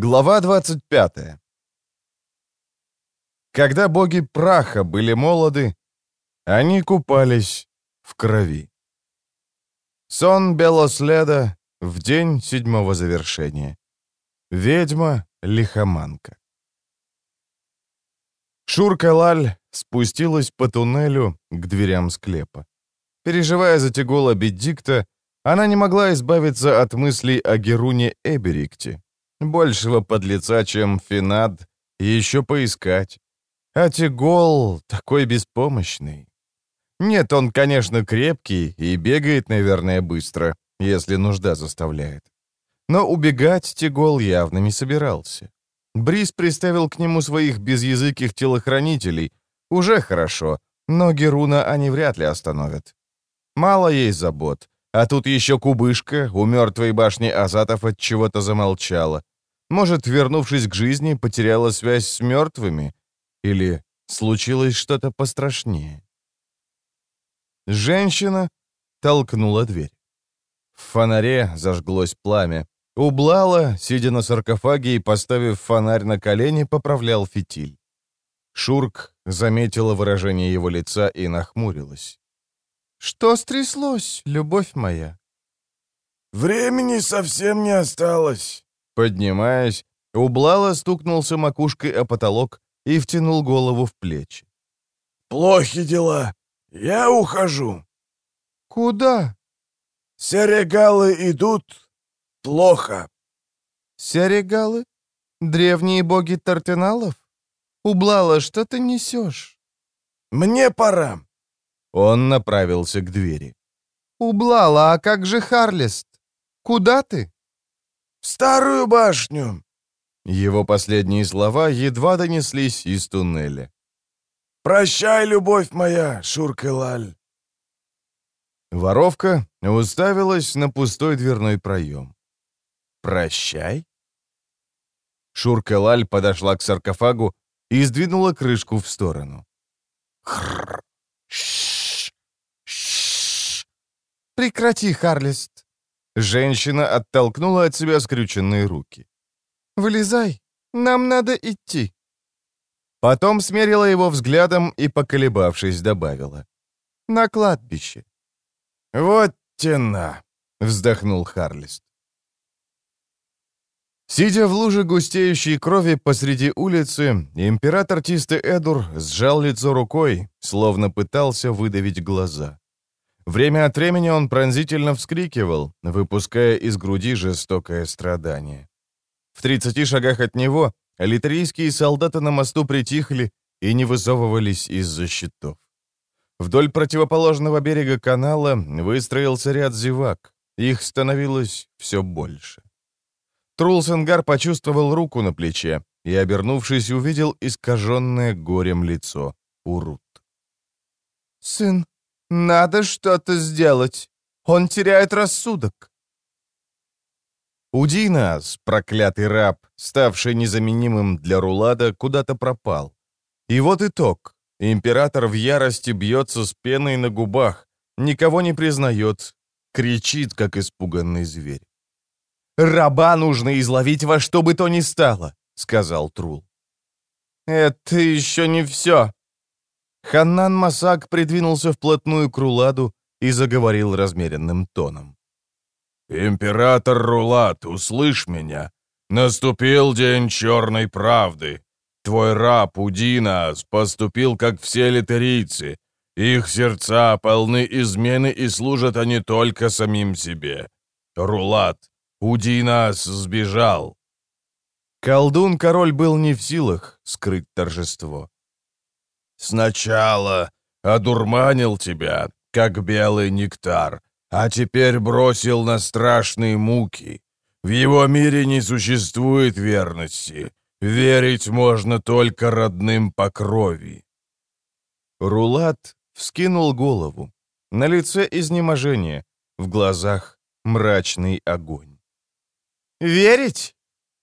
Глава 25 Когда боги праха были молоды, они купались в крови. Сон белоследа в день седьмого завершения. Ведьма-лихоманка. Шурка-Лаль спустилась по туннелю к дверям склепа. Переживая за Тигола Бедикта, она не могла избавиться от мыслей о Геруне Эберикте. Большего подлеца, чем Финад, еще поискать. А Тигол такой беспомощный. Нет, он, конечно, крепкий и бегает, наверное, быстро, если нужда заставляет. Но убегать Тигол явно не собирался. Брис приставил к нему своих безязыких телохранителей. Уже хорошо, но Геруна они вряд ли остановят. Мало ей забот. А тут еще кубышка у мертвой башни Азатов от чего-то замолчала. Может, вернувшись к жизни, потеряла связь с мертвыми? Или случилось что-то пострашнее? Женщина толкнула дверь. В фонаре зажглось пламя. Ублала, сидя на саркофаге и поставив фонарь на колени, поправлял фитиль. Шурк заметила выражение его лица и нахмурилась. «Что стряслось, любовь моя?» «Времени совсем не осталось». Поднимаясь, Ублала стукнулся макушкой о потолок и втянул голову в плечи. «Плохи дела. Я ухожу». «Куда?» «Серегалы идут. Плохо». «Серегалы? Древние боги Тартеналов? Ублала, что ты несешь?» «Мне пора». Он направился к двери. «Ублала, а как же Харлист? Куда ты?» «В старую башню». Его последние слова едва донеслись из туннеля. «Прощай, любовь моя, Шуркелаль». Воровка уставилась на пустой дверной проем. «Прощай?» Шуркелаль подошла к саркофагу и сдвинула крышку в сторону. «Хрррр! Прекрати, Харлист!» Женщина оттолкнула от себя скрюченные руки. «Вылезай, нам надо идти». Потом смерила его взглядом и, поколебавшись, добавила. «На кладбище». «Вот тена!» — вздохнул Харлист. Сидя в луже густеющей крови посреди улицы, император Тисты Эдур сжал лицо рукой, словно пытался выдавить глаза. Время от времени он пронзительно вскрикивал, выпуская из груди жестокое страдание. В 30 шагах от него литрийские солдаты на мосту притихли и не высовывались из-за щитов. Вдоль противоположного берега канала выстроился ряд зевак. Их становилось все больше. Трулсенгар почувствовал руку на плече и, обернувшись, увидел искаженное горем лицо Урут. «Сын, надо что-то сделать. Он теряет рассудок». Удинас, проклятый раб, ставший незаменимым для Рулада, куда-то пропал. И вот итог. Император в ярости бьется с пеной на губах, никого не признает, кричит, как испуганный зверь. «Раба нужно изловить во что бы то ни стало», — сказал Трул. «Это еще не все». Ханнан Масак придвинулся вплотную к Руладу и заговорил размеренным тоном. «Император Рулад, услышь меня. Наступил день черной правды. Твой раб Удинас поступил, как все литерийцы. Их сердца полны измены и служат они только самим себе. Рулад, Удинас сбежал». Колдун-король был не в силах скрыть торжество. «Сначала одурманил тебя, как белый нектар, а теперь бросил на страшные муки. В его мире не существует верности. Верить можно только родным по крови». Рулат вскинул голову. На лице изнеможение, в глазах мрачный огонь. «Верить?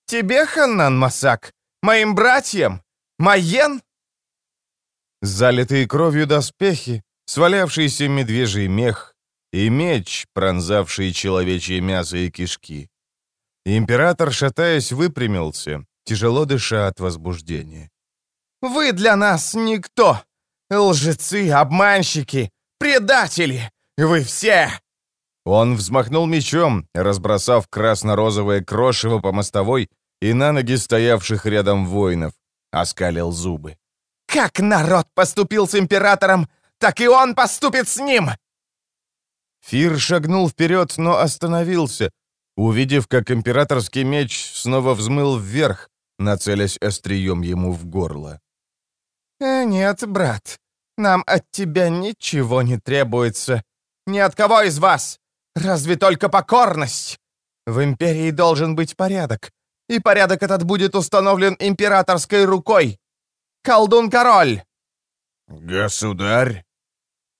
Тебе, Ханнан Масак? Моим братьям? Майен?» Залитые кровью доспехи, свалявшийся медвежий мех и меч, пронзавший человечье мясо и кишки. Император, шатаясь, выпрямился, тяжело дыша от возбуждения. «Вы для нас никто! Лжецы, обманщики, предатели! Вы все!» Он взмахнул мечом, разбросав красно-розовое крошево по мостовой и на ноги стоявших рядом воинов, оскалил зубы. «Как народ поступил с императором, так и он поступит с ним!» Фир шагнул вперед, но остановился, увидев, как императорский меч снова взмыл вверх, нацелясь острием ему в горло. «Э, «Нет, брат, нам от тебя ничего не требуется. Ни от кого из вас. Разве только покорность. В империи должен быть порядок, и порядок этот будет установлен императорской рукой. Колдун-король!» «Государь!»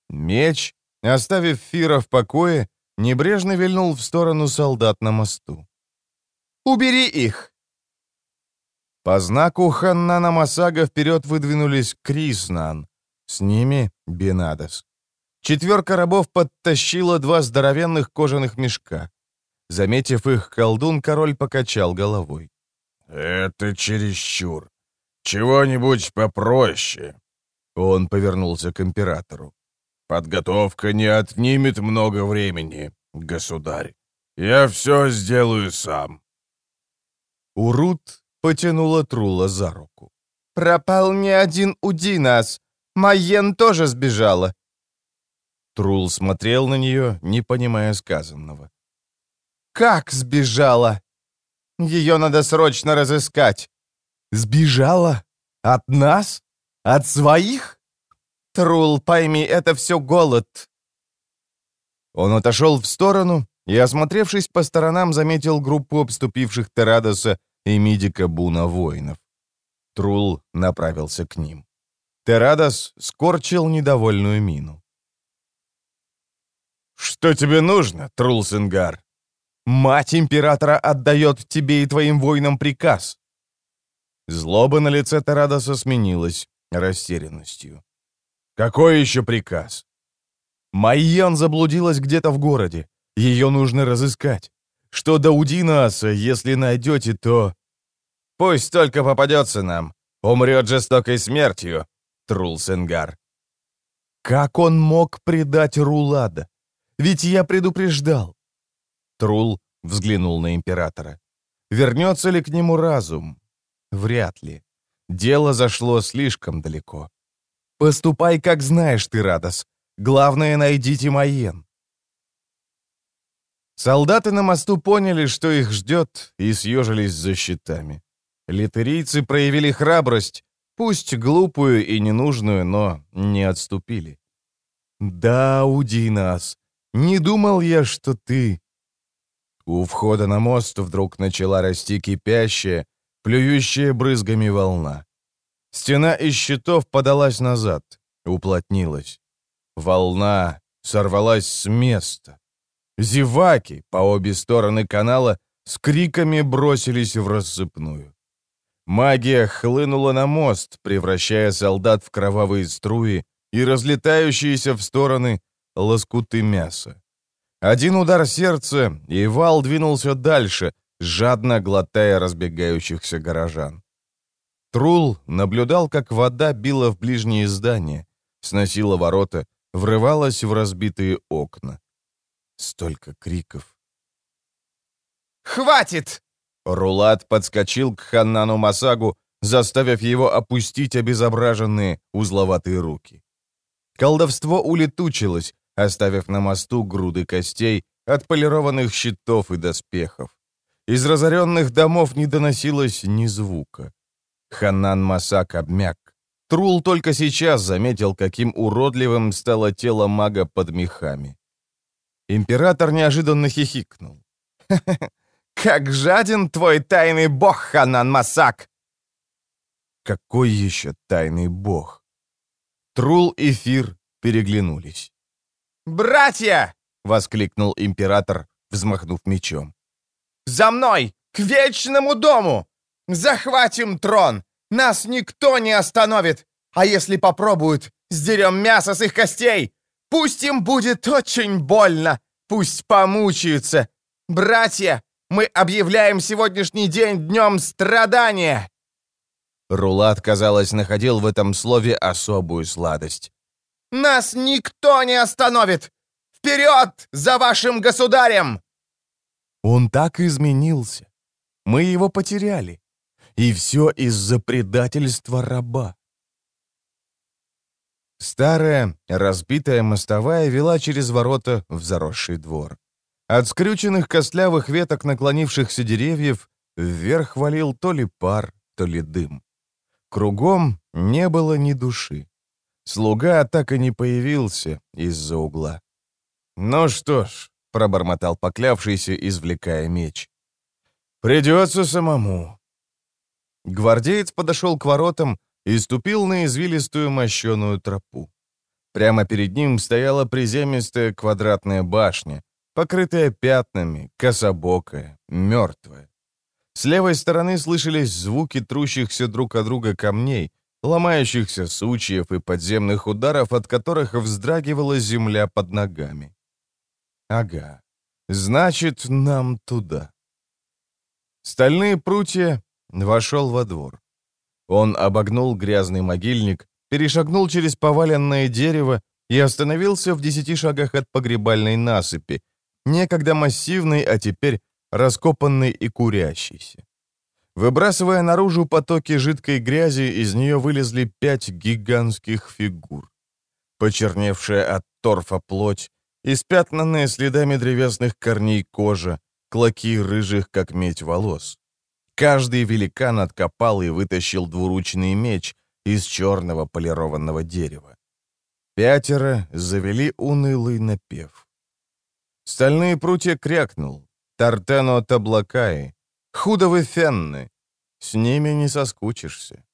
Меч, оставив Фира в покое, небрежно вильнул в сторону солдат на мосту. «Убери их!» По знаку Ханнана Масага вперед выдвинулись Криснан. С ними Бенадос. Четверка рабов подтащила два здоровенных кожаных мешка. Заметив их, колдун-король покачал головой. «Это чересчур. Чего-нибудь попроще». Он повернулся к императору. «Подготовка не отнимет много времени, государь. Я все сделаю сам». Урут потянула Трула за руку. «Пропал не один Удинас. Майен тоже сбежала». Трул смотрел на нее, не понимая сказанного. «Как сбежала? Ее надо срочно разыскать». «Сбежала? От нас? От своих?» «Трул, пойми, это все голод». Он отошел в сторону и, осмотревшись по сторонам, заметил группу обступивших Терадоса и Мидика Буна воинов. Трул направился к ним. Терадос скорчил недовольную мину. «Что тебе нужно, Трулсенгар?» «Мать императора отдает тебе и твоим воинам приказ». Злоба на лице Терадоса сменилась растерянностью. «Какой еще приказ?» «Майян заблудилась где-то в городе. Ее нужно разыскать. Что до Удинаса, если найдете, то...» «Пусть только попадется нам. Умрет жестокой смертью», — трул Сенгар. «Как он мог предать Рулада? Ведь я предупреждал». Трул взглянул на императора. «Вернется ли к нему разум? Вряд ли. Дело зашло слишком далеко. Поступай, как знаешь ты, Радос. Главное, найдите Майен. Солдаты на мосту поняли, что их ждет, и съежились за щитами. Литерийцы проявили храбрость, пусть глупую и ненужную, но не отступили. «Да, уди нас. Не думал я, что ты...» У входа на мост вдруг начала расти кипящая, плюющая брызгами волна. Стена из щитов подалась назад, уплотнилась. Волна сорвалась с места. Зеваки по обе стороны канала с криками бросились в рассыпную. Магия хлынула на мост, превращая солдат в кровавые струи и разлетающиеся в стороны лоскуты мяса. Один удар сердца, и вал двинулся дальше, жадно глотая разбегающихся горожан. Трул наблюдал, как вода била в ближние здания, сносила ворота, врывалась в разбитые окна. Столько криков. «Хватит!» Рулат подскочил к Ханнану Масагу, заставив его опустить обезображенные узловатые руки. Колдовство улетучилось, оставив на мосту груды костей, отполированных щитов и доспехов. Из разоренных домов не доносилось ни звука. Ханан Масак обмяк. Трул только сейчас заметил, каким уродливым стало тело мага под мехами. Император неожиданно хихикнул. «Как жаден твой тайный бог, Ханан Масак!» «Какой еще тайный бог?» Трул и Фир переглянулись. «Братья!» — воскликнул император, взмахнув мечом. «За мной! К вечному дому! Захватим трон! Нас никто не остановит! А если попробуют, сдерем мясо с их костей! Пусть им будет очень больно! Пусть помучаются! Братья, Мы объявляем сегодняшний день днем страдания!» Рулат, казалось, находил в этом слове особую сладость. «Нас никто не остановит! Вперед за вашим государем!» Он так изменился. Мы его потеряли. И все из-за предательства раба. Старая, разбитая мостовая вела через ворота в заросший двор. От скрюченных костлявых веток наклонившихся деревьев вверх валил то ли пар, то ли дым. Кругом не было ни души. Слуга так и не появился из-за угла. «Ну что ж», — пробормотал поклявшийся, извлекая меч. «Придется самому». Гвардеец подошел к воротам и ступил на извилистую мощеную тропу. Прямо перед ним стояла приземистая квадратная башня, покрытая пятнами, кособокая, мертвая. С левой стороны слышались звуки трущихся друг от друга камней, ломающихся сучьев и подземных ударов, от которых вздрагивала земля под ногами. Ага, значит, нам туда. Стальные прутья вошел во двор. Он обогнул грязный могильник, перешагнул через поваленное дерево и остановился в десяти шагах от погребальной насыпи, некогда массивной, а теперь раскопанной и курящейся. Выбрасывая наружу потоки жидкой грязи, из нее вылезли пять гигантских фигур. Почерневшая от торфа плоть, испятнанная следами древесных корней кожа, клоки рыжих, как медь волос. Каждый великан откопал и вытащил двуручный меч из черного полированного дерева. Пятеро завели унылый напев. Стальные прутья крякнул. Тартено таблакаи. Худовы фенны. С ними не соскучишься.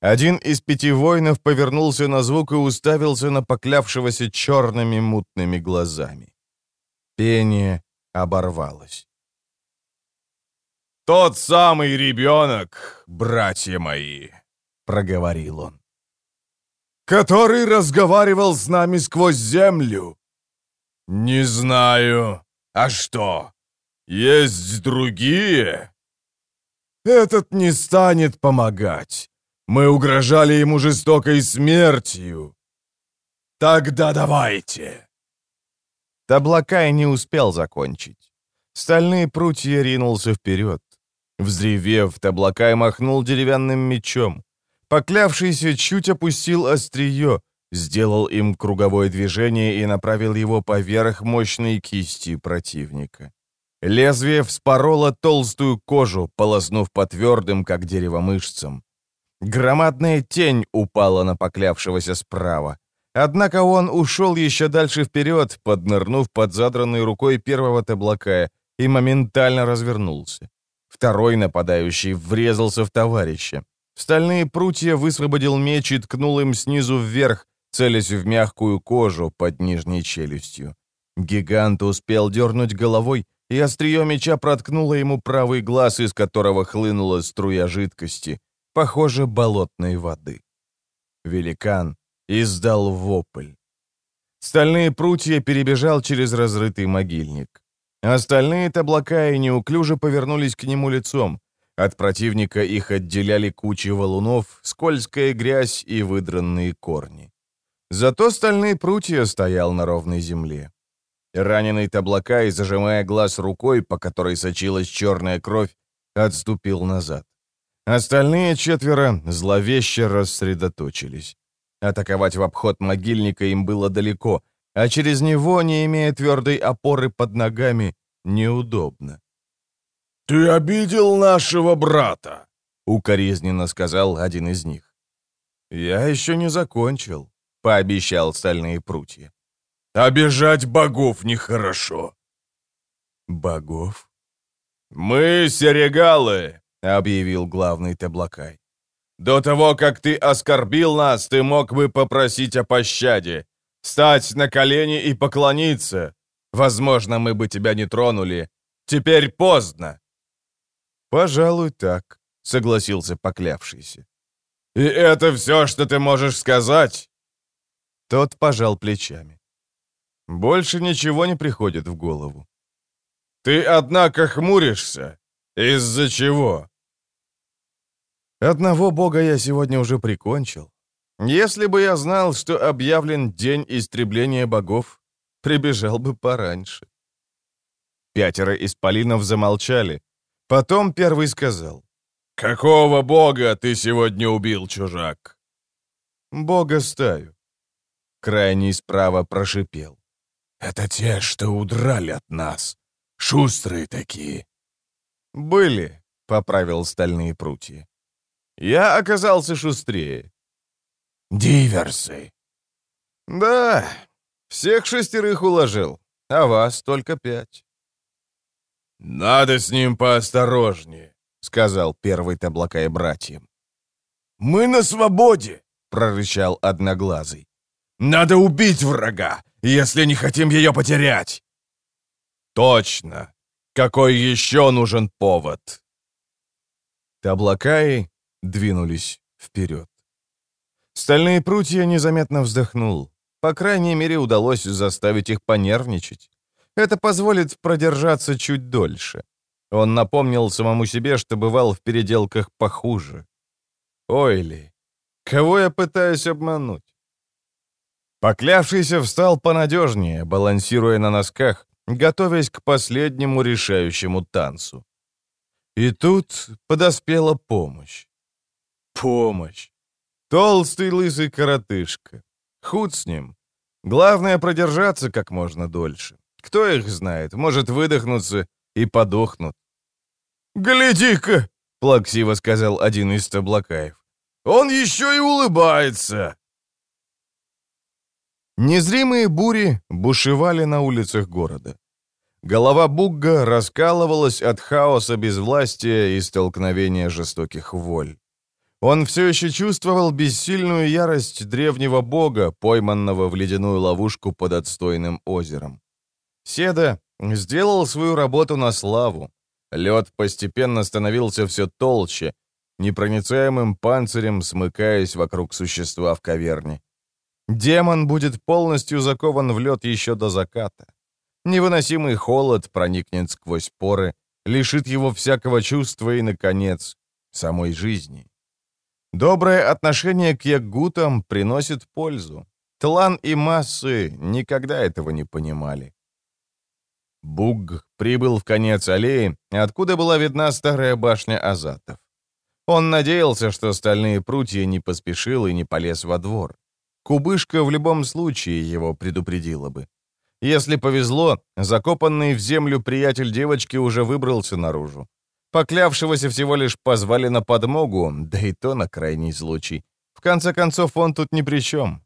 Один из пяти воинов повернулся на звук и уставился на поклявшегося черными мутными глазами. Пение оборвалось. «Тот самый ребенок, братья мои», — проговорил он, «который разговаривал с нами сквозь землю». «Не знаю. А что? Есть другие?» «Этот не станет помогать. Мы угрожали ему жестокой смертью. Тогда давайте». Таблакай не успел закончить. Стальные прутья ринулся вперед. Взревев, Таблакай махнул деревянным мечом. Поклявшийся чуть опустил острие, сделал им круговое движение и направил его поверх мощной кисти противника. Лезвие вспороло толстую кожу, полоснув по твердым, как дерево, мышцам. Громадная тень упала на поклявшегося справа. Однако он ушел еще дальше вперед, поднырнув под задранной рукой первого таблакая, и моментально развернулся. Второй нападающий врезался в товарища. Стальные прутья высвободил меч и ткнул им снизу вверх, целясь в мягкую кожу под нижней челюстью. Гигант успел дернуть головой, и острие меча проткнуло ему правый глаз, из которого хлынула струя жидкости, похоже, болотной воды. Великан издал вопль. Стальные прутья перебежал через разрытый могильник. Остальные таблака и неуклюже повернулись к нему лицом. От противника их отделяли кучи валунов, скользкая грязь и выдранные корни. Зато стальные прутья стоял на ровной земле. Раненый таблака зажимая глаз рукой, по которой сочилась черная кровь, отступил назад. Остальные четверо зловеще рассредоточились. Атаковать в обход могильника им было далеко, а через него, не имея твердой опоры под ногами, неудобно. «Ты обидел нашего брата!» — укоризненно сказал один из них. «Я еще не закончил», — пообещал стальные прутья. «Обижать богов нехорошо». «Богов?» «Мы серегалы», — объявил главный Таблакай. «До того, как ты оскорбил нас, ты мог бы попросить о пощаде. Стать на колени и поклониться. Возможно, мы бы тебя не тронули. Теперь поздно». «Пожалуй, так», — согласился поклявшийся. «И это все, что ты можешь сказать?» Тот пожал плечами. «Больше ничего не приходит в голову». Ты, однако, хмуришься. Из-за чего?» «Одного бога я сегодня уже прикончил. Если бы я знал, что объявлен день истребления богов, прибежал бы пораньше». Пятеро исполинов замолчали. Потом первый сказал. «Какого бога ты сегодня убил, чужак?» «Бога стаю». Крайний справа прошипел. «Это те, что удрали от нас. Шустрые такие». «Были», — поправил стальные прутья. «Я оказался шустрее». «Диверсы». «Да, всех шестерых уложил, а вас только пять». «Надо с ним поосторожнее», — сказал первый Таблакай братьям. «Мы на свободе», — прорычал Одноглазый. «Надо убить врага, если не хотим ее потерять». «Точно! Какой еще нужен повод?» Таблакаи двинулись вперед. Стальные прутья незаметно вздохнул. По крайней мере, удалось заставить их понервничать. Это позволит продержаться чуть дольше. Он напомнил самому себе, что бывал в переделках похуже. Ойли, кого я пытаюсь обмануть? Поклявшийся встал понадежнее, балансируя на носках, готовясь к последнему решающему танцу. И тут подоспела помощь. Помощь. Толстый лысый коротышка. Худ с ним. Главное продержаться как можно дольше. Кто их знает, может выдохнуться и подохнут. «Гляди-ка!» — плаксиво сказал один из таблакаев. «Он еще и улыбается!» Незримые бури бушевали на улицах города. Голова Бугга раскалывалась от хаоса безвластия и столкновения жестоких воль. Он все еще чувствовал бессильную ярость древнего бога, пойманного в ледяную ловушку под отстойным озером. Седа сделал свою работу на славу. Лед постепенно становился все толще, непроницаемым панцирем смыкаясь вокруг существа в каверне. Демон будет полностью закован в лед еще до заката. Невыносимый холод проникнет сквозь поры, лишит его всякого чувства и, наконец, самой жизни. Доброе отношение к ягутам приносит пользу. Тлан и массы никогда этого не понимали. Буг прибыл в конец аллеи, откуда была видна старая башня Азатов. Он надеялся, что стальные прутья не поспешил и не полез во двор. Кубышка в любом случае его предупредила бы. Если повезло, закопанный в землю приятель девочки уже выбрался наружу. Поклявшегося всего лишь позвали на подмогу, да и то на крайний случай. В конце концов, он тут ни при чем.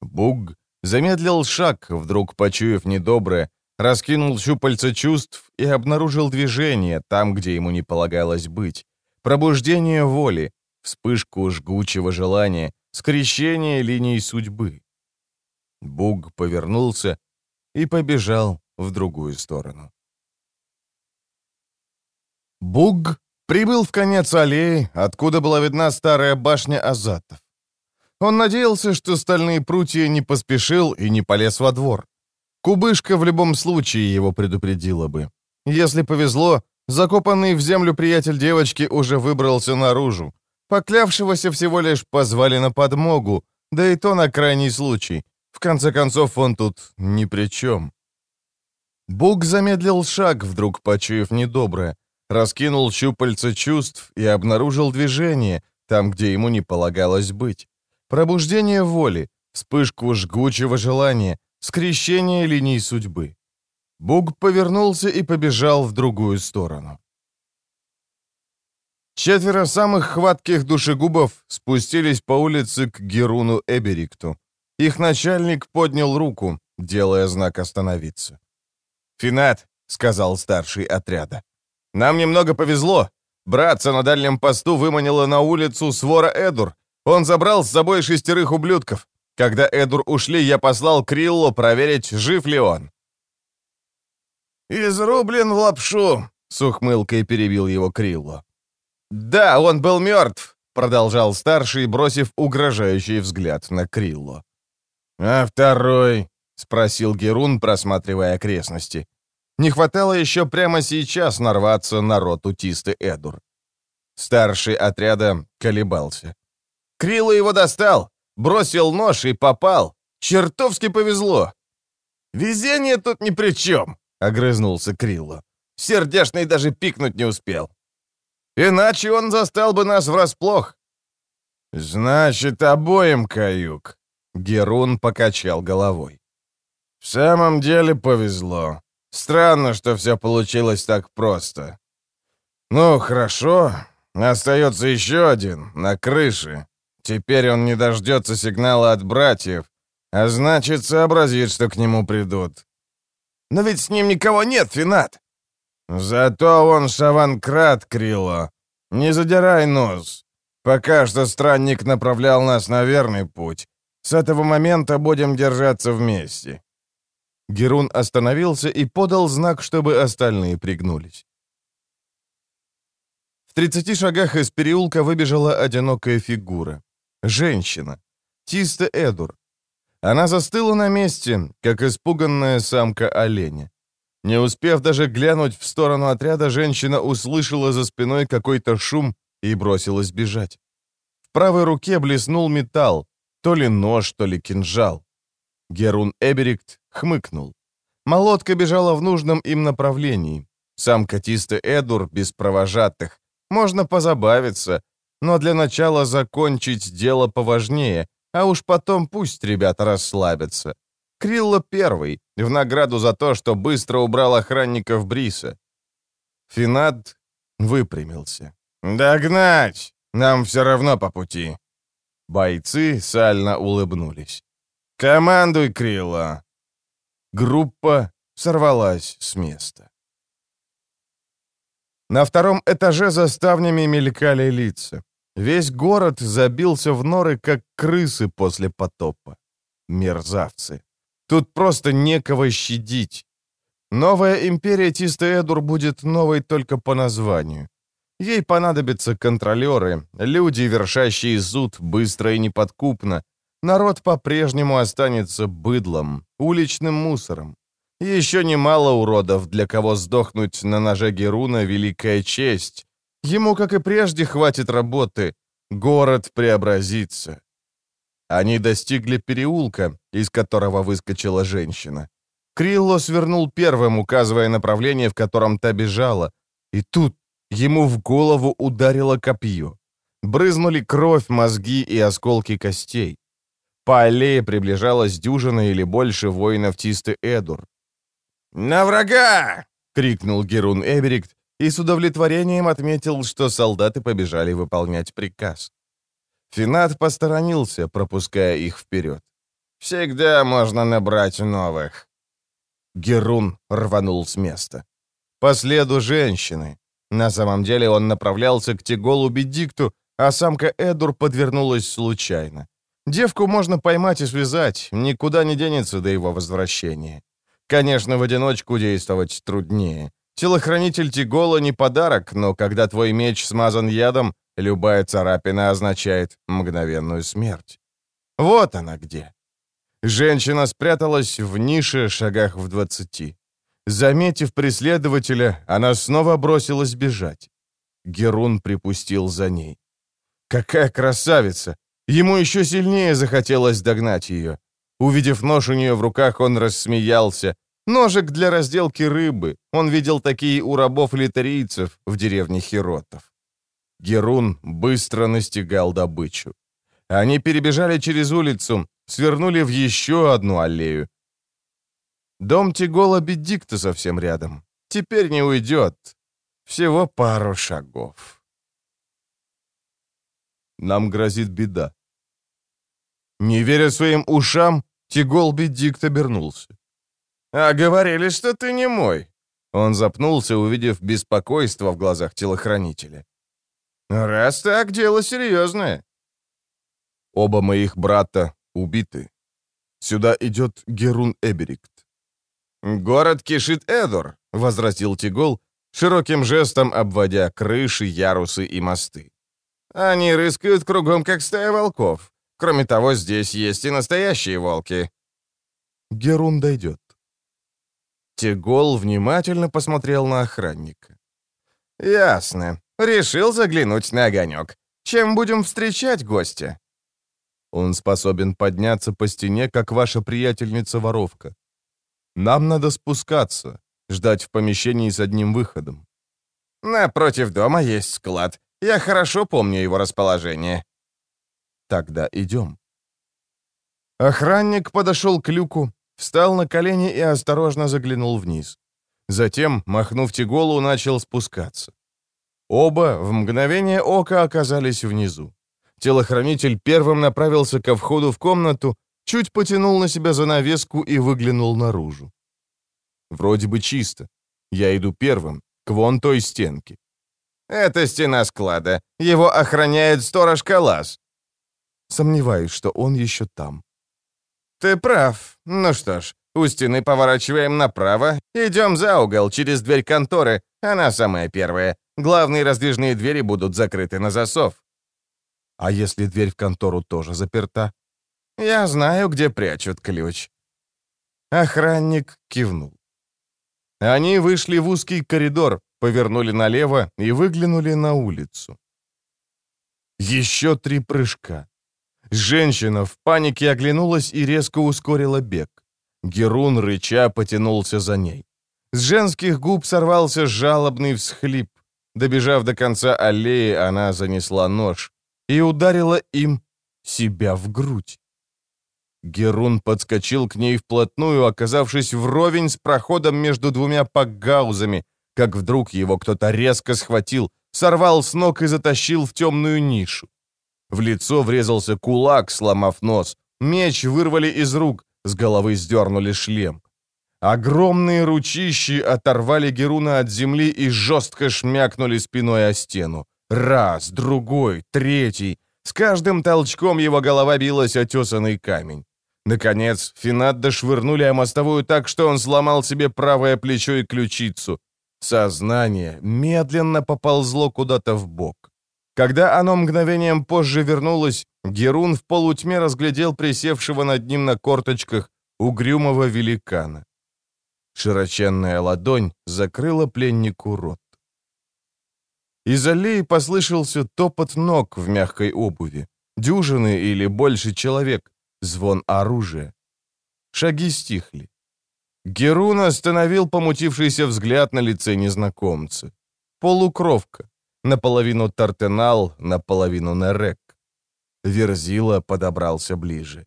Буг замедлил шаг, вдруг почуяв недоброе, раскинул щупальца чувств и обнаружил движение там, где ему не полагалось быть. Пробуждение воли, вспышку жгучего желания, скрещение линий судьбы. Буг повернулся и побежал в другую сторону. Буг прибыл в конец аллеи, откуда была видна старая башня Азатов. Он надеялся, что стальные прутья не поспешил и не полез во двор. Кубышка в любом случае его предупредила бы. Если повезло, закопанный в землю приятель девочки уже выбрался наружу. Поклявшегося всего лишь позвали на подмогу, да и то на крайний случай. В конце концов, он тут ни при чем. Буг замедлил шаг, вдруг почуяв недоброе, раскинул щупальца чувств и обнаружил движение, там, где ему не полагалось быть. Пробуждение воли, вспышку жгучего желания, скрещение линий судьбы. Буг повернулся и побежал в другую сторону. Четверо самых хватких душегубов спустились по улице к Геруну Эберикту. Их начальник поднял руку, делая знак остановиться. «Финат», — сказал старший отряда. «Нам немного повезло. Братца на дальнем посту выманила на улицу свора Эдур. Он забрал с собой шестерых ублюдков. Когда Эдур ушли, я послал Крилло проверить, жив ли он». «Изрублен в лапшу», — с ухмылкой перебил его Крилло. «Да, он был мертв», — продолжал старший, бросив угрожающий взгляд на Крилло. «А второй?» — спросил Герун, просматривая окрестности. Не хватало еще прямо сейчас нарваться на роту Тисты Эдур. Старший отряда колебался. Крило его достал, бросил нож и попал. Чертовски повезло. «Везение тут ни при чем», — огрызнулся Крилло. Сердешный даже пикнуть не успел. Иначе он застал бы нас врасплох. «Значит, обоим каюк», — Герун покачал головой. «В самом деле повезло. Странно, что все получилось так просто. Ну, хорошо. Остается еще один, на крыше. Теперь он не дождется сигнала от братьев, а значит, сообразит, что к нему придут. Но ведь с ним никого нет, Финат. Зато он шаванкрат, Крило. Не задирай нос. Пока что странник направлял нас на верный путь. С этого момента будем держаться вместе. Герун остановился и подал знак, чтобы остальные пригнулись. В 30 шагах из переулка выбежала одинокая фигура. Женщина. Тиста Эдур. Она застыла на месте, как испуганная самка оленя. Не успев даже глянуть в сторону отряда, женщина услышала за спиной какой-то шум и бросилась бежать. В правой руке блеснул металл, то ли нож, то ли кинжал. Герун Эберикт хмыкнул. Молотка бежала в нужном им направлении. Сам Катиста Эдур без провожатых. Можно позабавиться, но для начала закончить дело поважнее, а уж потом пусть ребята расслабятся. Крилло первый, в награду за то, что быстро убрал охранников Бриса. Финад выпрямился. «Догнать! Нам все равно по пути!» Бойцы сально улыбнулись. «Командуй, Крилло!» Группа сорвалась с места. На втором этаже за ставнями мелькали лица. Весь город забился в норы, как крысы после потопа. Мерзавцы. Тут просто некого щадить. Новая империя Тистеэдур будет новой только по названию. Ей понадобятся контролеры, люди, вершащие суд быстро и неподкупно. Народ по-прежнему останется быдлом, уличным мусором. Еще немало уродов, для кого сдохнуть на ноже Геруна — великая честь. Ему, как и прежде, хватит работы. Город преобразится. Они достигли переулка, из которого выскочила женщина. Крилло свернул первым, указывая направление, в котором та бежала. И тут ему в голову ударило копье. Брызнули кровь, мозги и осколки костей. По аллее приближалась дюжина или больше воинов Тисты Эдур. «На врага!» — крикнул Герун Эберикт и с удовлетворением отметил, что солдаты побежали выполнять приказ. Финат посторонился, пропуская их вперед. «Всегда можно набрать новых». Герун рванул с места. По следу женщины. На самом деле он направлялся к Теголу Бедикту, а самка Эдур подвернулась случайно. Девку можно поймать и связать, никуда не денется до его возвращения. Конечно, в одиночку действовать труднее. Телохранитель Тигола не подарок, но когда твой меч смазан ядом, Любая царапина означает мгновенную смерть. Вот она где. Женщина спряталась в нише шагах в двадцати. Заметив преследователя, она снова бросилась бежать. Герун припустил за ней. Какая красавица! Ему еще сильнее захотелось догнать ее. Увидев нож у нее в руках, он рассмеялся. Ножик для разделки рыбы. Он видел такие у рабов-литарийцев в деревне Хиротов. Герун быстро настигал добычу. Они перебежали через улицу, свернули в еще одну аллею. Дом Тигола Бедикта совсем рядом. Теперь не уйдет. Всего пару шагов. Нам грозит беда. Не веря своим ушам, Тигол Бедикт обернулся. «А говорили, что ты не мой!» Он запнулся, увидев беспокойство в глазах телохранителя. «Раз так, дело серьезное». Оба моих брата убиты. Сюда идет Герун Эберикт. «Город кишит Эдор», — возразил Тигол, широким жестом обводя крыши, ярусы и мосты. «Они рыскают кругом, как стая волков. Кроме того, здесь есть и настоящие волки». Герун дойдет. Тегол внимательно посмотрел на охранника. «Ясно. Решил заглянуть на огонек. Чем будем встречать гостя?» «Он способен подняться по стене, как ваша приятельница-воровка. Нам надо спускаться, ждать в помещении с одним выходом». «Напротив дома есть склад. Я хорошо помню его расположение». «Тогда идем». Охранник подошел к люку, встал на колени и осторожно заглянул вниз. Затем, махнув тяголу, начал спускаться. Оба в мгновение ока оказались внизу. Телохранитель первым направился ко входу в комнату, чуть потянул на себя занавеску и выглянул наружу. Вроде бы чисто. Я иду первым, к вон той стенке. «Это стена склада. Его охраняет сторож Калас». Сомневаюсь, что он еще там. «Ты прав. Ну что ж, у стены поворачиваем направо, идем за угол, через дверь конторы. Она самая первая. Главные раздвижные двери будут закрыты на засов». «А если дверь в контору тоже заперта?» «Я знаю, где прячут ключ». Охранник кивнул. Они вышли в узкий коридор, повернули налево и выглянули на улицу. Еще три прыжка. Женщина в панике оглянулась и резко ускорила бег. Герун, рыча, потянулся за ней. С женских губ сорвался жалобный всхлип. Добежав до конца аллеи, она занесла нож и ударила им себя в грудь. Герун подскочил к ней вплотную, оказавшись вровень с проходом между двумя пакгаузами, как вдруг его кто-то резко схватил, сорвал с ног и затащил в темную нишу. В лицо врезался кулак, сломав нос. Меч вырвали из рук, с головы сдернули шлем. Огромные ручищи оторвали Геруна от земли и жестко шмякнули спиной о стену. Раз, другой, третий. С каждым толчком его голова билась о тесанный камень. Наконец, Финадда швырнули о мостовую так, что он сломал себе правое плечо и ключицу. Сознание медленно поползло куда-то в бок. Когда оно мгновением позже вернулось, Герун в полутьме разглядел присевшего над ним на корточках угрюмого великана. Широченная ладонь закрыла пленнику рот. Из аллеи послышался топот ног в мягкой обуви. Дюжины или больше человек, звон оружия. Шаги стихли. Герун остановил помутившийся взгляд на лице незнакомца. Полукровка. Наполовину Тартенал, наполовину Нерек. Верзила подобрался ближе.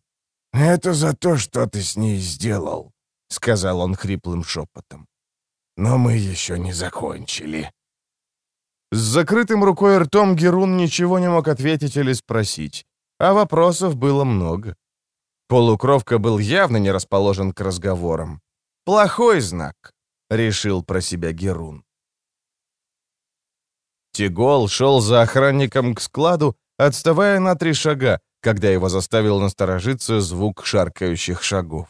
«Это за то, что ты с ней сделал», — сказал он хриплым шепотом. «Но мы еще не закончили». С закрытым рукой ртом Герун ничего не мог ответить или спросить, а вопросов было много. Полукровка был явно не расположен к разговорам. «Плохой знак», — решил про себя Герун. Тигол шел за охранником к складу, отставая на три шага, когда его заставил насторожиться звук шаркающих шагов.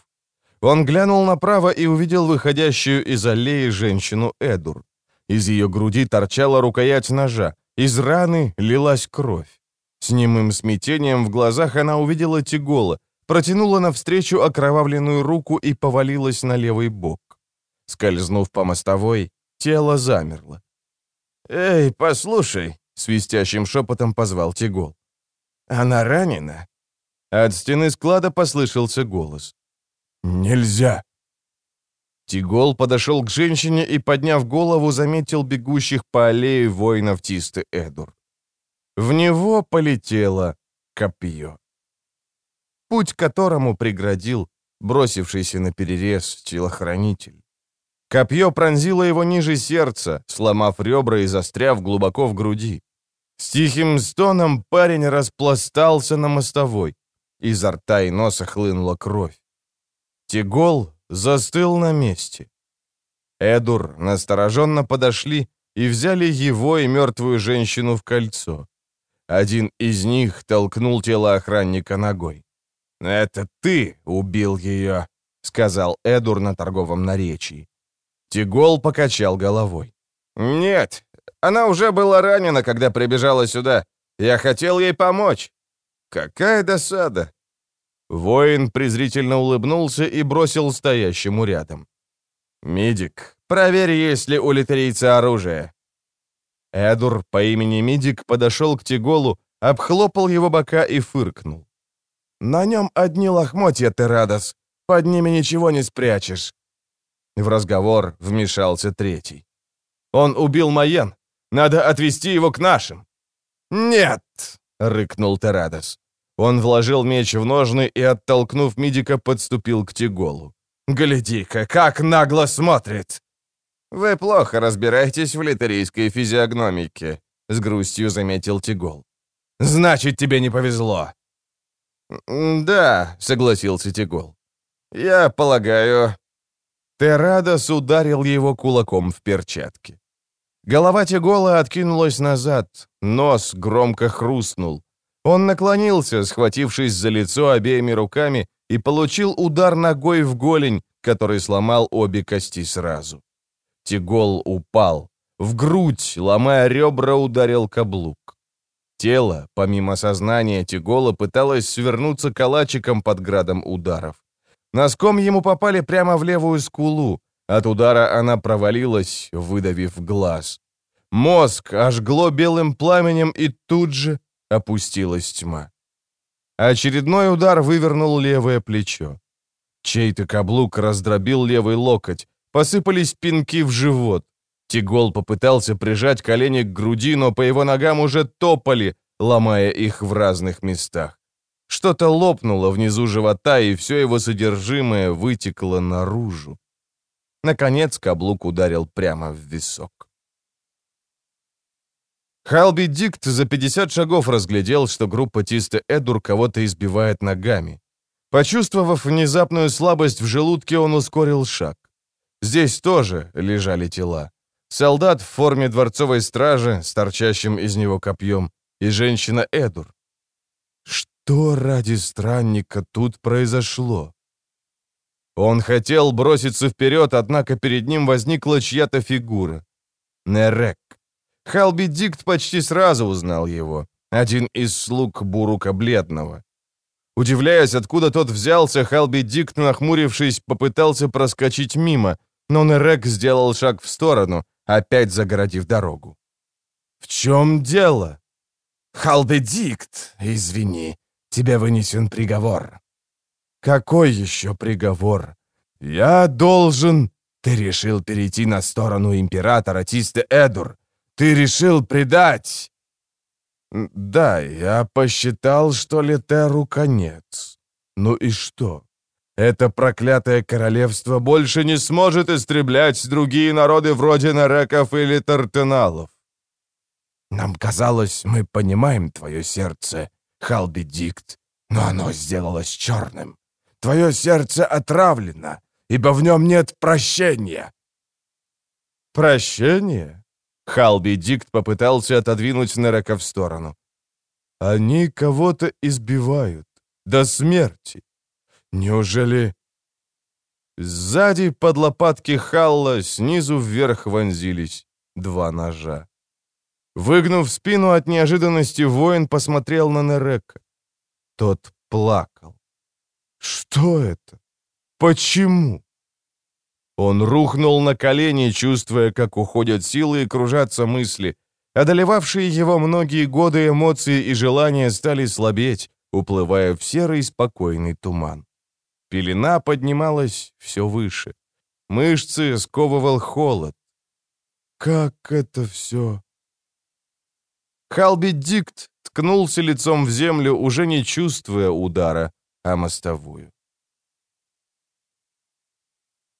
Он глянул направо и увидел выходящую из аллеи женщину Эдур. Из ее груди торчала рукоять ножа, из раны лилась кровь. С немым смятением в глазах она увидела Тигола, протянула навстречу окровавленную руку и повалилась на левый бок. Скользнув по мостовой, тело замерло. «Эй, послушай!» — свистящим шепотом позвал Тигол. «Она ранена?» От стены склада послышался голос. «Нельзя!» Тигол подошел к женщине и, подняв голову, заметил бегущих по аллее воинов Тисты Эдур. В него полетело копье. Путь которому преградил бросившийся на перерез телохранитель. Копье пронзило его ниже сердца, сломав ребра и застряв глубоко в груди. С тихим стоном парень распластался на мостовой. Изо рта и носа хлынула кровь. Тигол застыл на месте. Эдур настороженно подошли и взяли его и мертвую женщину в кольцо. Один из них толкнул тело охранника ногой. «Это ты убил ее», — сказал Эдур на торговом наречии. Тигол покачал головой. «Нет, она уже была ранена, когда прибежала сюда. Я хотел ей помочь. Какая досада!» Воин презрительно улыбнулся и бросил стоящему рядом. «Мидик, проверь, есть ли у литерийца оружие». Эдур по имени Мидик подошел к Тиголу, обхлопал его бока и фыркнул. «На нем одни лохмотья, Терадос. Под ними ничего не спрячешь». В разговор вмешался третий. «Он убил Майен. Надо отвести его к нашим». «Нет!» — рыкнул Терадос. Он вложил меч в ножны и, оттолкнув Мидика, подступил к Тиголу. «Гляди-ка, как нагло смотрит!» «Вы плохо разбираетесь в литерийской физиогномике», — с грустью заметил Тигол. «Значит, тебе не повезло». «Да», — согласился Тигол. «Я полагаю...» Терадос ударил его кулаком в перчатке. Голова Тигола откинулась назад, нос громко хрустнул. Он наклонился, схватившись за лицо обеими руками, и получил удар ногой в голень, который сломал обе кости сразу. Тигол упал. В грудь, ломая ребра, ударил каблук. Тело, помимо сознания Тигола, пыталось свернуться калачиком под градом ударов. Носком ему попали прямо в левую скулу. От удара она провалилась, выдавив глаз. Мозг ожгло белым пламенем, и тут же опустилась тьма. Очередной удар вывернул левое плечо. Чей-то каблук раздробил левый локоть, посыпались пинки в живот. Тигол попытался прижать колени к груди, но по его ногам уже топали, ломая их в разных местах. Что-то лопнуло внизу живота, и все его содержимое вытекло наружу. Наконец каблук ударил прямо в висок. Халби Дикт за 50 шагов разглядел, что группа Тиста Эдур кого-то избивает ногами. Почувствовав внезапную слабость в желудке, он ускорил шаг. Здесь тоже лежали тела. Солдат в форме дворцовой стражи с торчащим из него копьем и женщина Эдур. Что ради странника тут произошло? Он хотел броситься вперед, однако перед ним возникла чья-то фигура. Нерек. Халби Дикт почти сразу узнал его. Один из слуг Бурука Бледного. Удивляясь, откуда тот взялся, Халби Дикт, нахмурившись, попытался проскочить мимо, но Нерек сделал шаг в сторону, опять загородив дорогу. «В чем дело?» «Халби Дикт, извини, тебе вынесен приговор». «Какой еще приговор?» «Я должен...» «Ты решил перейти на сторону императора Тисте Эдур. Ты решил предать!» «Да, я посчитал, что Летеру конец. Ну и что? Это проклятое королевство больше не сможет истреблять другие народы вроде Нареков или Тартеналов. Нам казалось, мы понимаем твое сердце, Халби-Дикт, но оно сделалось черным. Твое сердце отравлено, ибо в нем нет прощения». «Прощение?» Халби Дикт попытался отодвинуть Нерека в сторону. «Они кого-то избивают. До смерти. Неужели...» Сзади под лопатки Халла снизу вверх вонзились два ножа. Выгнув спину от неожиданности, воин посмотрел на Нерека. Тот плакал. «Что это? Почему?» Он рухнул на колени, чувствуя, как уходят силы и кружатся мысли. Одолевавшие его многие годы эмоции и желания стали слабеть, уплывая в серый спокойный туман. Пелена поднималась все выше. Мышцы сковывал холод. Как это все? Халби Дикт ткнулся лицом в землю, уже не чувствуя удара, а мостовую.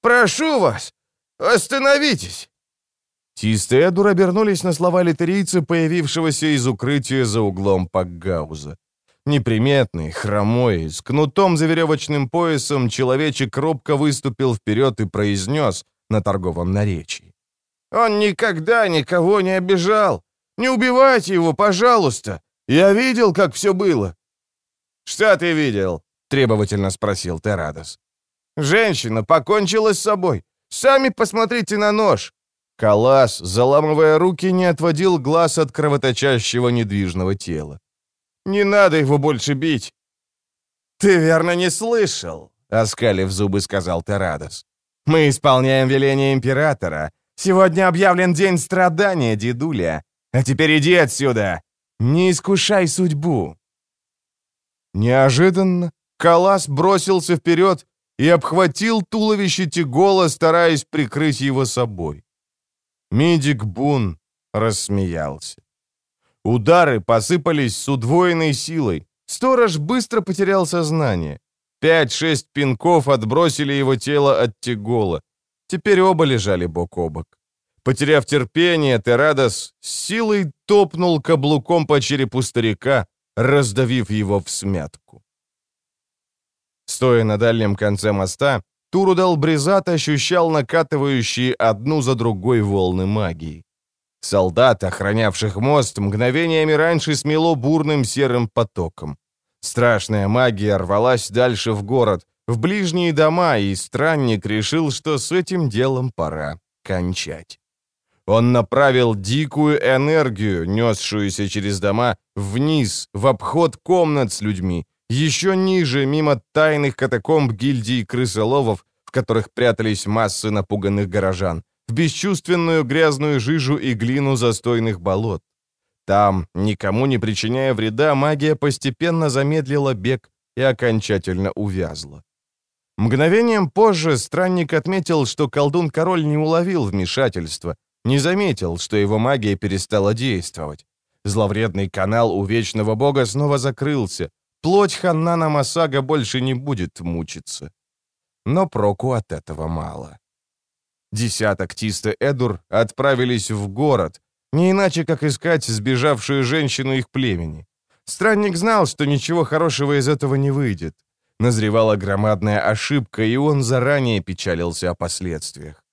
Прошу вас, остановитесь!» Тист и Эдур обернулись на слова литерийца, появившегося из укрытия за углом Пакгауза. Неприметный, хромой, с кнутом за веревочным поясом, человечек робко выступил вперед и произнес на торговом наречии. «Он никогда никого не обижал! Не убивайте его, пожалуйста! Я видел, как все было!» «Что ты видел?» — требовательно спросил Терадос. Женщина покончила с собой. Сами посмотрите на нож!» Калас, заламывая руки, не отводил глаз от кровоточащего недвижного тела. «Не надо его больше бить!» «Ты верно не слышал?» — оскалив зубы, сказал Терадос. Мы исполняем веление императора. Сегодня объявлен день страдания, дедуля. А теперь иди отсюда. Не искушай судьбу». Неожиданно Калас бросился вперед и обхватил туловище Тигола, стараясь прикрыть его собой. Мидик Бун рассмеялся. Удары посыпались с удвоенной силой. Сторож быстро потерял сознание. Пять-шесть пинков отбросили его тело от Тигола. Теперь оба лежали бок о бок. Потеряв терпение, Терадос с силой топнул каблуком по черепу старика, раздавив его в смятку. Стоя на дальнем конце моста, Турудал Бризат ощущал накатывающие одну за другой волны магии. Солдат, охранявших мост, мгновениями раньше смело бурным серым потоком. Страшная магия рвалась дальше в город, в ближние дома, и странник решил, что с этим делом пора кончать. Он направил дикую энергию, несшуюся через дома, вниз, в обход комнат с людьми, еще ниже, мимо тайных катакомб гильдии крысоловов, в которых прятались массы напуганных горожан, в бесчувственную грязную жижу и глину застойных болот. Там, никому не причиняя вреда, магия постепенно замедлила бег и окончательно увязла. Мгновением позже странник отметил, что колдун-король не уловил вмешательства, не заметил, что его магия перестала действовать. Зловредный канал у Вечного Бога снова закрылся, Плоть Ханнана Масага больше не будет мучиться. Но проку от этого мало. Десяток Тиста Эдур отправились в город, не иначе, как искать сбежавшую женщину их племени. Странник знал, что ничего хорошего из этого не выйдет. Назревала громадная ошибка, и он заранее печалился о последствиях.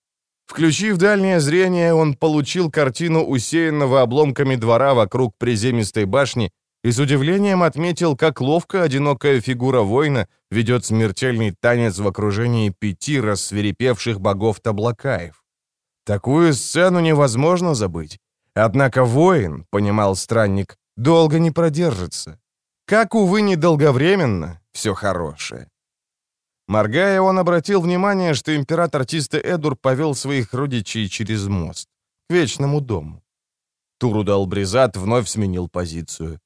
Включив дальнее зрение, он получил картину усеянного обломками двора вокруг приземистой башни и с удивлением отметил, как ловко одинокая фигура воина ведет смертельный танец в окружении пяти рассверепевших богов Таблакаев. Такую сцену невозможно забыть. Однако воин, понимал странник, долго не продержится. Как, увы, недолговременно все хорошее. Моргая, он обратил внимание, что император Тисте Эдур повел своих родичей через мост, к Вечному дому. Турудал Бризат вновь сменил позицию.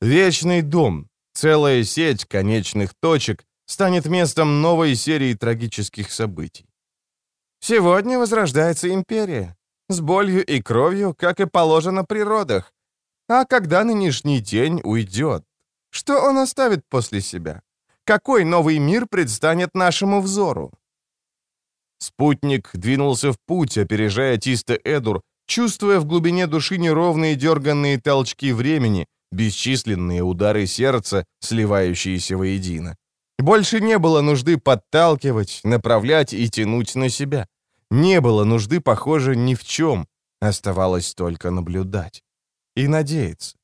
Вечный дом, целая сеть конечных точек, станет местом новой серии трагических событий. Сегодня возрождается империя. С болью и кровью, как и положено при родах. А когда нынешний день уйдет? Что он оставит после себя? Какой новый мир предстанет нашему взору? Спутник двинулся в путь, опережая Тиста Эдур, чувствуя в глубине души неровные дерганные толчки времени, бесчисленные удары сердца, сливающиеся воедино. Больше не было нужды подталкивать, направлять и тянуть на себя. Не было нужды, похоже, ни в чем. Оставалось только наблюдать. И надеяться.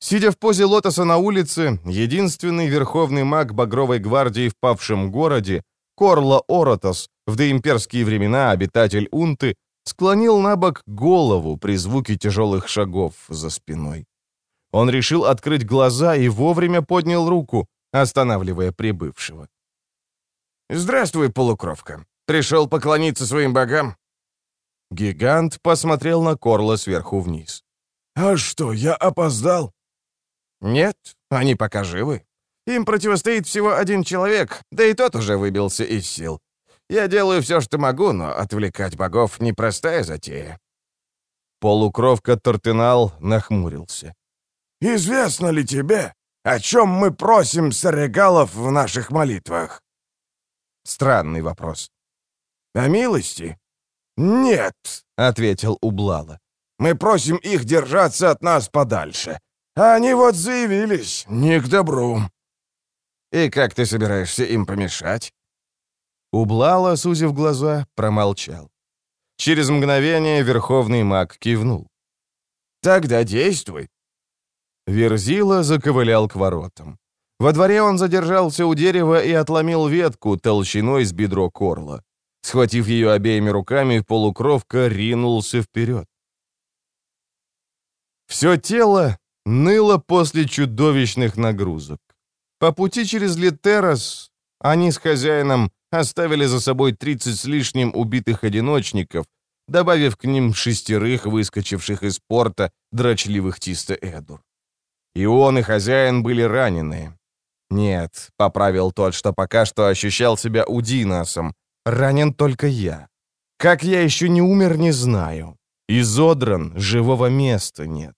Сидя в позе лотоса на улице, единственный верховный маг Багровой гвардии в павшем городе, Корла Оротос, в доимперские времена обитатель Унты, склонил на бок голову при звуке тяжелых шагов за спиной. Он решил открыть глаза и вовремя поднял руку, останавливая прибывшего. «Здравствуй, полукровка. Пришел поклониться своим богам?» Гигант посмотрел на Корла сверху вниз. «А что, я опоздал?» «Нет, они пока живы. Им противостоит всего один человек, да и тот уже выбился из сил. Я делаю все, что могу, но отвлекать богов — непростая затея». Полукровка Тортенал нахмурился. «Известно ли тебе, о чем мы просим сарегалов в наших молитвах?» Странный вопрос. «О милости?» «Нет», — ответил Ублала. «Мы просим их держаться от нас подальше. Они вот заявились, не к добру». «И как ты собираешься им помешать?» Ублала, сузив глаза, промолчал. Через мгновение верховный маг кивнул. «Тогда действуй». Верзила заковылял к воротам. Во дворе он задержался у дерева и отломил ветку толщиной с бедро корла. Схватив ее обеими руками, полукровка ринулся вперед. Все тело ныло после чудовищных нагрузок. По пути через Литерас Они с хозяином оставили за собой 30 с лишним убитых одиночников, добавив к ним шестерых, выскочивших из порта, дрочливых Тиста Эдур. И он, и хозяин были ранены. Нет, поправил тот, что пока что ощущал себя Удиносом. Ранен только я. Как я еще не умер, не знаю. Изодран, живого места нет.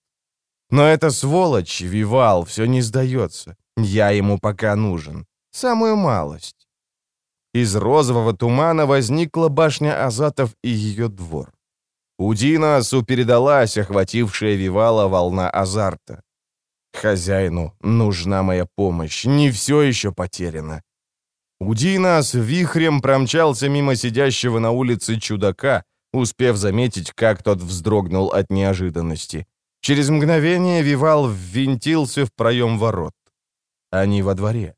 Но эта сволочь, Вивал, все не сдается. Я ему пока нужен. Самую малость. Из розового тумана возникла башня Азатов и ее двор. У Динасу передалась охватившая Вивала волна азарта. Хозяину нужна моя помощь, не все еще потеряно. Удинас вихрем промчался мимо сидящего на улице чудака, успев заметить, как тот вздрогнул от неожиданности. Через мгновение Вивал ввинтился в проем ворот. Они во дворе.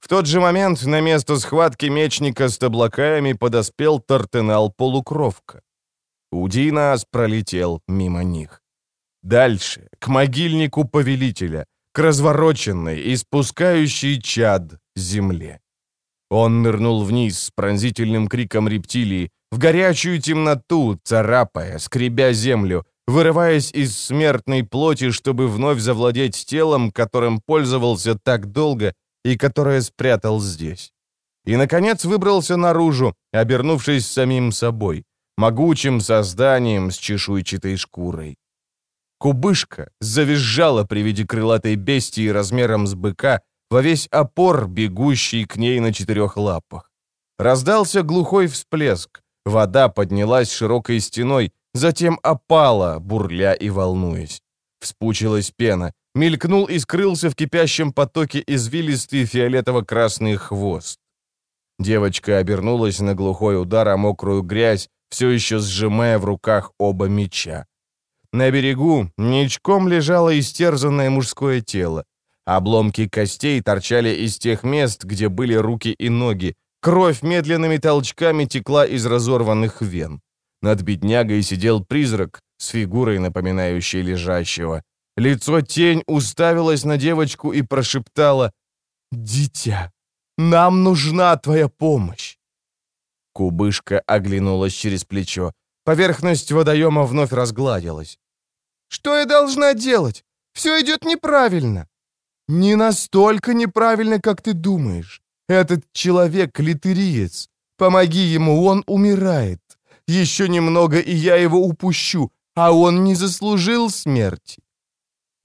В тот же момент на место схватки мечника с таблаками подоспел Тартенал-полукровка. Удинас пролетел мимо них. Дальше, к могильнику повелителя, к развороченной, испускающей чад земле. Он нырнул вниз с пронзительным криком рептилии, в горячую темноту, царапая, скребя землю, вырываясь из смертной плоти, чтобы вновь завладеть телом, которым пользовался так долго и которое спрятал здесь. И, наконец, выбрался наружу, обернувшись самим собой, могучим созданием с чешуйчатой шкурой. Кубышка завизжала при виде крылатой бестии размером с быка во весь опор, бегущий к ней на четырех лапах. Раздался глухой всплеск, вода поднялась широкой стеной, затем опала, бурля и волнуясь. Вспучилась пена, мелькнул и скрылся в кипящем потоке извилистый фиолетово-красный хвост. Девочка обернулась на глухой удар о мокрую грязь, все еще сжимая в руках оба меча. На берегу ничком лежало истерзанное мужское тело. Обломки костей торчали из тех мест, где были руки и ноги. Кровь медленными толчками текла из разорванных вен. Над беднягой сидел призрак с фигурой, напоминающей лежащего. Лицо тень уставилось на девочку и прошептало «Дитя, нам нужна твоя помощь!» Кубышка оглянулась через плечо. Поверхность водоема вновь разгладилась. «Что я должна делать? Все идет неправильно». «Не настолько неправильно, как ты думаешь. Этот человек — литериец. Помоги ему, он умирает. Еще немного, и я его упущу, а он не заслужил смерти».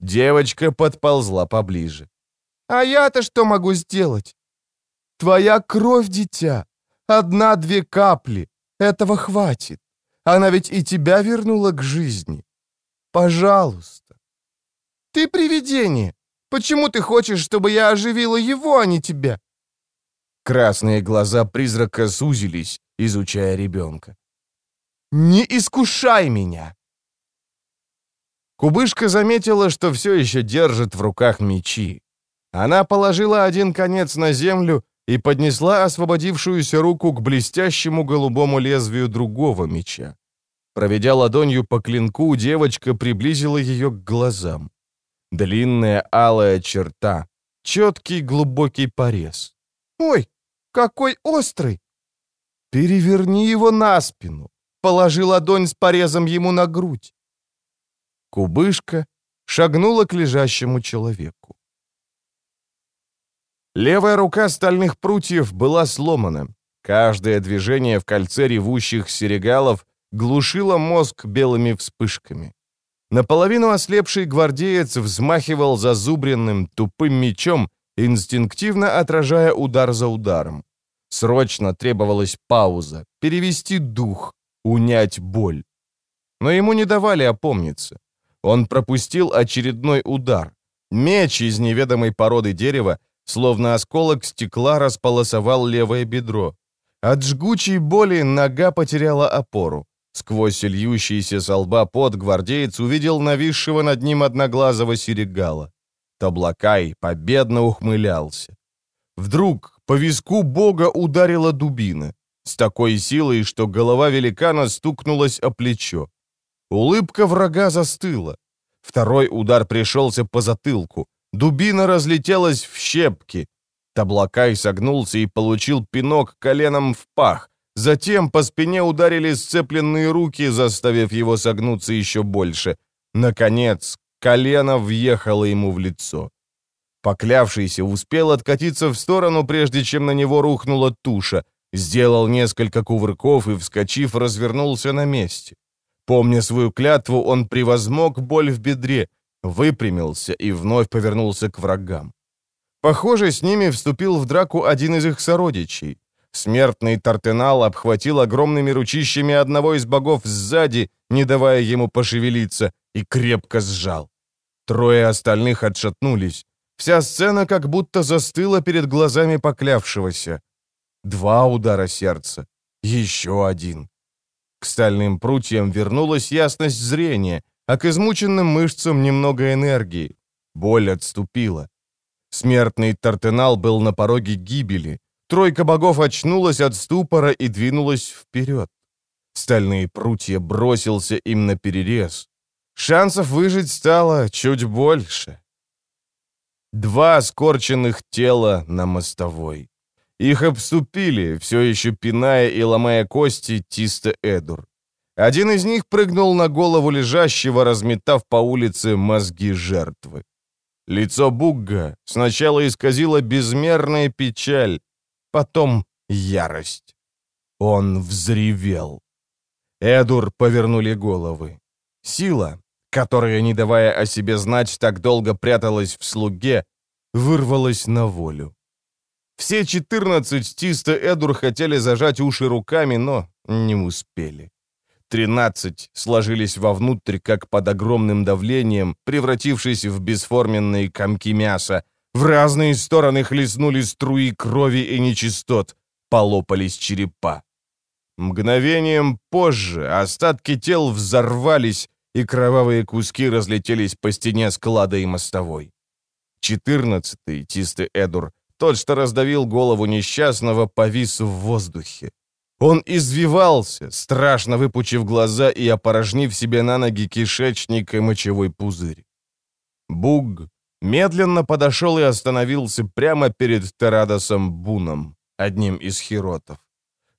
Девочка подползла поближе. «А я-то что могу сделать?» «Твоя кровь, дитя. Одна-две капли. Этого хватит. Она ведь и тебя вернула к жизни. Пожалуйста. Ты привидение. Почему ты хочешь, чтобы я оживила его, а не тебя? Красные глаза призрака сузились, изучая ребенка. «Не искушай меня!» Кубышка заметила, что все еще держит в руках мечи. Она положила один конец на землю и поднесла освободившуюся руку к блестящему голубому лезвию другого меча. Проведя ладонью по клинку, девочка приблизила ее к глазам. Длинная алая черта, четкий глубокий порез. «Ой, какой острый!» «Переверни его на спину!» Положи ладонь с порезом ему на грудь. Кубышка шагнула к лежащему человеку. Левая рука стальных прутьев была сломана. Каждое движение в кольце ревущих серегалов глушило мозг белыми вспышками. Наполовину ослепший гвардеец взмахивал зазубренным тупым мечом, инстинктивно отражая удар за ударом. Срочно требовалась пауза, перевести дух, унять боль. Но ему не давали опомниться. Он пропустил очередной удар. Меч из неведомой породы дерева Словно осколок стекла располосовал левое бедро. От жгучей боли нога потеряла опору. Сквозь льющийся со лба пот гвардеец увидел нависшего над ним одноглазого серегала. Таблакай победно ухмылялся. Вдруг по виску бога ударила дубина. С такой силой, что голова великана стукнулась о плечо. Улыбка врага застыла. Второй удар пришелся по затылку. Дубина разлетелась в щепки. Таблакай согнулся и получил пинок коленом в пах. Затем по спине ударили сцепленные руки, заставив его согнуться еще больше. Наконец, колено въехало ему в лицо. Поклявшийся успел откатиться в сторону, прежде чем на него рухнула туша, сделал несколько кувырков и, вскочив, развернулся на месте. Помня свою клятву, он превозмог боль в бедре, выпрямился и вновь повернулся к врагам. Похоже, с ними вступил в драку один из их сородичей. Смертный Тартенал обхватил огромными ручищами одного из богов сзади, не давая ему пошевелиться, и крепко сжал. Трое остальных отшатнулись. Вся сцена как будто застыла перед глазами поклявшегося. Два удара сердца. Еще один. К стальным прутьям вернулась ясность зрения, а к измученным мышцам немного энергии. Боль отступила. Смертный Тартенал был на пороге гибели. Тройка богов очнулась от ступора и двинулась вперед. Стальные прутья бросился им на перерез. Шансов выжить стало чуть больше. Два скорченных тела на мостовой. Их обступили, все еще пиная и ломая кости Тиста Эдур. Один из них прыгнул на голову лежащего, разметав по улице мозги жертвы. Лицо Бугга сначала исказило безмерная печаль, потом ярость. Он взревел. Эдур повернули головы. Сила, которая, не давая о себе знать, так долго пряталась в слуге, вырвалась на волю. Все четырнадцать Тиста Эдур хотели зажать уши руками, но не успели. Тринадцать сложились вовнутрь, как под огромным давлением, превратившись в бесформенные комки мяса. В разные стороны хлестнули струи крови и нечистот, полопались черепа. Мгновением позже остатки тел взорвались, и кровавые куски разлетелись по стене склада и мостовой. Четырнадцатый, Тисты Эдур, тот, что раздавил голову несчастного, повис в воздухе. Он извивался, страшно выпучив глаза и опорожнив себе на ноги кишечник и мочевой пузырь. Буг медленно подошел и остановился прямо перед Терадосом Буном, одним из хиротов.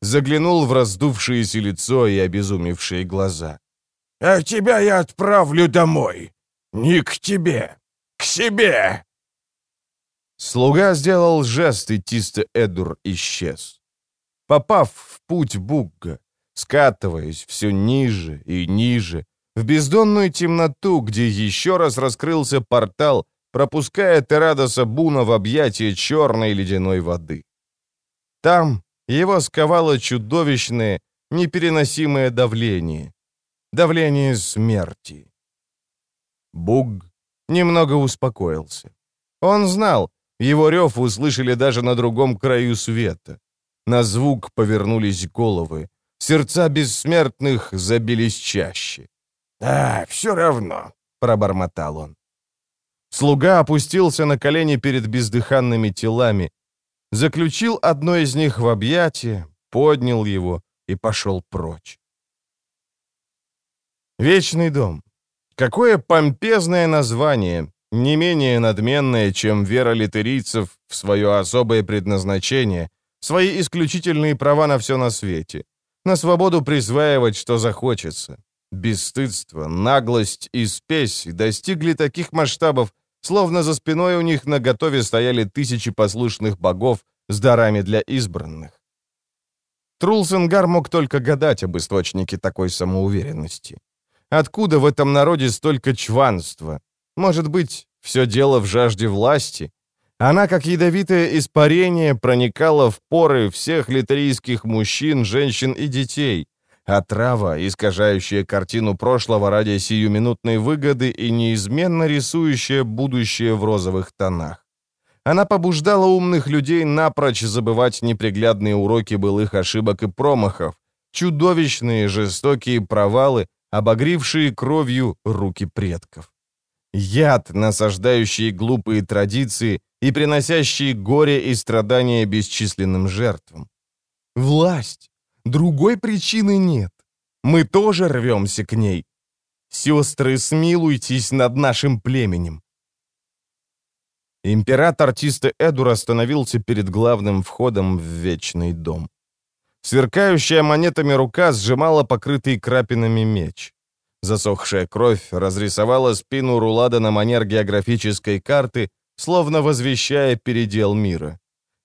Заглянул в раздувшееся лицо и обезумевшие глаза. «А тебя я отправлю домой. Не к тебе, к себе!» Слуга сделал жест, и Тисто Эдур исчез. Попав в путь Бугга, скатываясь все ниже и ниже, в бездонную темноту, где еще раз раскрылся портал, пропуская Терадоса Буна в объятия черной ледяной воды. Там его сковало чудовищное, непереносимое давление. Давление смерти. Буг немного успокоился. Он знал, его рев услышали даже на другом краю света. На звук повернулись головы. Сердца бессмертных забились чаще. «А, все равно», — пробормотал он. Слуга опустился на колени перед бездыханными телами, заключил одно из них в объятие, поднял его и пошел прочь. Вечный дом. Какое помпезное название, не менее надменное, чем вера литерийцев в свое особое предназначение, свои исключительные права на все на свете, на свободу присваивать, что захочется. Бесстыдство, наглость и спесь достигли таких масштабов, словно за спиной у них на готове стояли тысячи послушных богов с дарами для избранных. Трулсенгар мог только гадать об источнике такой самоуверенности. Откуда в этом народе столько чванства? Может быть, все дело в жажде власти? Она, как ядовитое испарение, проникала в поры всех литерийских мужчин, женщин и детей. Отрава, искажающая картину прошлого ради сиюминутной выгоды и неизменно рисующая будущее в розовых тонах. Она побуждала умных людей напрочь забывать неприглядные уроки былых ошибок и промахов, чудовищные жестокие провалы, обогрившие кровью руки предков. Яд, насаждающий глупые традиции и приносящий горе и страдания бесчисленным жертвам. Власть. Другой причины нет. Мы тоже рвемся к ней. Сестры, смилуйтесь над нашим племенем. Император Тисте Эдур остановился перед главным входом в Вечный дом. Сверкающая монетами рука сжимала покрытый крапинами меч. Засохшая кровь разрисовала спину Рулада на манер географической карты, словно возвещая передел мира.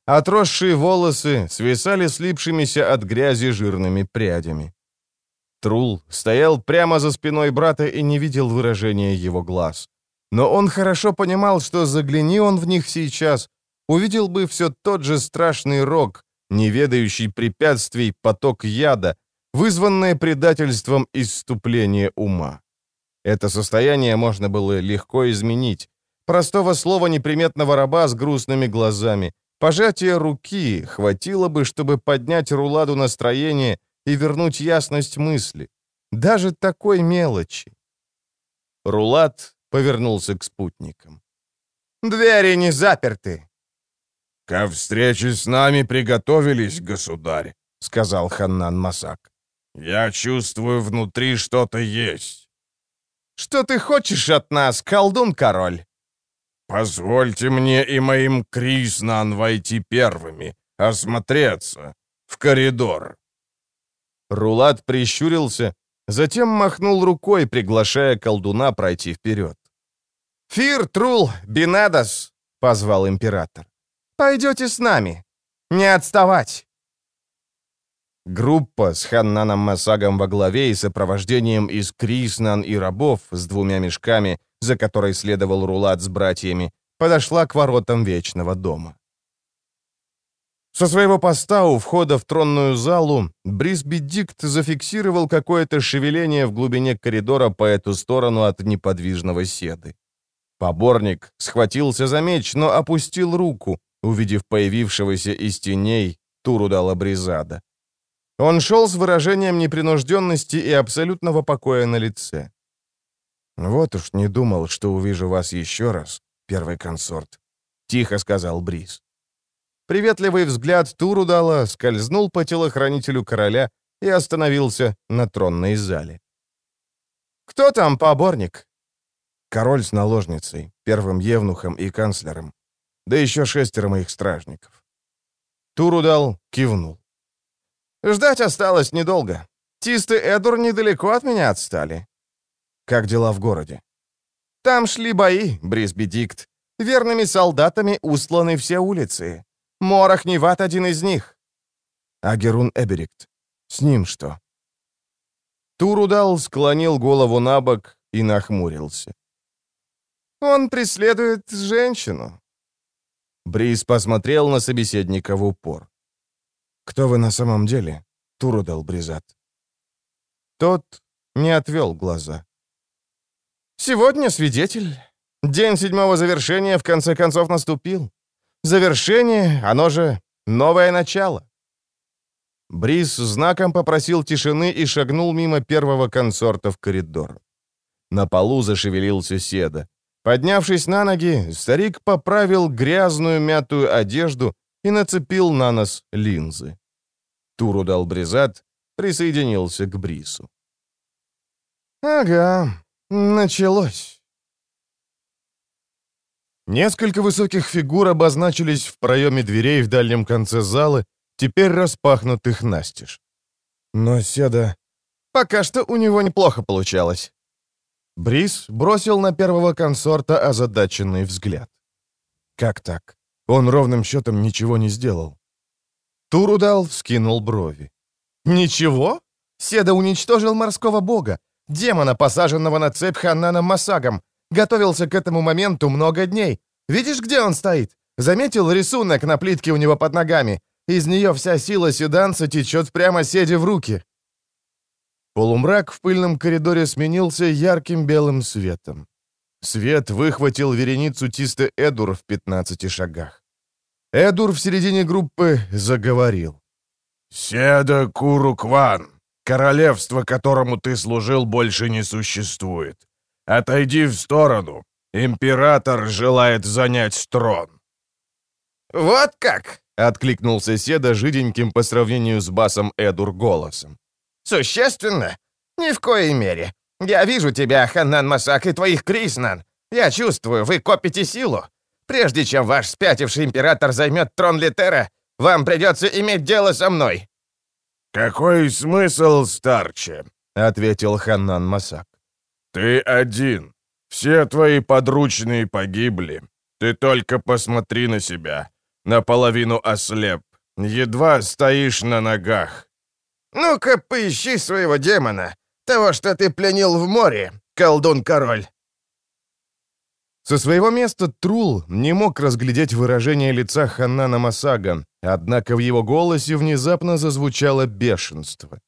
Отросшие волосы свисали слипшимися от грязи жирными прядями. Трул стоял прямо за спиной брата и не видел выражения его глаз. Но он хорошо понимал, что загляни он в них сейчас, увидел бы все тот же страшный рог, не ведающий препятствий поток яда, вызванное предательством исступления ума. Это состояние можно было легко изменить. Простого слова неприметного раба с грустными глазами, пожатие руки хватило бы, чтобы поднять руладу настроение и вернуть ясность мысли. Даже такой мелочи. Рулат повернулся к спутникам. «Двери не заперты!» «Ко встрече с нами приготовились, государь», — сказал Ханнан Масак. «Я чувствую, внутри что-то есть». «Что ты хочешь от нас, колдун-король?» «Позвольте мне и моим Криснан войти первыми, осмотреться, в коридор». Рулат прищурился, затем махнул рукой, приглашая колдуна пройти вперед. «Фир, Трул, Бинадас!» — позвал император. «Пойдете с нами. Не отставать!» Группа с Ханнаном Масагом во главе и сопровождением из Криснан и рабов с двумя мешками, за которой следовал Рулат с братьями, подошла к воротам Вечного дома. Со своего поста у входа в тронную залу Брисби Дикт зафиксировал какое-то шевеление в глубине коридора по эту сторону от неподвижного седы. Поборник схватился за меч, но опустил руку, увидев появившегося из теней Турудала Бризада. Он шел с выражением непринужденности и абсолютного покоя на лице. «Вот уж не думал, что увижу вас еще раз, первый консорт», — тихо сказал Бриз. Приветливый взгляд Турудала скользнул по телохранителю короля и остановился на тронной зале. «Кто там поборник?» Король с наложницей, первым евнухом и канцлером. Да еще шестеро моих стражников. Турудал кивнул. «Ждать осталось недолго. Тисты Эдур недалеко от меня отстали». «Как дела в городе?» «Там шли бои, Брисби Дикт. Верными солдатами устланы все улицы. Морох Неват один из них. А Герун Эберикт? С ним что? Турудал склонил голову на бок и нахмурился. Он преследует женщину. Бриз посмотрел на собеседника в упор. «Кто вы на самом деле, Турудал Бризат?» Тот не отвел глаза. «Сегодня свидетель. День седьмого завершения в конце концов наступил. Завершение, оно же новое начало. Бриз знаком попросил тишины и шагнул мимо первого консорта в коридор. На полу зашевелился Седа. Поднявшись на ноги, старик поправил грязную мятую одежду и нацепил на нос линзы. Туру дал Бризат, присоединился к Брису. «Ага, началось». Несколько высоких фигур обозначились в проеме дверей в дальнем конце зала, теперь распахнутых настежь. Но Седа... Пока что у него неплохо получалось. Брис бросил на первого консорта озадаченный взгляд. Как так? Он ровным счетом ничего не сделал. Турудал вскинул брови. «Ничего? Седа уничтожил морского бога, демона, посаженного на цепь Ханнаном Масагом, Готовился к этому моменту много дней. Видишь, где он стоит? Заметил рисунок на плитке у него под ногами? Из нее вся сила седанца течет прямо седе в руки. Полумрак в пыльном коридоре сменился ярким белым светом. Свет выхватил вереницу Тисты Эдур в 15 шагах. Эдур в середине группы заговорил. «Седа Курукван, королевство, которому ты служил, больше не существует. Отойди в сторону. Император желает занять трон». «Вот как!» — откликнулся Седа жиденьким по сравнению с басом Эдур голосом. «Существенно? Ни в коей мере. Я вижу тебя, Ханнан Масак, и твоих Криснан. Я чувствую, вы копите силу. Прежде чем ваш спятивший император займет трон Литера, вам придется иметь дело со мной». «Какой смысл, старче?» — ответил Ханнан Масак. «Ты один. Все твои подручные погибли. Ты только посмотри на себя. Наполовину ослеп. Едва стоишь на ногах». «Ну-ка, поищи своего демона. Того, что ты пленил в море, колдун-король». Со своего места Трул не мог разглядеть выражение лица Ханнана Масага, однако в его голосе внезапно зазвучало бешенство.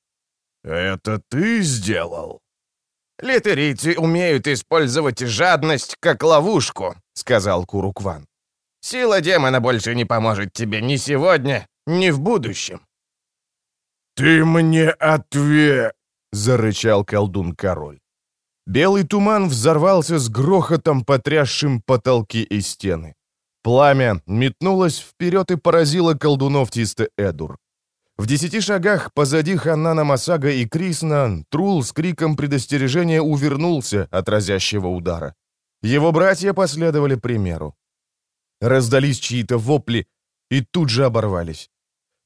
«Это ты сделал?» «Литерийцы умеют использовать жадность как ловушку», — сказал Курукван. «Сила демона больше не поможет тебе ни сегодня, ни в будущем». «Ты мне отве...» — зарычал колдун-король. Белый туман взорвался с грохотом, потрясшим потолки и стены. Пламя метнулось вперед и поразило колдунов Тисте Эдур. В десяти шагах позади Ханнана Масага и Крисна Трул с криком предостережения увернулся от разящего удара. Его братья последовали примеру. Раздались чьи-то вопли и тут же оборвались.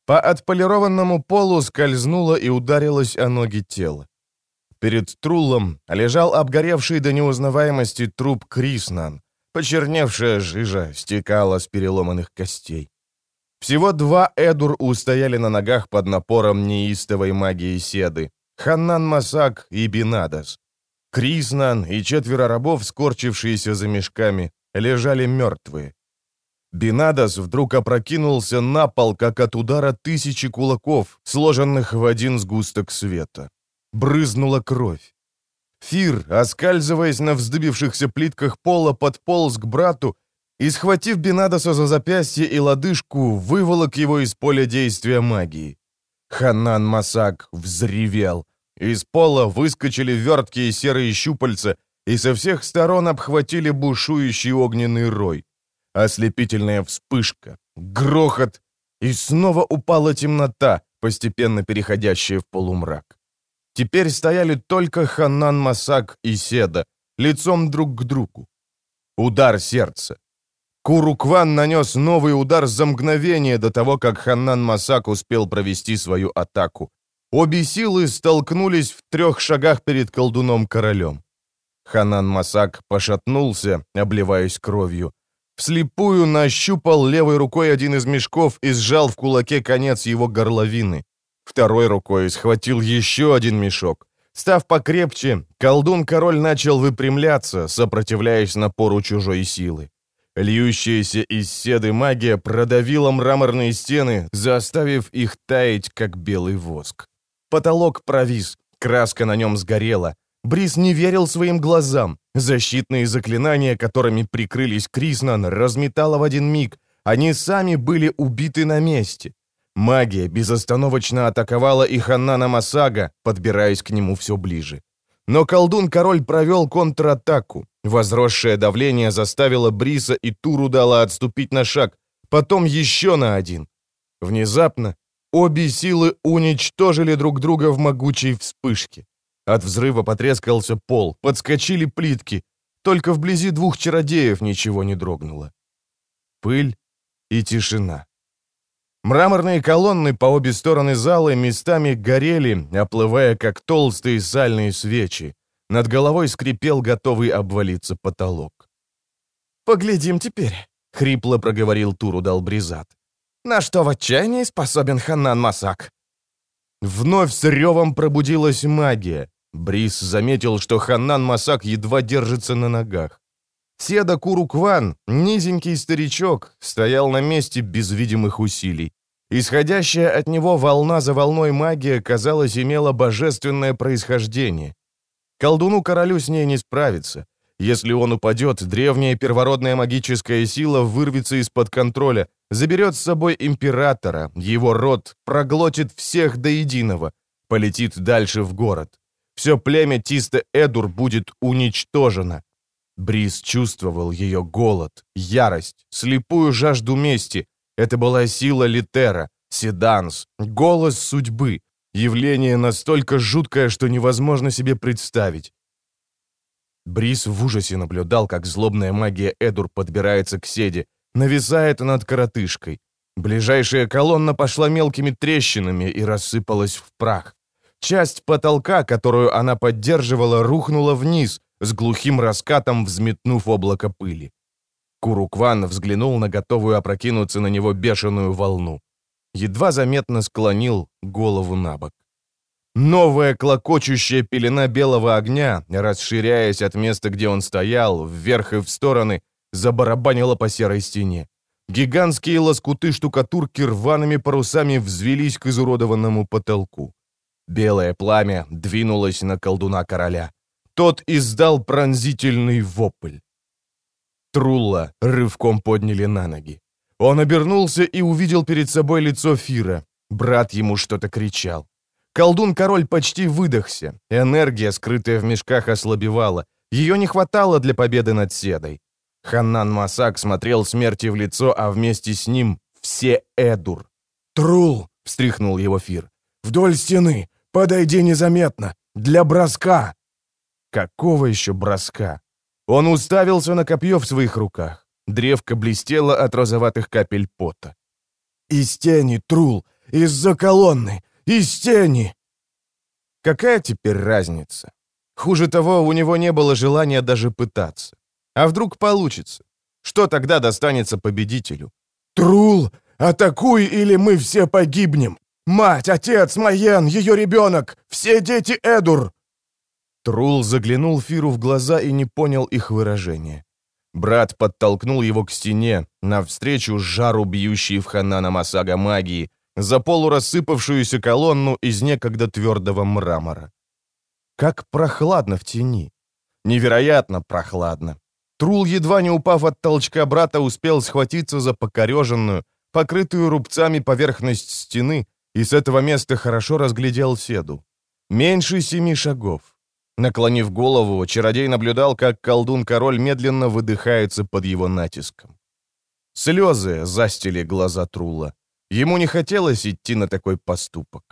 По отполированному полу скользнуло и ударилось о ноги тело. Перед Труллом лежал обгоревший до неузнаваемости труп Криснан. Почерневшая жижа стекала с переломанных костей. Всего два Эдур устояли на ногах под напором неистовой магии Седы. Ханнан Масак и Бинадас. Криснан и четверо рабов, скорчившиеся за мешками, лежали мертвые. Бинадас вдруг опрокинулся на пол, как от удара тысячи кулаков, сложенных в один сгусток света брызнула кровь. Фир, оскальзываясь на вздыбившихся плитках пола, подполз к брату и, схватив Бенадоса за запястье и лодыжку, выволок его из поля действия магии. Ханан Масак взревел. Из пола выскочили верткие серые щупальца и со всех сторон обхватили бушующий огненный рой. Ослепительная вспышка, грохот, и снова упала темнота, постепенно переходящая в полумрак. Теперь стояли только Ханан Масак и Седа, лицом друг к другу. Удар сердца. Курукван нанес новый удар за мгновение до того, как Ханан Масак успел провести свою атаку. Обе силы столкнулись в трех шагах перед колдуном-королем. Ханан Масак пошатнулся, обливаясь кровью. Вслепую нащупал левой рукой один из мешков и сжал в кулаке конец его горловины. Второй рукой схватил еще один мешок. Став покрепче, колдун-король начал выпрямляться, сопротивляясь напору чужой силы. Льющаяся из седы магия продавила мраморные стены, заставив их таять, как белый воск. Потолок провис, краска на нем сгорела. Брис не верил своим глазам. Защитные заклинания, которыми прикрылись Криснан, разметало в один миг. Они сами были убиты на месте. Магия безостановочно атаковала и Ханнана Масага, подбираясь к нему все ближе. Но колдун-король провел контратаку. Возросшее давление заставило Бриса и Туру дало отступить на шаг, потом еще на один. Внезапно обе силы уничтожили друг друга в могучей вспышке. От взрыва потрескался пол, подскочили плитки. Только вблизи двух чародеев ничего не дрогнуло. Пыль и тишина. Мраморные колонны по обе стороны зала местами горели, оплывая, как толстые сальные свечи. Над головой скрипел готовый обвалиться потолок. «Поглядим теперь», — хрипло проговорил Туру Далбризат. «На что в отчаянии способен Ханан Масак?» Вновь с ревом пробудилась магия. Брис заметил, что Ханан Масак едва держится на ногах. Седа Курукван, низенький старичок, стоял на месте без видимых усилий. Исходящая от него волна за волной магия, казалось, имела божественное происхождение. Колдуну-королю с ней не справиться. Если он упадет, древняя первородная магическая сила вырвется из-под контроля, заберет с собой императора, его род проглотит всех до единого, полетит дальше в город. Все племя Тиста Эдур будет уничтожено. Брис чувствовал ее голод, ярость, слепую жажду мести, это была сила Литера, Седанс, голос судьбы, явление настолько жуткое, что невозможно себе представить. Брис в ужасе наблюдал, как злобная магия Эдур подбирается к седе, нависает над коротышкой. Ближайшая колонна пошла мелкими трещинами и рассыпалась в прах. Часть потолка, которую она поддерживала, рухнула вниз, с глухим раскатом взметнув облако пыли. Курукван взглянул на готовую опрокинуться на него бешеную волну. Едва заметно склонил голову на бок. Новая клокочущая пелена белого огня, расширяясь от места, где он стоял, вверх и в стороны, забарабанила по серой стене. Гигантские лоскуты штукатурки рваными парусами взвелись к изуродованному потолку. Белое пламя двинулось на колдуна короля. Тот издал пронзительный вопль. Трулла рывком подняли на ноги. Он обернулся и увидел перед собой лицо Фира. Брат ему что-то кричал. Колдун-король почти выдохся. Энергия, скрытая в мешках, ослабевала. Ее не хватало для победы над Седой. Ханнан Масак смотрел смерти в лицо, а вместе с ним все Эдур. «Трул!» — встряхнул его Фир. «Вдоль стены! Подойди незаметно! Для броска!» Какого еще броска? Он уставился на копье в своих руках. Древко блестело от розоватых капель пота. «Из тени, Трул! Из-за колонны! Из тени!» Какая теперь разница? Хуже того, у него не было желания даже пытаться. А вдруг получится? Что тогда достанется победителю? «Трул, атакуй, или мы все погибнем! Мать, отец, Майен, ее ребенок, все дети Эдур!» Трул заглянул Фиру в глаза и не понял их выражения. Брат подтолкнул его к стене, навстречу жару бьющей в Ханана Масага магии, за полурассыпавшуюся колонну из некогда твердого мрамора. Как прохладно в тени. Невероятно прохладно. Трул, едва не упав от толчка брата, успел схватиться за покореженную, покрытую рубцами поверхность стены, и с этого места хорошо разглядел седу. Меньше семи шагов. Наклонив голову, чародей наблюдал, как колдун-король медленно выдыхается под его натиском. Слезы застили глаза Трула. Ему не хотелось идти на такой поступок.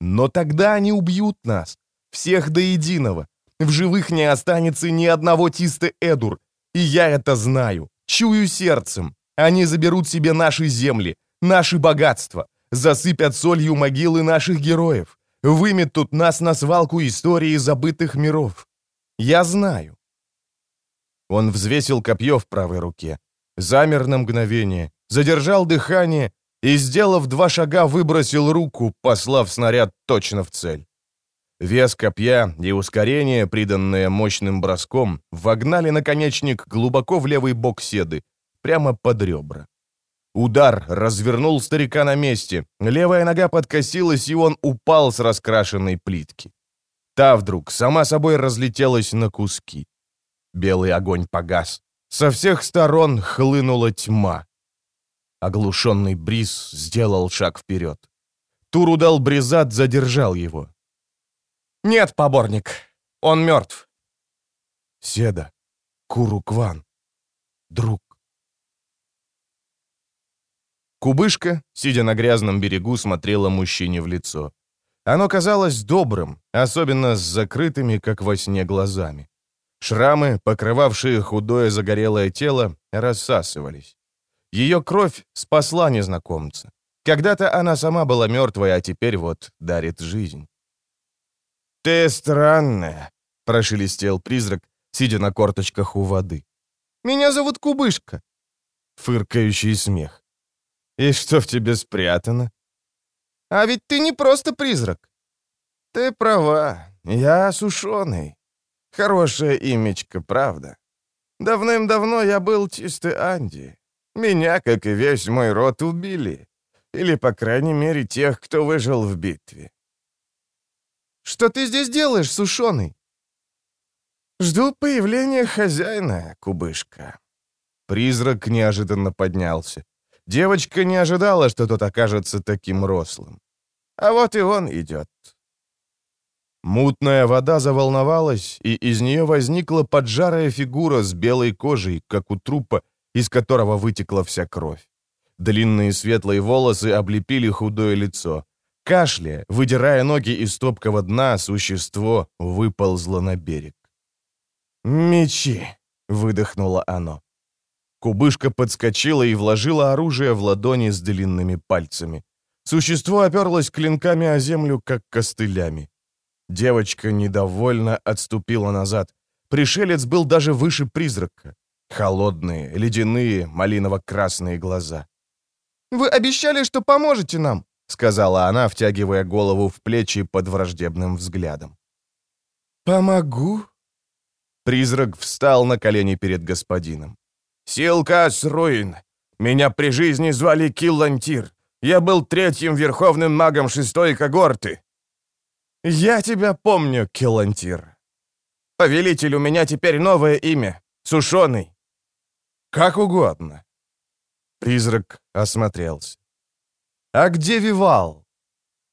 Но тогда они убьют нас. Всех до единого. В живых не останется ни одного Тисты Эдур. И я это знаю. Чую сердцем. Они заберут себе наши земли, наши богатства. Засыпят солью могилы наших героев. Выметут нас на свалку истории забытых миров. Я знаю. Он взвесил копье в правой руке. Замер на мгновение. Задержал дыхание и, сделав два шага, выбросил руку, послав снаряд точно в цель. Вес копья и ускорение, приданное мощным броском, вогнали наконечник глубоко в левый бок седы, прямо под ребра. Удар развернул старика на месте, левая нога подкосилась, и он упал с раскрашенной плитки. Та вдруг сама собой разлетелась на куски. Белый огонь погас. Со всех сторон хлынула тьма. Оглушенный Бриз сделал шаг вперед. Турудал Бризат задержал его. «Нет, поборник, он мертв». «Седа, Курукван, друг». Кубышка, сидя на грязном берегу, смотрела мужчине в лицо. Оно казалось добрым, особенно с закрытыми, как во сне, глазами. Шрамы, покрывавшие худое загорелое тело, рассасывались. Ее кровь спасла незнакомца. Когда-то она сама была мертвой, а теперь вот дарит жизнь. «Ты странная», — прошелестел призрак, сидя на корточках у воды. «Меня зовут Кубышка». Фыркающий смех. «И что в тебе спрятано?» «А ведь ты не просто призрак». «Ты права, я сушеный. Хорошее имечко, правда. Давным-давно я был чистый Анди. Меня, как и весь мой род, убили. Или, по крайней мере, тех, кто выжил в битве. «Что ты здесь делаешь, сушеный?» «Жду появления хозяина, кубышка». Призрак неожиданно поднялся. Девочка не ожидала, что тот окажется таким рослым. А вот и он идет. Мутная вода заволновалась, и из нее возникла поджарая фигура с белой кожей, как у трупа, из которого вытекла вся кровь. Длинные светлые волосы облепили худое лицо. Кашляя, выдирая ноги из топкого дна, существо выползло на берег. «Мечи!» — выдохнуло оно. Кубышка подскочила и вложила оружие в ладони с длинными пальцами. Существо оперлось клинками о землю, как костылями. Девочка недовольно отступила назад. Пришелец был даже выше призрака. Холодные, ледяные, малиново-красные глаза. «Вы обещали, что поможете нам», — сказала она, втягивая голову в плечи под враждебным взглядом. «Помогу?» Призрак встал на колени перед господином. «Силкас Руин. Меня при жизни звали Киллантир. Я был третьим верховным магом шестой когорты». «Я тебя помню, Киллантир». «Повелитель, у меня теперь новое имя. Сушеный». «Как угодно». Призрак осмотрелся. «А где Вивал?»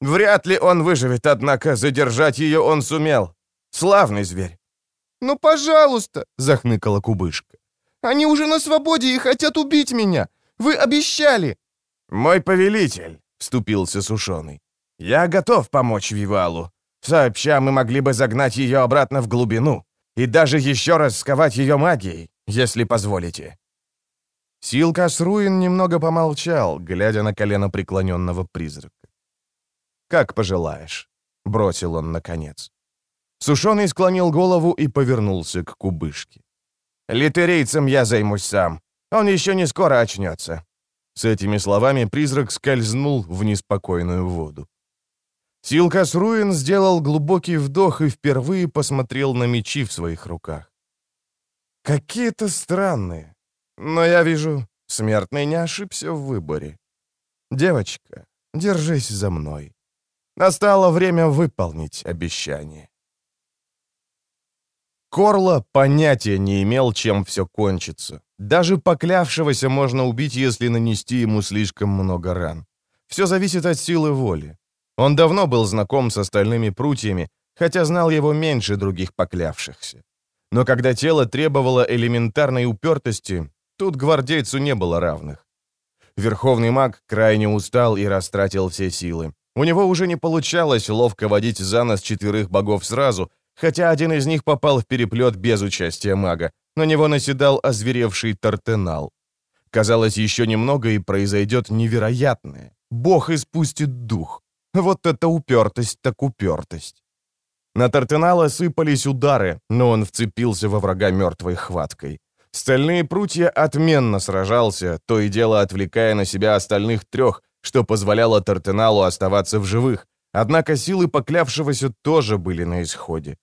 «Вряд ли он выживет, однако задержать ее он сумел. Славный зверь». «Ну, пожалуйста!» — захныкала кубышка. «Они уже на свободе и хотят убить меня! Вы обещали!» «Мой повелитель!» — вступился Сушеный. «Я готов помочь Вивалу. Сообща мы могли бы загнать ее обратно в глубину и даже еще раз сковать ее магией, если позволите». Силкас Руин немного помолчал, глядя на колено преклоненного призрака. «Как пожелаешь», — бросил он наконец. Сушеный склонил голову и повернулся к кубышке. «Литерейцем я займусь сам. Он еще не скоро очнется». С этими словами призрак скользнул в неспокойную воду. Силкас Руин сделал глубокий вдох и впервые посмотрел на мечи в своих руках. «Какие-то странные. Но я вижу, смертный не ошибся в выборе. Девочка, держись за мной. Настало время выполнить обещание». Корло понятия не имел, чем все кончится. Даже поклявшегося можно убить, если нанести ему слишком много ран. Все зависит от силы воли. Он давно был знаком с остальными прутьями, хотя знал его меньше других поклявшихся. Но когда тело требовало элементарной упертости, тут гвардейцу не было равных. Верховный маг крайне устал и растратил все силы. У него уже не получалось ловко водить за нос четверых богов сразу, хотя один из них попал в переплет без участия мага. На него наседал озверевший Тартенал. Казалось, еще немного и произойдет невероятное. Бог испустит дух. Вот это упертость так упертость. На Тартенала сыпались удары, но он вцепился во врага мертвой хваткой. Стальные прутья отменно сражался, то и дело отвлекая на себя остальных трех, что позволяло Тартеналу оставаться в живых, однако силы поклявшегося тоже были на исходе.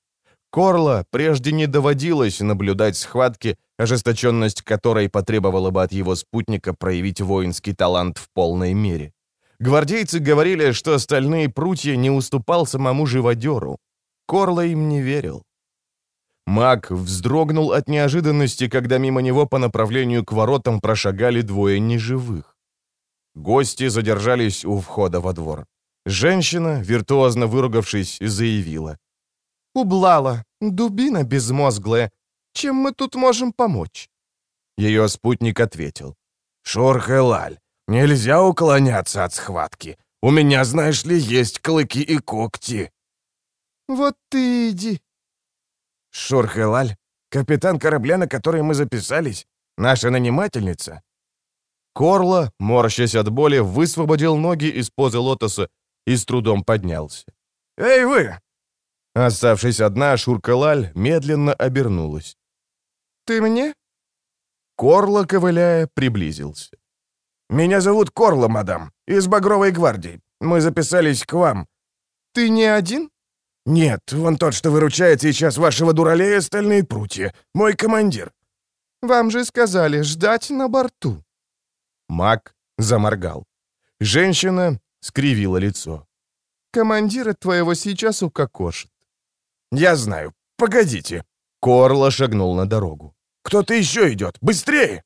Корла прежде не доводилось наблюдать схватки, ожесточенность которой потребовала бы от его спутника проявить воинский талант в полной мере. Гвардейцы говорили, что остальные прутья не уступал самому живодеру. Корла им не верил. Маг вздрогнул от неожиданности, когда мимо него по направлению к воротам прошагали двое неживых. Гости задержались у входа во двор. Женщина, виртуозно выругавшись, заявила. «Ублала, дубина безмозглая. Чем мы тут можем помочь?» Ее спутник ответил. «Шурхелаль, нельзя уклоняться от схватки. У меня, знаешь ли, есть клыки и когти». «Вот ты иди». «Шурхелаль, капитан корабля, на который мы записались, наша нанимательница?» Корло, морщась от боли, высвободил ноги из позы лотоса и с трудом поднялся. «Эй вы, Оставшись одна, Шуркалаль медленно обернулась. «Ты мне?» Корло, ковыляя, приблизился. «Меня зовут Корло, мадам, из Багровой гвардии. Мы записались к вам». «Ты не один?» «Нет, вон тот, что выручает сейчас вашего дуралея стальные прутья. Мой командир». «Вам же сказали ждать на борту». Мак заморгал. Женщина скривила лицо. «Командира твоего сейчас укокошит. «Я знаю. Погодите». Корло шагнул на дорогу. «Кто-то еще идет! Быстрее!»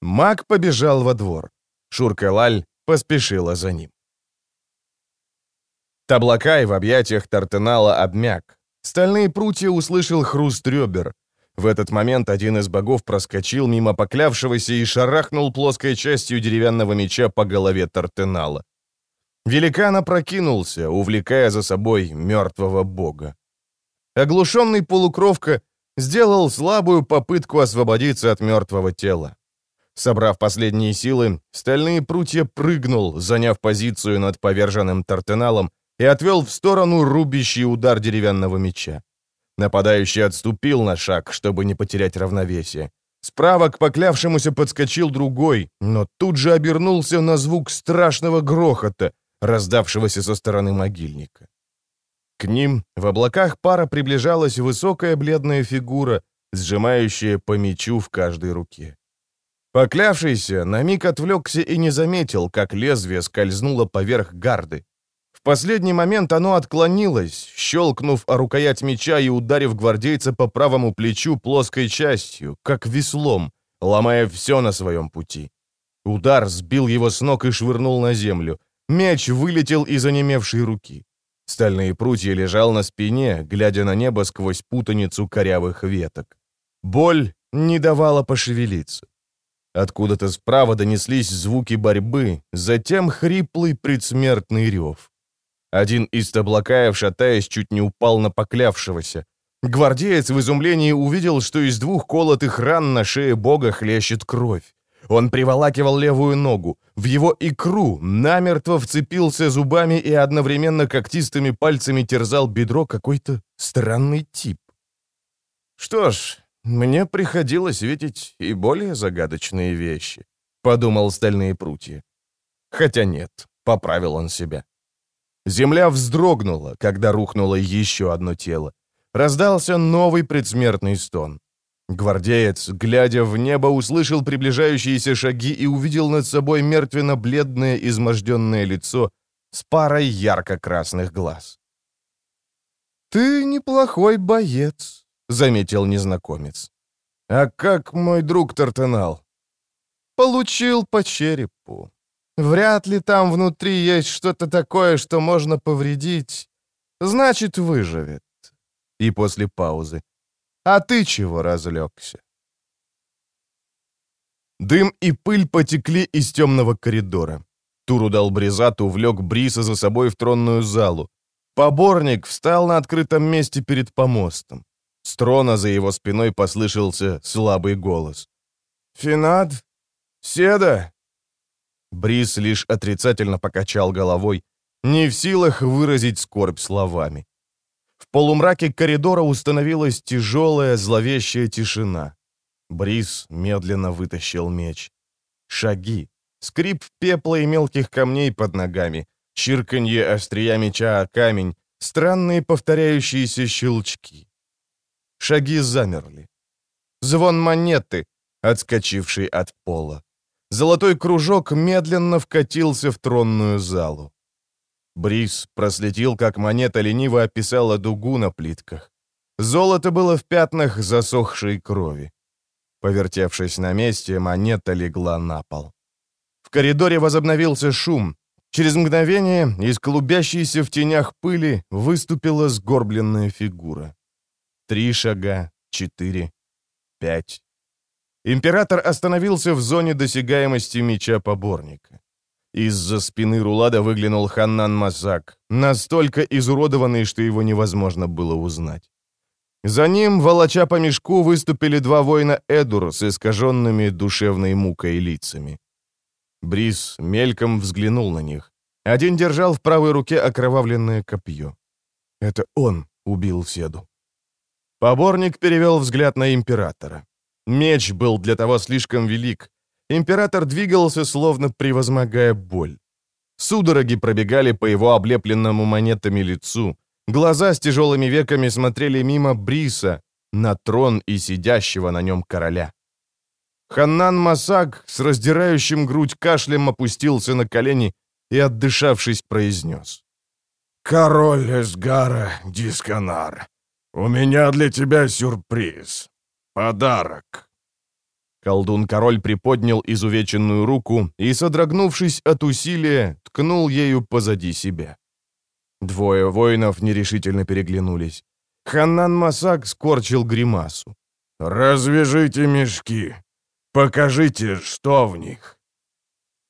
Маг побежал во двор. Шурка Лаль поспешила за ним. Таблакай в объятиях Тартенала обмяк. Стальные прутья услышал хруст ребер. В этот момент один из богов проскочил мимо поклявшегося и шарахнул плоской частью деревянного меча по голове Тартенала. Великан опрокинулся, увлекая за собой мертвого бога. Оглушенный полукровка сделал слабую попытку освободиться от мертвого тела. Собрав последние силы, стальные прутья прыгнул, заняв позицию над поверженным Тартеналом и отвел в сторону рубящий удар деревянного меча. Нападающий отступил на шаг, чтобы не потерять равновесие. Справа к поклявшемуся подскочил другой, но тут же обернулся на звук страшного грохота, раздавшегося со стороны могильника. К ним в облаках пара приближалась высокая бледная фигура, сжимающая по мечу в каждой руке. Поклявшийся на миг отвлекся и не заметил, как лезвие скользнуло поверх гарды. В последний момент оно отклонилось, щелкнув о рукоять меча и ударив гвардейца по правому плечу плоской частью, как веслом, ломая все на своем пути. Удар сбил его с ног и швырнул на землю. Меч вылетел из онемевшей руки. Стальные прутья лежал на спине, глядя на небо сквозь путаницу корявых веток. Боль не давала пошевелиться. Откуда-то справа донеслись звуки борьбы, затем хриплый предсмертный рев. Один из таблакаев, шатаясь, чуть не упал на поклявшегося. Гвардеец в изумлении увидел, что из двух колотых ран на шее бога хлещет кровь. Он приволакивал левую ногу. В его икру намертво вцепился зубами и одновременно когтистыми пальцами терзал бедро какой-то странный тип. «Что ж, мне приходилось видеть и более загадочные вещи», — подумал стальные прутья. «Хотя нет», — поправил он себя. Земля вздрогнула, когда рухнуло еще одно тело. Раздался новый предсмертный стон. Гвардеец, глядя в небо, услышал приближающиеся шаги и увидел над собой мертвенно-бледное изможденное лицо с парой ярко-красных глаз. «Ты неплохой боец», — заметил незнакомец. «А как мой друг Тартенал?» «Получил по черепу. Вряд ли там внутри есть что-то такое, что можно повредить. Значит, выживет. И после паузы. А ты чего разлегся? Дым и пыль потекли из темного коридора. Туру дал Бризату, влек Бриса за собой в тронную залу. Поборник встал на открытом месте перед помостом. С трона за его спиной послышался слабый голос. «Финад? Седа? Брис лишь отрицательно покачал головой, не в силах выразить скорбь словами. Полумраке коридора установилась тяжелая, зловещая тишина. Брис медленно вытащил меч. Шаги. Скрип пепла и мелких камней под ногами. Чирканье острия меча о камень. Странные повторяющиеся щелчки. Шаги замерли. Звон монеты, отскочивший от пола. Золотой кружок медленно вкатился в тронную залу. Брис проследил, как монета лениво описала дугу на плитках. Золото было в пятнах засохшей крови. Повертевшись на месте, монета легла на пол. В коридоре возобновился шум. Через мгновение из клубящейся в тенях пыли выступила сгорбленная фигура. Три шага, четыре, пять. Император остановился в зоне досягаемости меча поборника. Из-за спины Рулада выглянул Ханнан Масак, настолько изуродованный, что его невозможно было узнать. За ним, волоча по мешку, выступили два воина Эдур с искаженными душевной мукой лицами. Брис мельком взглянул на них. Один держал в правой руке окровавленное копье. Это он убил Седу. Поборник перевел взгляд на императора. Меч был для того слишком велик. Император двигался, словно превозмогая боль. Судороги пробегали по его облепленному монетами лицу. Глаза с тяжелыми веками смотрели мимо Бриса на трон и сидящего на нем короля. Ханнан Масак с раздирающим грудь кашлем опустился на колени и, отдышавшись, произнес. «Король Эсгара Дисканар, у меня для тебя сюрприз». «Подарок!» Колдун-король приподнял изувеченную руку и, содрогнувшись от усилия, ткнул ею позади себя. Двое воинов нерешительно переглянулись. Ханнан Масак скорчил гримасу. «Развяжите мешки! Покажите, что в них!»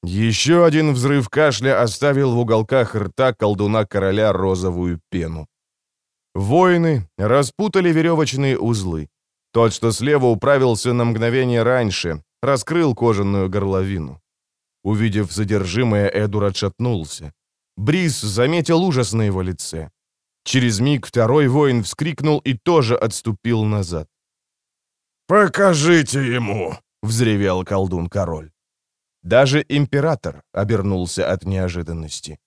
Еще один взрыв кашля оставил в уголках рта колдуна-короля розовую пену. Воины распутали веревочные узлы. Тот, что слева, управился на мгновение раньше, раскрыл кожаную горловину. Увидев содержимое, Эдур отшатнулся. Брис заметил ужас на его лице. Через миг второй воин вскрикнул и тоже отступил назад. «Покажите ему!» — взревел колдун-король. Даже император обернулся от неожиданности.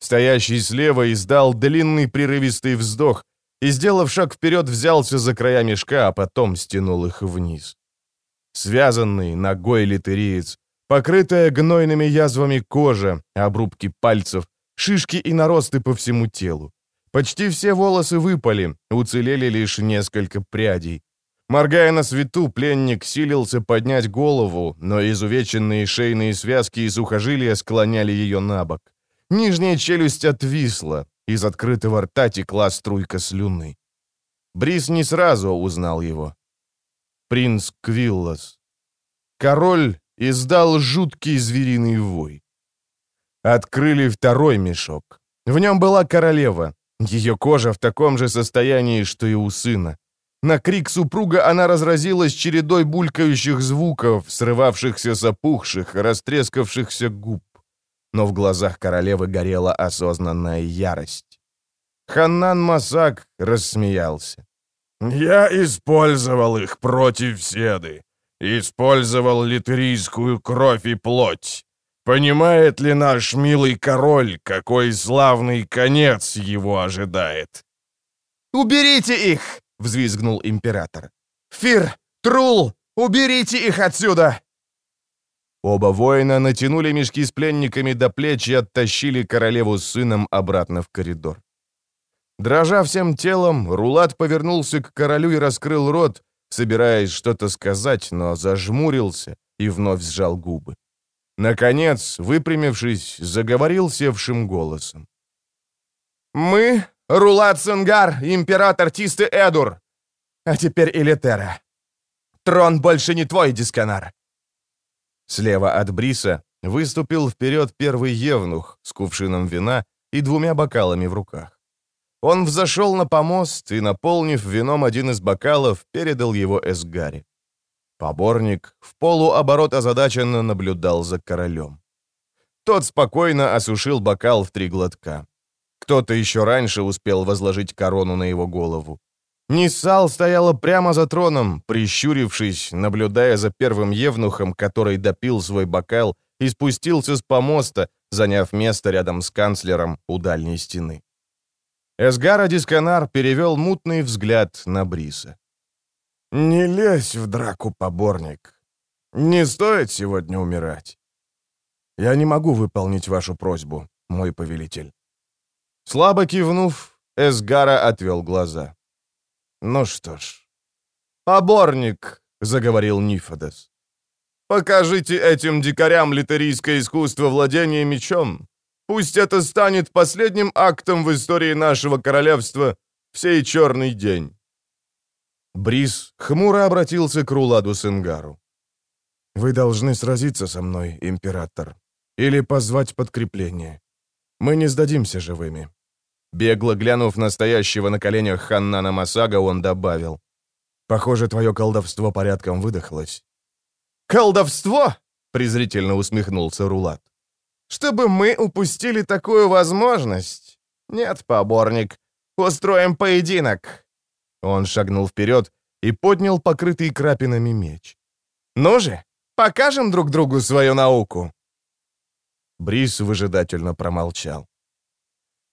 Стоящий слева издал длинный прерывистый вздох и, сделав шаг вперед, взялся за края мешка, а потом стянул их вниз. Связанный ногой литериец, покрытая гнойными язвами кожа, обрубки пальцев, шишки и наросты по всему телу. Почти все волосы выпали, уцелели лишь несколько прядей. Моргая на свету, пленник силился поднять голову, но изувеченные шейные связки и сухожилия склоняли ее на бок. Нижняя челюсть отвисла, из открытого рта текла струйка слюны. Брис не сразу узнал его. Принц Квиллас. Король издал жуткий звериный вой. Открыли второй мешок. В нем была королева. Ее кожа в таком же состоянии, что и у сына. На крик супруга она разразилась чередой булькающих звуков, срывавшихся с опухших, растрескавшихся губ. Но в глазах королевы горела осознанная ярость. Ханнан Масак рассмеялся. «Я использовал их против Седы. Использовал литерийскую кровь и плоть. Понимает ли наш милый король, какой славный конец его ожидает?» «Уберите их!» — взвизгнул император. «Фир! Трул! Уберите их отсюда!» Оба воина натянули мешки с пленниками до плеч и оттащили королеву с сыном обратно в коридор. Дрожа всем телом, Рулат повернулся к королю и раскрыл рот, собираясь что-то сказать, но зажмурился и вновь сжал губы. Наконец, выпрямившись, заговорил севшим голосом. «Мы Рулат Сунгар, император Тисты Эдур. А теперь Илетера. Трон больше не твой, Дисканар. Слева от Бриса выступил вперед первый евнух с кувшином вина и двумя бокалами в руках. Он взошел на помост и, наполнив вином один из бокалов, передал его Эсгаре. Поборник в полуоборот озадаченно наблюдал за королем. Тот спокойно осушил бокал в три глотка. Кто-то еще раньше успел возложить корону на его голову. Ниссал стояла прямо за троном, прищурившись, наблюдая за первым евнухом, который допил свой бокал и спустился с помоста, заняв место рядом с канцлером у дальней стены. Эсгара Дисканар перевел мутный взгляд на Бриса. «Не лезь в драку, поборник. Не стоит сегодня умирать. Я не могу выполнить вашу просьбу, мой повелитель». Слабо кивнув, Эсгара отвел глаза. «Ну что ж». «Поборник», — заговорил Нифодес. «Покажите этим дикарям литерийское искусство владения мечом. Пусть это станет последним актом в истории нашего королевства в сей черный день». Брис хмуро обратился к Руладу Сенгару. «Вы должны сразиться со мной, император, или позвать подкрепление. Мы не сдадимся живыми. Бегло глянув на стоящего на коленях Ханнана Масага, он добавил. «Похоже, твое колдовство порядком выдохлось». «Колдовство?» — презрительно усмехнулся Рулат. «Чтобы мы упустили такую возможность? Нет, поборник, устроим поединок». Он шагнул вперед и поднял покрытый крапинами меч. «Ну же, покажем друг другу свою науку!» Брис выжидательно промолчал.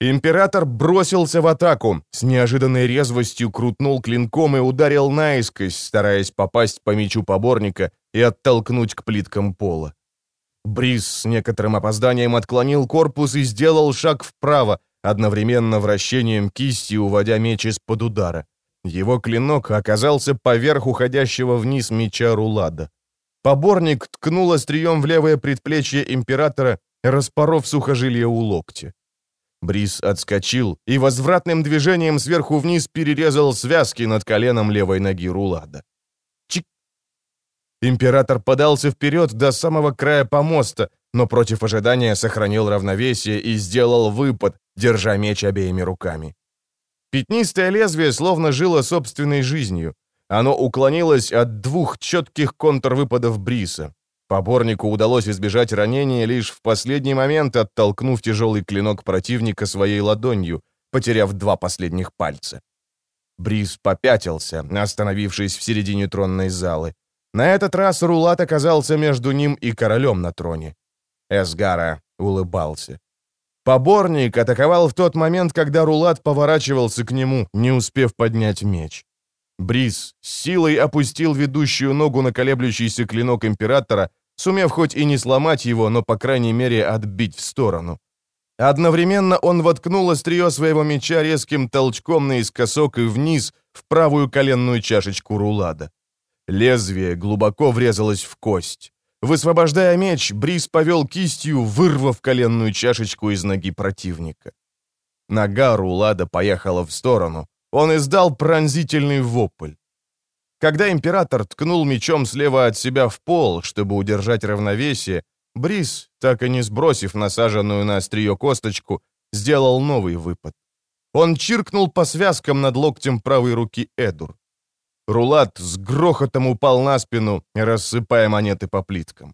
Император бросился в атаку, с неожиданной резвостью крутнул клинком и ударил наискось, стараясь попасть по мечу поборника и оттолкнуть к плиткам пола. Бриз с некоторым опозданием отклонил корпус и сделал шаг вправо, одновременно вращением кисти, уводя меч из-под удара. Его клинок оказался поверх уходящего вниз меча Рулада. Поборник ткнул острием в левое предплечье императора, распоров сухожилие у локтя. Брис отскочил и возвратным движением сверху вниз перерезал связки над коленом левой ноги Рулада. Чик! Император подался вперед до самого края помоста, но против ожидания сохранил равновесие и сделал выпад, держа меч обеими руками. Пятнистое лезвие словно жило собственной жизнью. Оно уклонилось от двух четких контрвыпадов Бриса. Поборнику удалось избежать ранения лишь в последний момент, оттолкнув тяжелый клинок противника своей ладонью, потеряв два последних пальца. Брис попятился, остановившись в середине тронной залы. На этот раз Рулат оказался между ним и королем на троне. Эсгара улыбался. Поборник атаковал в тот момент, когда Рулат поворачивался к нему, не успев поднять меч. Брис силой опустил ведущую ногу на колеблющийся клинок императора, сумев хоть и не сломать его, но, по крайней мере, отбить в сторону. Одновременно он воткнул острие своего меча резким толчком наискосок и вниз в правую коленную чашечку Рулада. Лезвие глубоко врезалось в кость. Высвобождая меч, Брис повел кистью, вырвав коленную чашечку из ноги противника. Нога Рулада поехала в сторону. Он издал пронзительный вопль. Когда император ткнул мечом слева от себя в пол, чтобы удержать равновесие, Брис, так и не сбросив насаженную на острие косточку, сделал новый выпад. Он чиркнул по связкам над локтем правой руки Эдур. Рулат с грохотом упал на спину, рассыпая монеты по плиткам.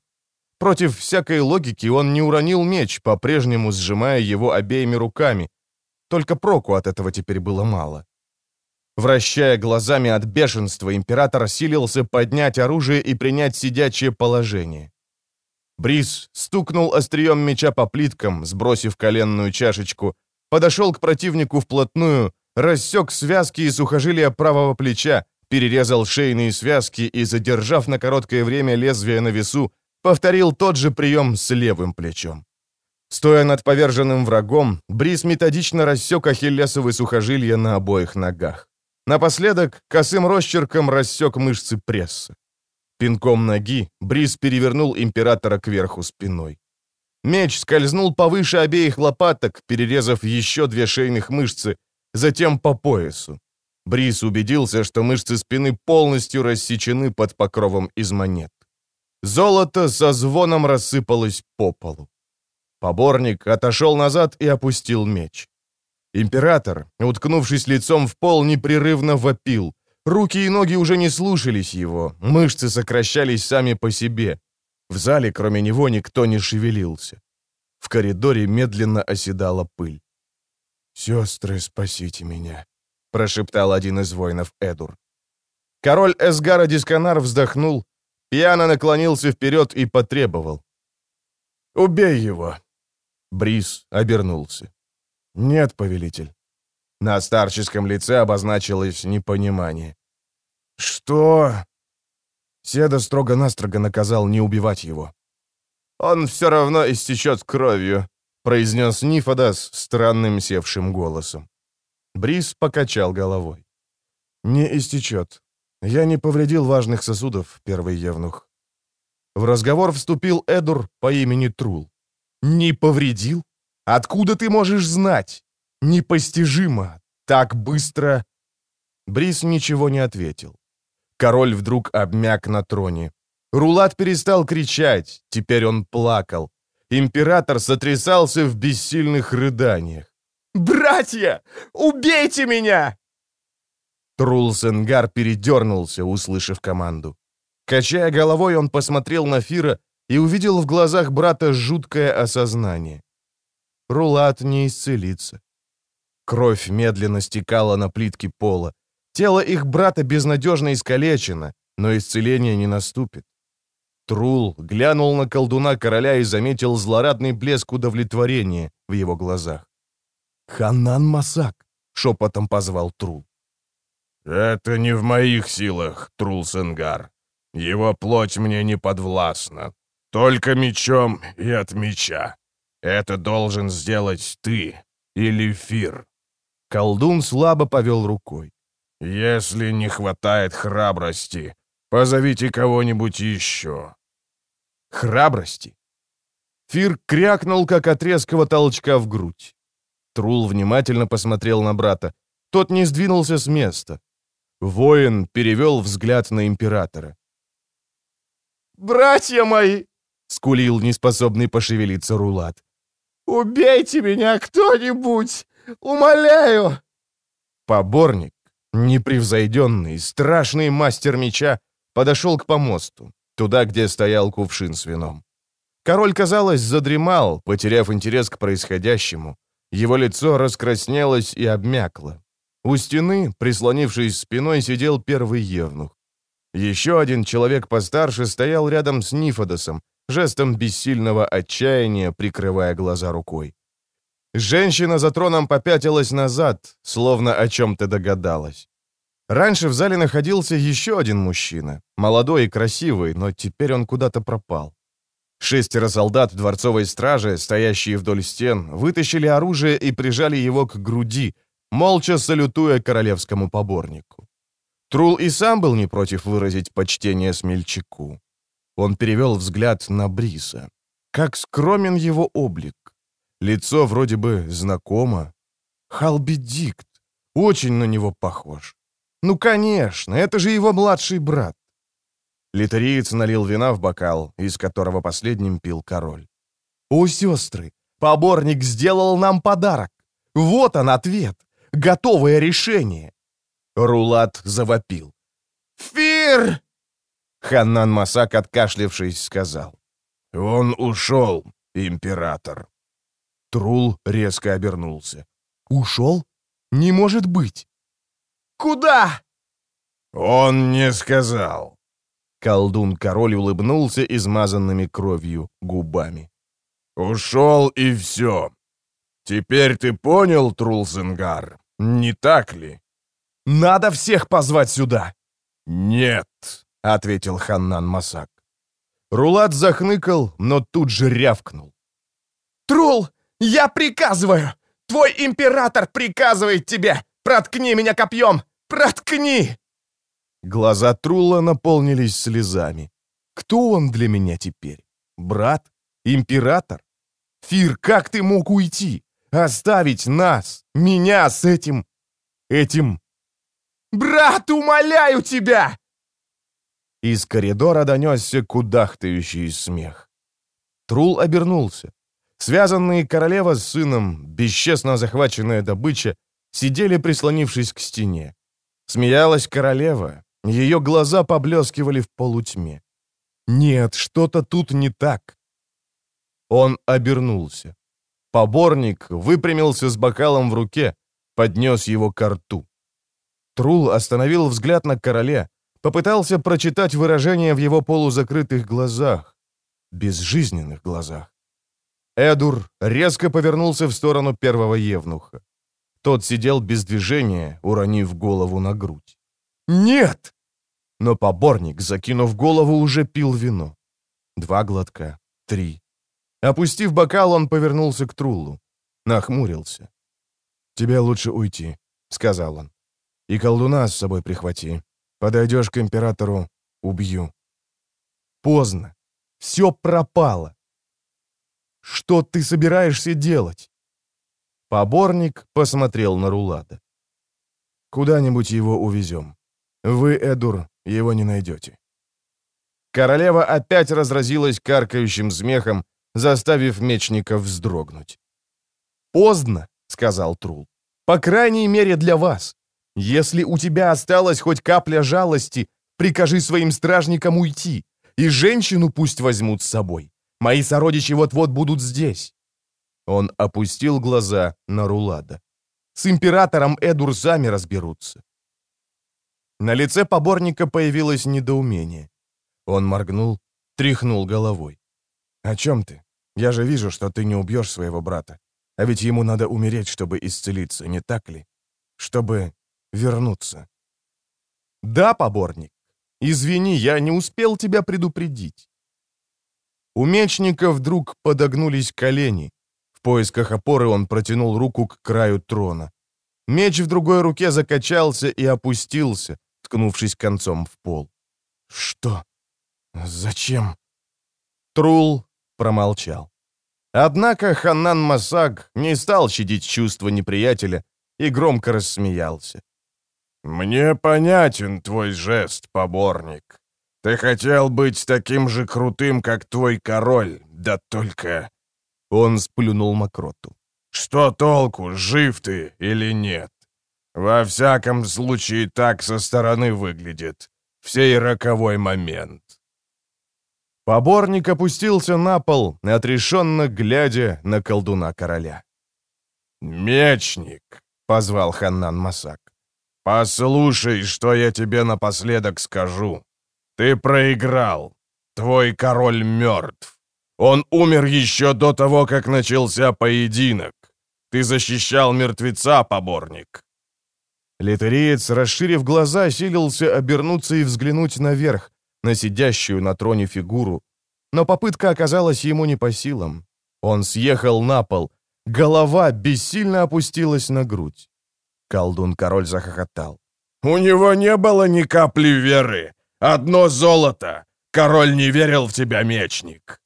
Против всякой логики он не уронил меч, по-прежнему сжимая его обеими руками. Только проку от этого теперь было мало. Вращая глазами от бешенства, император силился поднять оружие и принять сидячее положение. Брис стукнул острием меча по плиткам, сбросив коленную чашечку, подошел к противнику вплотную, рассек связки и сухожилия правого плеча, перерезал шейные связки и, задержав на короткое время лезвие на весу, повторил тот же прием с левым плечом. Стоя над поверженным врагом, Брис методично рассек ахиллесовые сухожилия на обоих ногах. Напоследок косым росчерком рассек мышцы пресса. Пинком ноги Брис перевернул императора кверху спиной. Меч скользнул повыше обеих лопаток, перерезав еще две шейных мышцы, затем по поясу. Брис убедился, что мышцы спины полностью рассечены под покровом из монет. Золото со звоном рассыпалось по полу. Поборник отошел назад и опустил меч. Император, уткнувшись лицом в пол, непрерывно вопил. Руки и ноги уже не слушались его, мышцы сокращались сами по себе. В зале, кроме него, никто не шевелился. В коридоре медленно оседала пыль. «Сестры, спасите меня», — прошептал один из воинов Эдур. Король Эсгара Дисканар вздохнул, пьяно наклонился вперед и потребовал. «Убей его!» Брис обернулся. «Нет, повелитель». На старческом лице обозначилось непонимание. «Что?» Седа строго-настрого наказал не убивать его. «Он все равно истечет кровью», — произнес Нифодас странным севшим голосом. Брис покачал головой. «Не истечет. Я не повредил важных сосудов, первый евнух». В разговор вступил Эдур по имени Трул. «Не повредил? Откуда ты можешь знать? Непостижимо. Так быстро...» Брис ничего не ответил. Король вдруг обмяк на троне. Рулат перестал кричать, теперь он плакал. Император сотрясался в бессильных рыданиях. «Братья, убейте меня!» Трулсенгар передернулся, услышав команду. Качая головой, он посмотрел на Фира и увидел в глазах брата жуткое осознание. Рулат не исцелится. Кровь медленно стекала на плитки пола. Тело их брата безнадежно искалечено, но исцеление не наступит. Трул глянул на колдуна короля и заметил злорадный блеск удовлетворения в его глазах. «Ханан Масак!» — шепотом позвал Трул. «Это не в моих силах, Трул Сенгар. Его плоть мне не подвластна. Только мечом и от меча. Это должен сделать ты или Фир». Колдун слабо повел рукой. «Если не хватает храбрости, позовите кого-нибудь еще». «Храбрости?» Фир крякнул, как от резкого толчка в грудь. Трул внимательно посмотрел на брата. Тот не сдвинулся с места. Воин перевел взгляд на императора. «Братья мои!» — скулил неспособный пошевелиться Рулат. «Убейте меня кто-нибудь! Умоляю!» Поборник, Непревзойденный, страшный мастер меча подошел к помосту, туда, где стоял кувшин с вином. Король, казалось, задремал, потеряв интерес к происходящему. Его лицо раскраснелось и обмякло. У стены, прислонившись спиной, сидел первый евнух. Еще один человек постарше стоял рядом с Нифодосом, жестом бессильного отчаяния, прикрывая глаза рукой. Женщина за троном попятилась назад, словно о чем-то догадалась. Раньше в зале находился еще один мужчина, молодой и красивый, но теперь он куда-то пропал. Шестеро солдат дворцовой стражи, стоящие вдоль стен, вытащили оружие и прижали его к груди, молча салютуя королевскому поборнику. Трул и сам был не против выразить почтение смельчаку. Он перевел взгляд на Бриса. Как скромен его облик. Лицо вроде бы знакомо. Халбидикт. Очень на него похож. Ну, конечно, это же его младший брат. Литариец налил вина в бокал, из которого последним пил король. «О, сестры, поборник сделал нам подарок. Вот он ответ. Готовое решение». Рулат завопил. «Фир!» Ханнан Масак, откашлившись, сказал. «Он ушел, император». Трул резко обернулся. «Ушел? Не может быть!» «Куда?» «Он не сказал». Колдун-король улыбнулся измазанными кровью губами. «Ушел и все. Теперь ты понял, Трулсенгар, не так ли?» «Надо всех позвать сюда!» «Нет», — ответил Ханнан Масак. Рулат захныкал, но тут же рявкнул. «Трул, я приказываю! Твой император приказывает тебе! Проткни меня копьем! Проткни!» Глаза Трула наполнились слезами. «Кто он для меня теперь? Брат? Император? Фир, как ты мог уйти? Оставить нас, меня с этим... этим...» «Брат, умоляю тебя!» Из коридора донесся кудахтающий смех. Трул обернулся. Связанные королева с сыном, бесчестно захваченная добыча, сидели, прислонившись к стене. Смеялась королева, ее глаза поблескивали в полутьме. Нет, что-то тут не так. Он обернулся. Поборник выпрямился с бокалом в руке, поднес его к рту. Трул остановил взгляд на короле, попытался прочитать выражение в его полузакрытых глазах, безжизненных глазах. Эдур резко повернулся в сторону первого евнуха. Тот сидел без движения, уронив голову на грудь. «Нет!» Но поборник, закинув голову, уже пил вино. Два глотка, три. Опустив бокал, он повернулся к Труллу. Нахмурился. «Тебе лучше уйти», — сказал он. «И колдуна с собой прихвати. Подойдешь к императору — убью». Поздно. Все пропало. Что ты собираешься делать?» Поборник посмотрел на Рулада. «Куда-нибудь его увезем. Вы, Эдур, его не найдете». Королева опять разразилась каркающим смехом, заставив мечников вздрогнуть. «Поздно», — сказал Трул. «По крайней мере для вас. Если у тебя осталась хоть капля жалости, прикажи своим стражникам уйти, и женщину пусть возьмут с собой. Мои сородичи вот-вот будут здесь». Он опустил глаза на Рулада. «С императором Эдур сами разберутся». На лице поборника появилось недоумение. Он моргнул, тряхнул головой. «О чем ты? Я же вижу, что ты не убьешь своего брата. А ведь ему надо умереть, чтобы исцелиться, не так ли? Чтобы вернуться». «Да, поборник. Извини, я не успел тебя предупредить. У мечника вдруг подогнулись колени. В поисках опоры он протянул руку к краю трона. Меч в другой руке закачался и опустился, ткнувшись концом в пол. «Что? Зачем?» Трул промолчал. Однако Ханнан Масаг не стал щадить чувства неприятеля и громко рассмеялся. «Мне понятен твой жест, поборник. Ты хотел быть таким же крутым, как твой король, да только...» Он сплюнул мокроту. «Что толку, жив ты или нет? Во всяком случае, так со стороны выглядит. В сей роковой момент. Поборник опустился на пол, отрешенно глядя на колдуна короля. «Мечник!» — позвал Ханнан Масак. «Послушай, что я тебе напоследок скажу. Ты проиграл. Твой король мертв. Он умер еще до того, как начался поединок. Ты защищал мертвеца, поборник». Литериец, расширив глаза, силился обернуться и взглянуть наверх, на сидящую на троне фигуру. Но попытка оказалась ему не по силам. Он съехал на пол. Голова бессильно опустилась на грудь. Колдун-король захохотал. «У него не было ни капли веры. Одно золото. Король не верил в тебя, мечник!»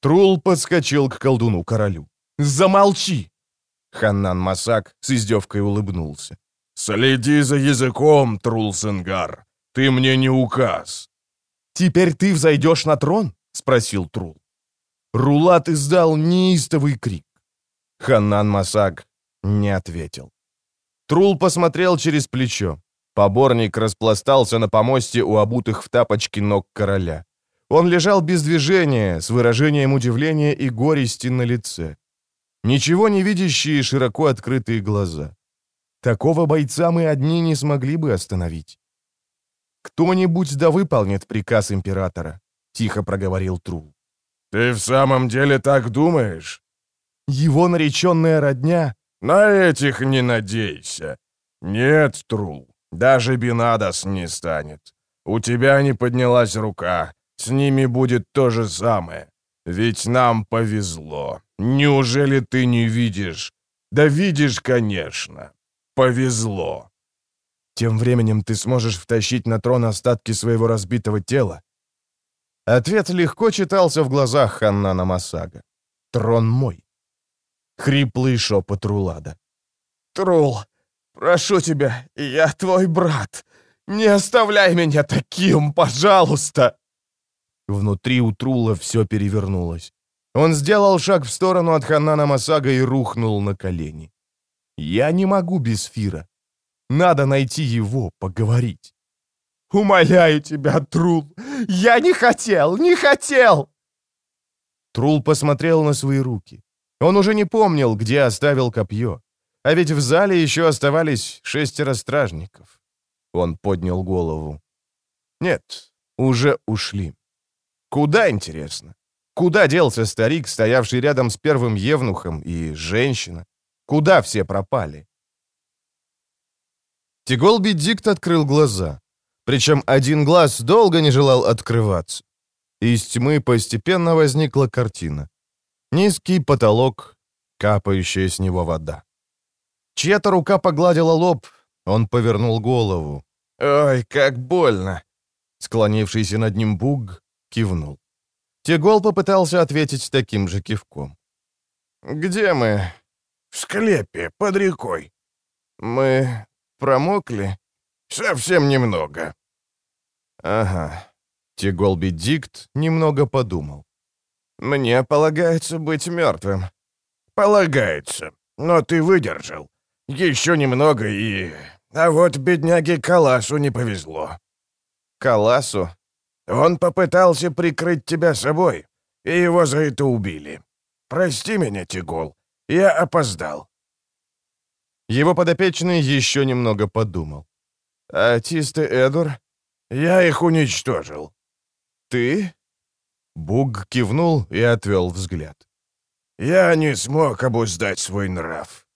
Трул подскочил к колдуну-королю. «Замолчи!» Ханнан Масак с издевкой улыбнулся. «Следи за языком, Трул Сенгар. Ты мне не указ». «Теперь ты взойдешь на трон?» — спросил Трул. Рулат издал неистовый крик. Ханнан Масак не ответил. Трул посмотрел через плечо. Поборник распластался на помосте у обутых в тапочки ног короля. Он лежал без движения, с выражением удивления и горести на лице. Ничего не видящие широко открытые глаза. Такого бойца мы одни не смогли бы остановить. «Кто-нибудь да выполнит приказ императора», — тихо проговорил Трул. «Ты в самом деле так думаешь?» «Его нареченная родня...» «На этих не надейся. Нет, Трул, даже Бинадас не станет. У тебя не поднялась рука. С ними будет то же самое. Ведь нам повезло. Неужели ты не видишь? Да видишь, конечно. Повезло. Тем временем ты сможешь втащить на трон остатки своего разбитого тела. Ответ легко читался в глазах Ханнана Масага. Трон мой. Хриплый шепот Рулада. Трул, прошу тебя, я твой брат. Не оставляй меня таким, пожалуйста. Внутри у Трула все перевернулось. Он сделал шаг в сторону от Ханана Масага и рухнул на колени. «Я не могу без Фира. Надо найти его, поговорить». «Умоляю тебя, Трул! Я не хотел, не хотел!» Трул посмотрел на свои руки. Он уже не помнил, где оставил копье. А ведь в зале еще оставались шестеро стражников. Он поднял голову. Нет, уже ушли. Куда, интересно? Куда делся старик, стоявший рядом с первым евнухом, и женщина? Куда все пропали? Тиголби Дикт открыл глаза. Причем один глаз долго не желал открываться. Из тьмы постепенно возникла картина. Низкий потолок, капающая с него вода. Чья-то рука погладила лоб, он повернул голову. «Ой, как больно!» Склонившийся над ним Буг кивнул. Тегол попытался ответить таким же кивком. «Где мы?» «В склепе, под рекой». «Мы промокли?» «Совсем немного». «Ага». Теголби Дикт немного подумал. «Мне полагается быть мертвым». «Полагается. Но ты выдержал. Еще немного и... А вот бедняге Каласу не повезло». «Каласу?» Он попытался прикрыть тебя собой, и его за это убили. Прости меня, Тигол, я опоздал». Его подопечный еще немного подумал. «А Тисты Эдур?» «Я их уничтожил». «Ты?» Буг кивнул и отвел взгляд. «Я не смог обуздать свой нрав».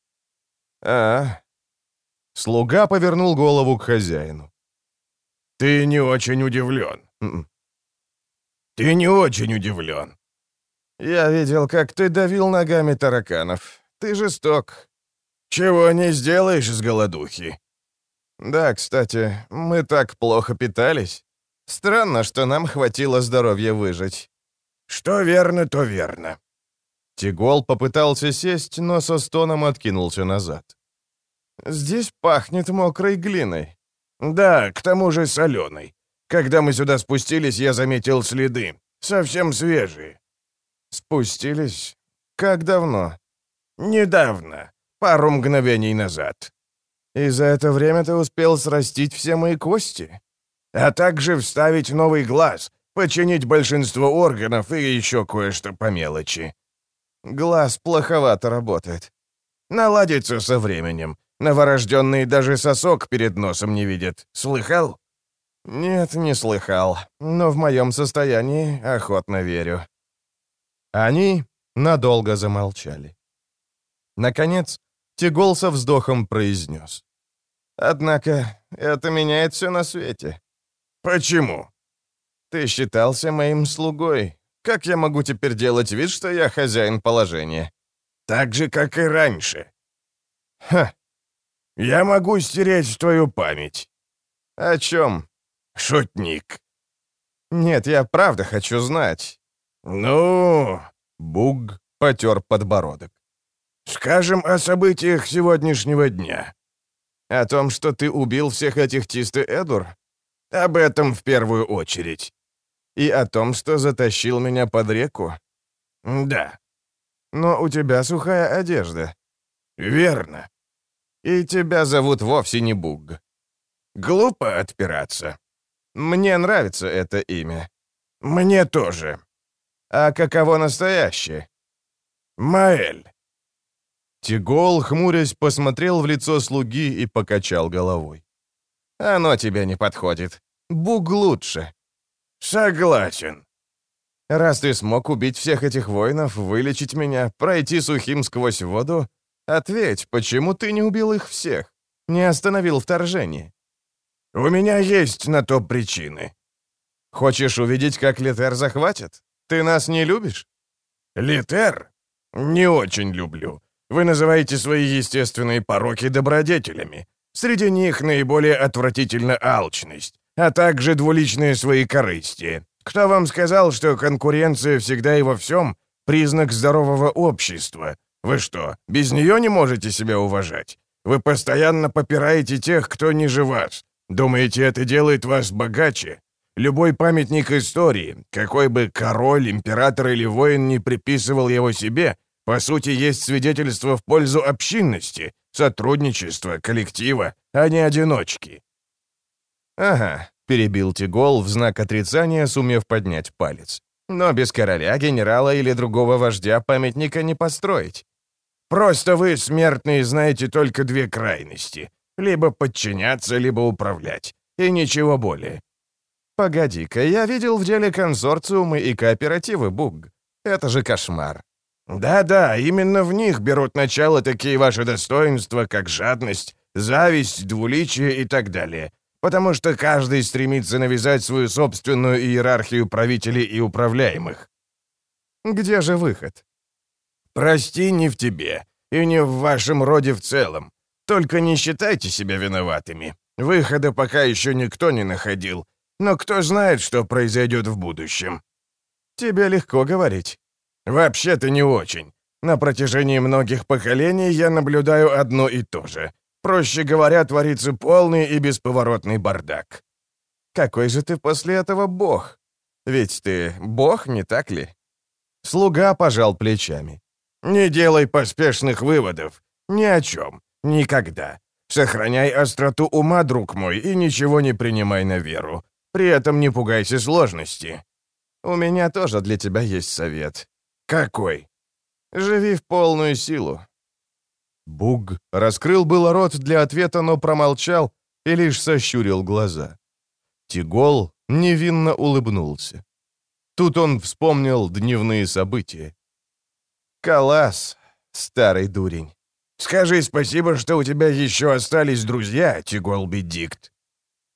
«А?» Слуга повернул голову к хозяину. «Ты не очень удивлен. М-м. «Ты не очень удивлен». «Я видел, как ты давил ногами тараканов. Ты жесток». «Чего не сделаешь с голодухи?» «Да, кстати, мы так плохо питались. Странно, что нам хватило здоровья выжить». «Что верно, то верно». Тигол попытался сесть, но со стоном откинулся назад. «Здесь пахнет мокрой глиной». «Да, к тому же соленой. Когда мы сюда спустились, я заметил следы. Совсем свежие». «Спустились? Как давно?» «Недавно. Пару мгновений назад». И за это время ты успел срастить все мои кости, а также вставить новый глаз, починить большинство органов и еще кое-что по мелочи. Глаз плоховато работает. Наладится со временем. Новорожденные даже сосок перед носом не видят. Слыхал? Нет, не слыхал. Но в моем состоянии охотно верю. Они надолго замолчали. Наконец, Тигол со вздохом произнес. «Однако это меняет все на свете». «Почему?» «Ты считался моим слугой. Как я могу теперь делать вид, что я хозяин положения?» «Так же, как и раньше». «Ха! Я могу стереть твою память». «О чем?» «Шутник». «Нет, я правда хочу знать». «Ну...» — Буг потер подбородок. «Скажем о событиях сегодняшнего дня». «О том, что ты убил всех этих Тисты Эдур?» «Об этом в первую очередь». «И о том, что затащил меня под реку?» «Да». «Но у тебя сухая одежда». «Верно». «И тебя зовут вовсе не Буг». «Глупо отпираться». «Мне нравится это имя». «Мне тоже». «А каково настоящее?» «Маэль». Тигол, хмурясь, посмотрел в лицо слуги и покачал головой. «Оно тебе не подходит. Буг лучше». «Согласен». «Раз ты смог убить всех этих воинов, вылечить меня, пройти сухим сквозь воду, ответь, почему ты не убил их всех? Не остановил вторжение?» «У меня есть на то причины». «Хочешь увидеть, как Литер захватит? Ты нас не любишь?» «Литер? Не очень люблю. Вы называете свои естественные пороки добродетелями. Среди них наиболее отвратительна алчность, а также двуличные свои корысти. Кто вам сказал, что конкуренция всегда и во всем — признак здорового общества? Вы что, без нее не можете себя уважать? Вы постоянно попираете тех, кто ниже вас. Думаете, это делает вас богаче? Любой памятник истории, какой бы король, император или воин не приписывал его себе, по сути, есть свидетельство в пользу общинности, сотрудничества, коллектива, а не одиночки. «Ага», — перебил Тигол в знак отрицания, сумев поднять палец. «Но без короля, генерала или другого вождя памятника не построить». «Просто вы, смертные, знаете только две крайности. Либо подчиняться, либо управлять. И ничего более». «Погоди-ка, я видел в деле консорциумы и кооперативы, Буг. Это же кошмар. Да-да, именно в них берут начало такие ваши достоинства, как жадность, зависть, двуличие и так далее. Потому что каждый стремится навязать свою собственную иерархию правителей и управляемых. Где же выход? Прости, не в тебе. И не в вашем роде в целом. Только не считайте себя виноватыми. Выхода пока еще никто не находил. Но кто знает, что произойдет в будущем. Тебе легко говорить. «Вообще-то не очень. На протяжении многих поколений я наблюдаю одно и то же. Проще говоря, творится полный и бесповоротный бардак». «Какой же ты после этого бог? Ведь ты бог, не так ли?» Слуга пожал плечами. «Не делай поспешных выводов. Ни о чем. Никогда. Сохраняй остроту ума, друг мой, и ничего не принимай на веру. При этом не пугайся сложности». «У меня тоже для тебя есть совет», «Какой?» «Живи в полную силу». Буг раскрыл было рот для ответа, но промолчал и лишь сощурил глаза. Тигол невинно улыбнулся. Тут он вспомнил дневные события. «Калас, старый дурень». «Скажи спасибо, что у тебя еще остались друзья, Тигол Бедикт».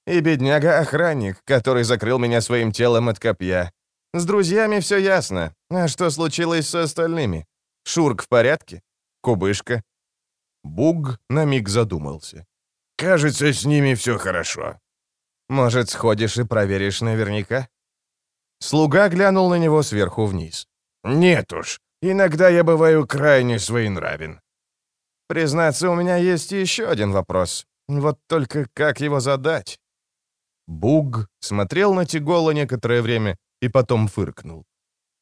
«И бедняга-охранник, который закрыл меня своим телом от копья. С друзьями все ясно. А что случилось с остальными? Шурк в порядке? Кубышка?» Буг на миг задумался. «Кажется, с ними все хорошо». «Может, сходишь и проверишь наверняка?» Слуга глянул на него сверху вниз. «Нет уж, иногда я бываю крайне своенравен». «Признаться, у меня есть еще один вопрос. Вот только как его задать?» Буг смотрел на Тигола некоторое время, и потом фыркнул.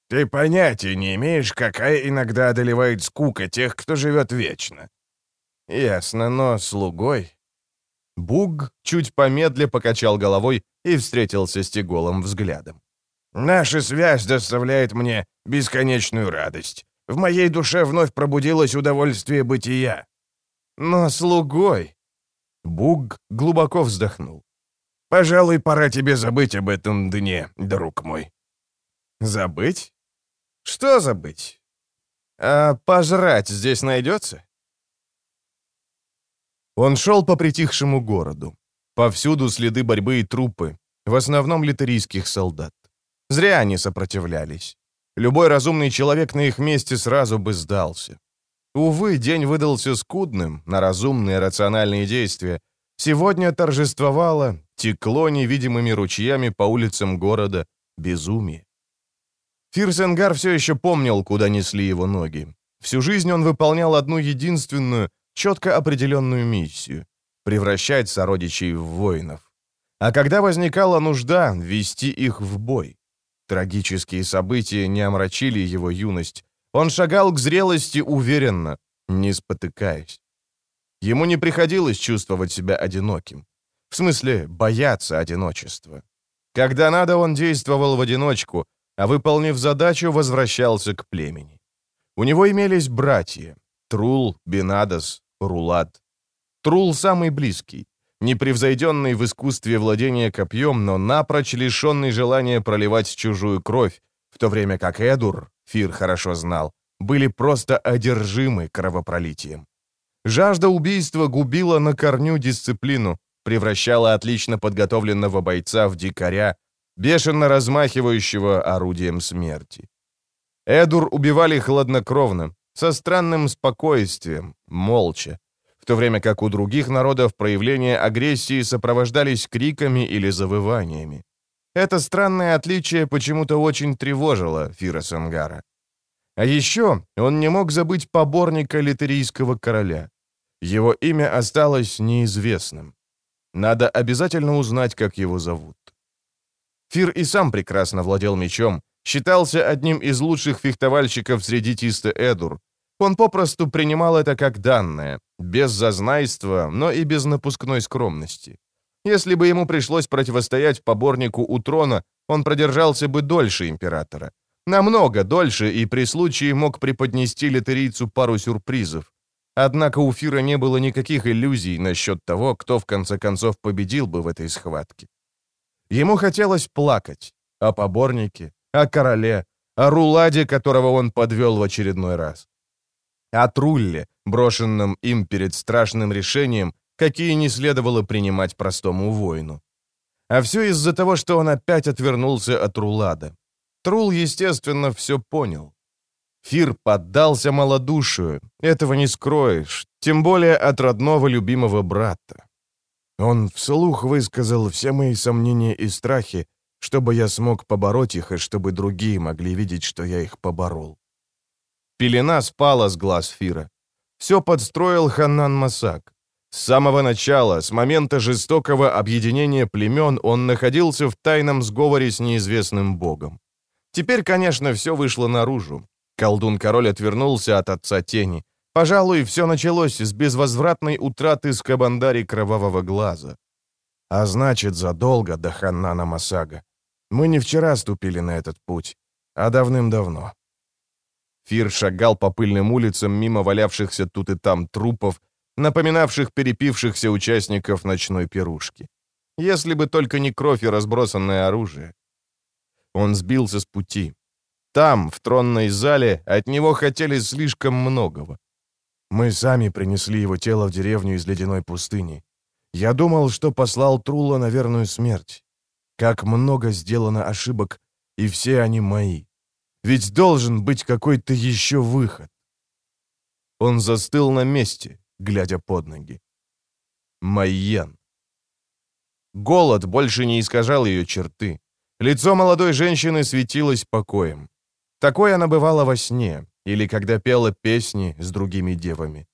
«Ты понятия не имеешь, какая иногда одолевает скука тех, кто живет вечно». «Ясно, но слугой...» Буг чуть помедля покачал головой и встретился с Тиголом взглядом. «Наша связь доставляет мне бесконечную радость. В моей душе вновь пробудилось удовольствие бытия». «Но слугой...» Буг глубоко вздохнул. «Пожалуй, пора тебе забыть об этом дне, друг мой». «Забыть? Что забыть? А пожрать здесь найдется?» Он шел по притихшему городу. Повсюду следы борьбы и трупы, в основном литерийских солдат. Зря они сопротивлялись. Любой разумный человек на их месте сразу бы сдался. Увы, день выдался скудным на разумные рациональные действия. Сегодня торжествовало, текло невидимыми ручьями по улицам города безумие. Фирсенгар все еще помнил, куда несли его ноги. Всю жизнь он выполнял одну единственную, четко определенную миссию — превращать сородичей в воинов. А когда возникала нужда, вести их в бой. Трагические события не омрачили его юность. Он шагал к зрелости уверенно, не спотыкаясь. Ему не приходилось чувствовать себя одиноким. В смысле, бояться одиночества. Когда надо, он действовал в одиночку, а выполнив задачу, возвращался к племени. У него имелись братья — Трул, Бенадос, Рулат. Трул самый близкий, непревзойденный в искусстве владения копьем, но напрочь лишенный желания проливать чужую кровь, в то время как Эдур, Фир хорошо знал, были просто одержимы кровопролитием. Жажда убийства губила на корню дисциплину, превращала отлично подготовленного бойца в дикаря, бешено размахивающего орудием смерти. Эдур убивали хладнокровно, со странным спокойствием, молча, в то время как у других народов проявления агрессии сопровождались криками или завываниями. Это странное отличие почему-то очень тревожило Фира Сангара. А еще он не мог забыть поборника литерийского короля. Его имя осталось неизвестным. Надо обязательно узнать, как его зовут. Фир и сам прекрасно владел мечом, считался одним из лучших фехтовальщиков среди Тиста Эдур, он попросту принимал это как данное, без зазнайства, но и без напускной скромности. Если бы ему пришлось противостоять поборнику у трона, он продержался бы дольше императора. Намного дольше и при случае мог преподнести литерийцу пару сюрпризов. Однако у Фира не было никаких иллюзий насчет того, кто в конце концов победил бы в этой схватке. Ему хотелось плакать о поборнике, о короле, о руладе, которого он подвел в очередной раз о Трулле, брошенном им перед страшным решением, какие не следовало принимать простому воину. А все из-за того, что он опять отвернулся от Рулада. Трул, естественно, все понял. Фир поддался малодушию, этого не скроешь, тем более от родного любимого брата. Он вслух высказал все мои сомнения и страхи, чтобы я смог побороть их, и чтобы другие могли видеть, что я их поборол. Пелена спала с глаз Фира. Все подстроил Ханнан Масак. С самого начала, с момента жестокого объединения племен, он находился в тайном сговоре с неизвестным богом. Теперь, конечно, все вышло наружу. Колдун-король отвернулся от отца тени. Пожалуй, все началось с безвозвратной утраты с кровавого глаза. А значит, задолго до Ханнана Масага. Мы не вчера ступили на этот путь, а давным-давно. Фир шагал по пыльным улицам мимо валявшихся тут и там трупов, напоминавших перепившихся участников ночной пирушки. Если бы только не кровь и разбросанное оружие. Он сбился с пути. Там, в тронной зале, от него хотели слишком многого. Мы сами принесли его тело в деревню из ледяной пустыни. Я думал, что послал Трула на верную смерть. Как много сделано ошибок, и все они мои. Ведь должен быть какой-то еще выход. Он застыл на месте, глядя под ноги. Майен. Голод больше не искажал ее черты. Лицо молодой женщины светилось покоем. Такое она бывала во сне, или когда пела песни с другими девами.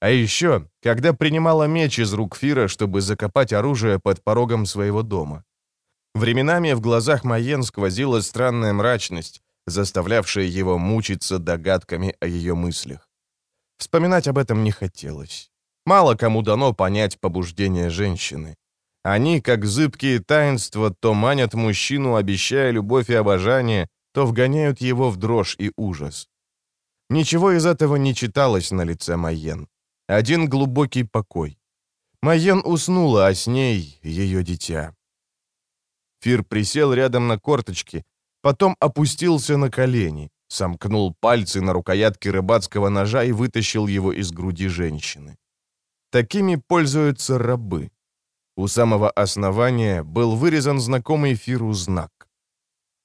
А еще, когда принимала меч из рук Фира, чтобы закопать оружие под порогом своего дома. Временами в глазах Майен сквозила странная мрачность, заставлявшая его мучиться догадками о ее мыслях. Вспоминать об этом не хотелось. Мало кому дано понять побуждение женщины. Они, как зыбкие таинства, то манят мужчину, обещая любовь и обожание, то вгоняют его в дрожь и ужас. Ничего из этого не читалось на лице Майен. Один глубокий покой. Майен уснула, а с ней ее дитя. Фир присел рядом на корточки, потом опустился на колени, сомкнул пальцы на рукоятке рыбацкого ножа и вытащил его из груди женщины. Такими пользуются рабы. У самого основания был вырезан знакомый Фиру знак.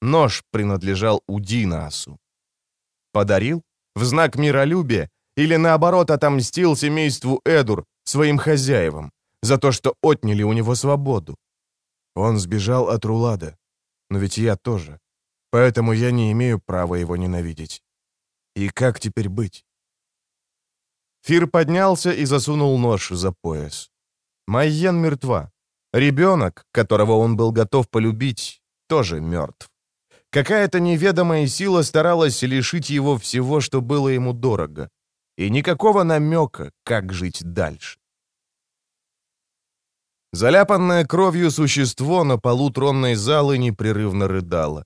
Нож принадлежал Удинасу. Подарил? В знак миролюбия? Или наоборот отомстил семейству Эдур, своим хозяевам, за то, что отняли у него свободу? Он сбежал от Рулада. Но ведь я тоже. Поэтому я не имею права его ненавидеть. И как теперь быть? Фир поднялся и засунул нож за пояс. Майен мертва. Ребенок, которого он был готов полюбить, тоже мертв. Какая-то неведомая сила старалась лишить его всего, что было ему дорого. И никакого намека, как жить дальше. Заляпанное кровью существо на полу тронной залы непрерывно рыдало.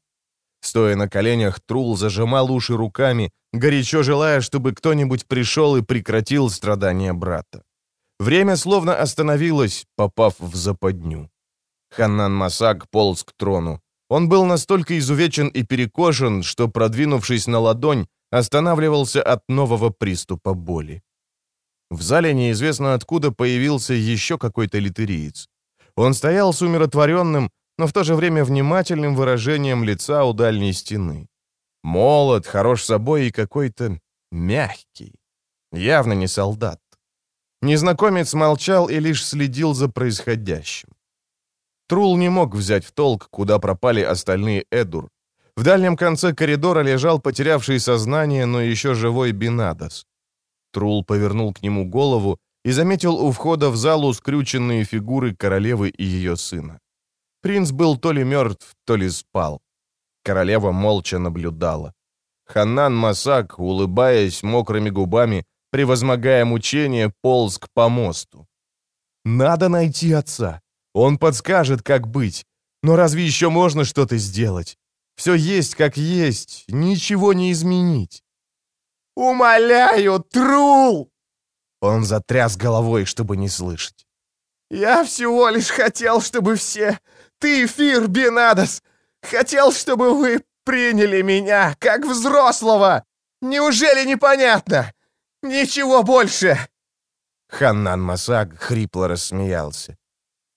Стоя на коленях, Трул зажимал уши руками, горячо желая, чтобы кто-нибудь пришел и прекратил страдания брата. Время словно остановилось, попав в западню. Ханнан Масак полз к трону. Он был настолько изувечен и перекошен, что, продвинувшись на ладонь, останавливался от нового приступа боли. В зале неизвестно откуда появился еще какой-то литериец. Он стоял с умиротворенным, но в то же время внимательным выражением лица у дальней стены. Молод, хорош собой и какой-то мягкий. Явно не солдат. Незнакомец молчал и лишь следил за происходящим. Трул не мог взять в толк, куда пропали остальные Эдур. В дальнем конце коридора лежал потерявший сознание, но еще живой Бинадос. Трул повернул к нему голову и заметил у входа в залу скрюченные фигуры королевы и ее сына. Принц был то ли мертв, то ли спал. Королева молча наблюдала. Ханнан Масак, улыбаясь мокрыми губами, превозмогая мучения, полз к помосту. «Надо найти отца. Он подскажет, как быть. Но разве еще можно что-то сделать? Все есть, как есть, ничего не изменить». «Умоляю, Трул!» Он затряс головой, чтобы не слышать. «Я всего лишь хотел, чтобы все... Ты, Фир Бинадос, хотел, чтобы вы приняли меня, как взрослого! Неужели непонятно? Ничего больше!» Ханнан Масаг хрипло рассмеялся.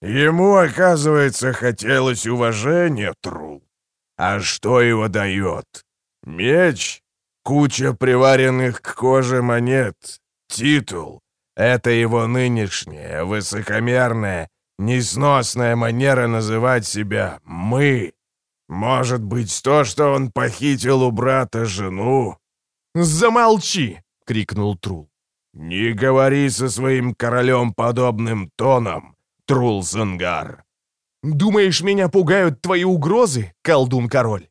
«Ему, оказывается, хотелось уважения, Трул. А что его дает? Меч? Куча приваренных к коже монет? Титул? Это его нынешняя, высокомерная, несносная манера называть себя «мы». Может быть, то, что он похитил у брата жену?» «Замолчи!» — крикнул Трул. «Не говори со своим королем подобным тоном, Трул Сангар!» «Думаешь, меня пугают твои угрозы, колдун-король?»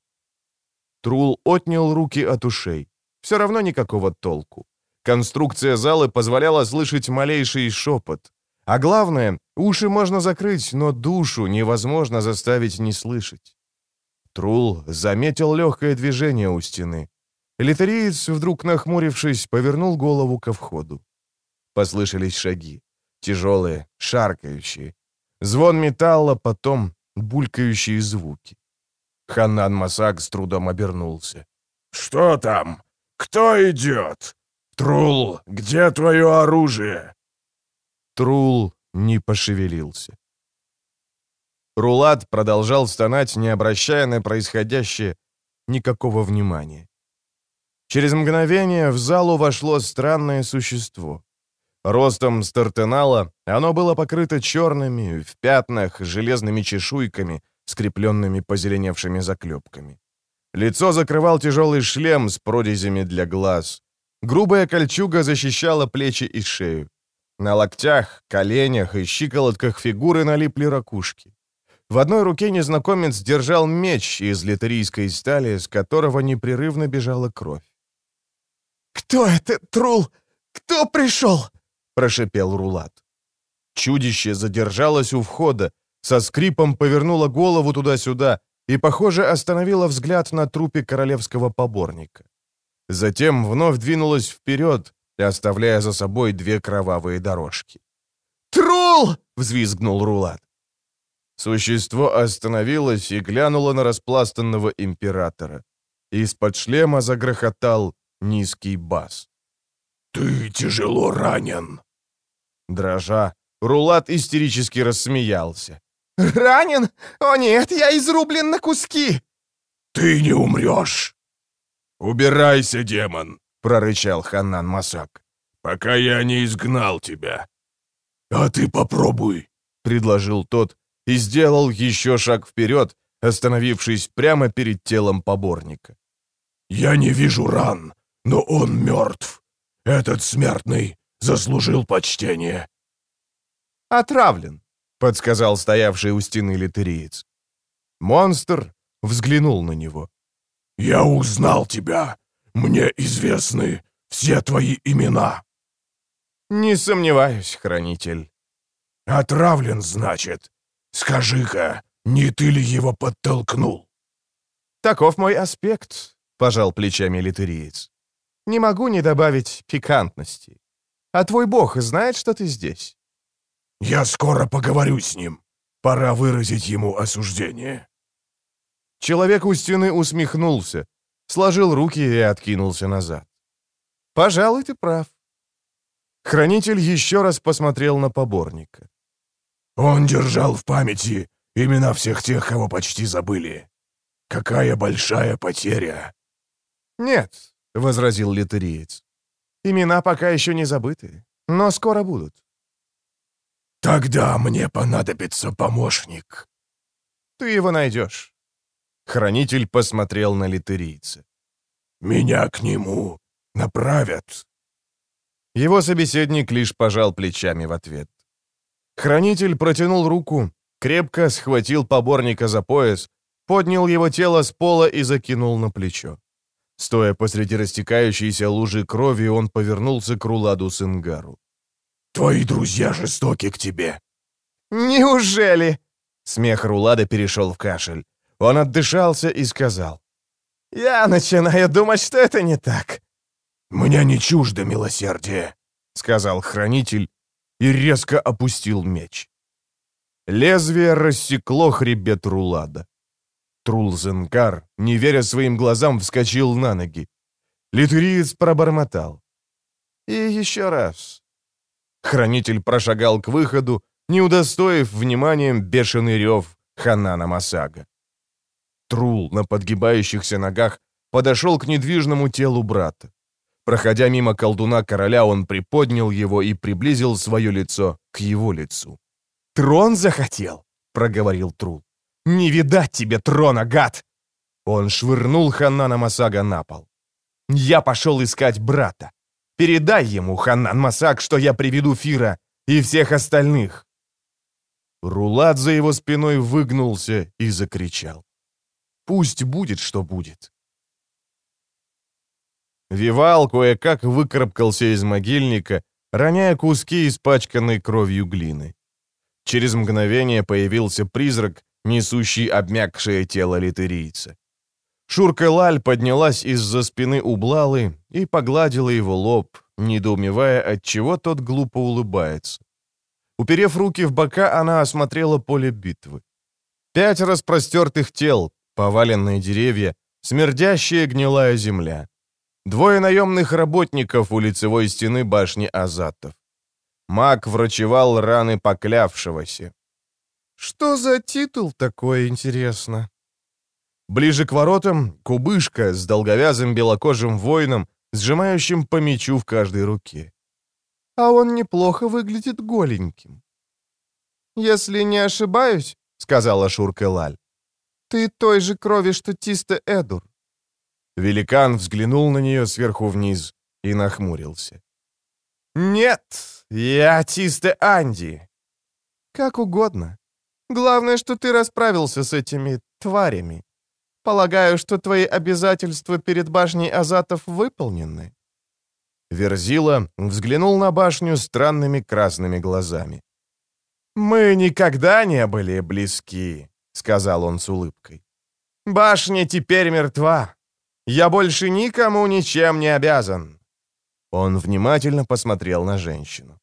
Трул отнял руки от ушей. Все равно никакого толку. Конструкция залы позволяла слышать малейший шепот. А главное, уши можно закрыть, но душу невозможно заставить не слышать. Трул заметил легкое движение у стены. Литариец, вдруг нахмурившись, повернул голову ко входу. Послышались шаги. Тяжелые, шаркающие. Звон металла, потом булькающие звуки. Ханнан Масак с трудом обернулся. «Что там? Кто идет? Трул, где твое оружие?» Трул не пошевелился. Рулат продолжал стонать, не обращая на происходящее никакого внимания. Через мгновение в залу вошло странное существо. Ростом стартенала оно было покрыто черными, в пятнах, железными чешуйками, скрепленными позеленевшими заклепками. Лицо закрывал тяжелый шлем с прорезями для глаз. Грубая кольчуга защищала плечи и шею. На локтях, коленях и щиколотках фигуры налипли ракушки. В одной руке незнакомец держал меч из литерийской стали, с которого непрерывно бежала кровь. «Кто это, Трул? Кто пришел?» — прошипел Рулат. Чудище задержалось у входа, со скрипом повернуло голову туда-сюда и, похоже, остановило взгляд на трупе королевского поборника. Затем вновь двинулось вперед, оставляя за собой две кровавые дорожки. «Трул!» — взвизгнул Рулат. Существо остановилось и глянуло на распластанного императора. Из-под шлема загрохотал низкий бас. «Ты тяжело ранен!» Дрожа, Рулат истерически рассмеялся. «Ранен? О нет, я изрублен на куски!» «Ты не умрешь!» «Убирайся, демон!» — прорычал Ханнан Масак. «Пока я не изгнал тебя!» «А ты попробуй!» — предложил тот и сделал еще шаг вперед, остановившись прямо перед телом поборника. «Я не вижу ран, но он мертв. Этот смертный заслужил почтение». «Отравлен», — подсказал стоявший у стены литериец. Монстр взглянул на него. «Я узнал тебя. Мне известны все твои имена». «Не сомневаюсь, хранитель». «Отравлен, значит. Скажи-ка, не ты ли его подтолкнул?» «Таков мой аспект», — пожал плечами литериец. «Не могу не добавить пикантности. А твой бог знает, что ты здесь?» «Я скоро поговорю с ним. Пора выразить ему осуждение». Человек у стены усмехнулся, сложил руки и откинулся назад. «Пожалуй, ты прав». Хранитель еще раз посмотрел на поборника. «Он держал в памяти имена всех тех, кого почти забыли. Какая большая потеря!» «Нет», — возразил литериец. «Имена пока еще не забыты, но скоро будут». «Тогда мне понадобится помощник». «Ты его найдешь». Хранитель посмотрел на литерийца. «Меня к нему направят». Его собеседник лишь пожал плечами в ответ. Хранитель протянул руку, крепко схватил поборника за пояс, поднял его тело с пола и закинул на плечо. Стоя посреди растекающейся лужи крови, он повернулся к Руладу Сингару. «Твои друзья жестоки к тебе». «Неужели?» Смех Рулада перешел в кашель. Он отдышался и сказал. «Я начинаю думать, что это не так». «Мне не чуждо милосердие», — сказал хранитель и резко опустил меч. Лезвие рассекло хребет Рулада. Трулзенкар, не веря своим глазам, вскочил на ноги. Литуриец пробормотал. «И еще раз». Хранитель прошагал к выходу, не удостоив вниманием бешеный рев Ханана Масага. Трул на подгибающихся ногах подошел к недвижному телу брата. Проходя мимо колдуна короля, он приподнял его и приблизил свое лицо к его лицу. «Трон захотел?» — проговорил Трул. «Не видать тебе трона, гад!» Он швырнул Ханнана Масага на пол. «Я пошел искать брата. Передай ему, Ханнан Масаг, что я приведу Фира и всех остальных». Рулат за его спиной выгнулся и закричал. «Пусть будет, что будет». Вивал кое-как выкарабкался из могильника, роняя куски испачканной кровью глины. Через мгновение появился призрак, несущий обмякшее тело литерийца. Шурка Лаль поднялась из-за спины Ублалы и погладила его лоб, недоумевая, от чего тот глупо улыбается. Уперев руки в бока, она осмотрела поле битвы. Пять распростертых тел, поваленные деревья, смердящая гнилая земля. Двое наемных работников у лицевой стены башни Азатов. Маг врачевал раны поклявшегося. Что за титул такой, интересно? Ближе к воротам кубышка с долговязым белокожим воином, сжимающим по мечу в каждой руке. А он неплохо выглядит голеньким. «Если не ошибаюсь», — сказала Шурка Лаль, — «ты той же крови, что Тиста Эдур». Великан взглянул на нее сверху вниз и нахмурился. «Нет, я Тисте Анди». «Как угодно. Главное, что ты расправился с этими тварями. Полагаю, что твои обязательства перед башней Азатов выполнены». Верзила взглянул на башню странными красными глазами. «Мы никогда не были близки», — сказал он с улыбкой. «Башня теперь мертва. Я больше никому ничем не обязан». Он внимательно посмотрел на женщину.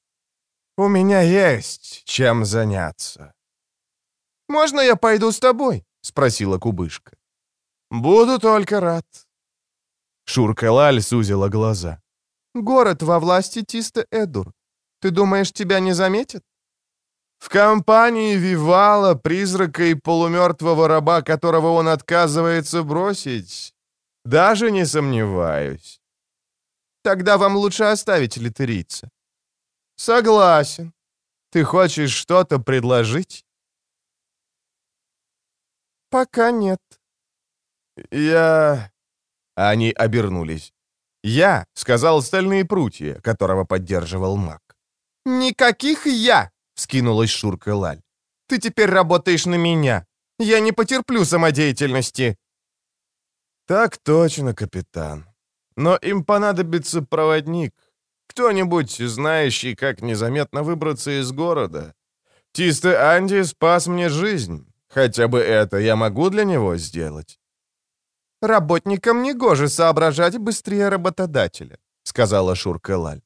«У меня есть чем заняться». «Можно я пойду с тобой?» — спросила кубышка. «Буду только рад». Шурка Лаль сузила глаза. «Город во власти Тиста Эдур. Ты думаешь, тебя не заметят?» В компании Вивала, призрака и полумертвого раба, которого он отказывается бросить, даже не сомневаюсь. Тогда вам лучше оставить литерийца. Согласен. Ты хочешь что-то предложить? Пока нет. Я... Они обернулись. «Я», — сказал стальные прутья, которого поддерживал маг. «Никаких «я», — скинулась Шурка Лаль. «Ты теперь работаешь на меня. Я не потерплю самодеятельности». «Так точно, капитан. Но им понадобится проводник. Кто-нибудь, знающий, как незаметно выбраться из города. Тисты Анди спас мне жизнь. Хотя бы это я могу для него сделать». «Работникам не гоже соображать быстрее работодателя», — сказала Шурка Лаль.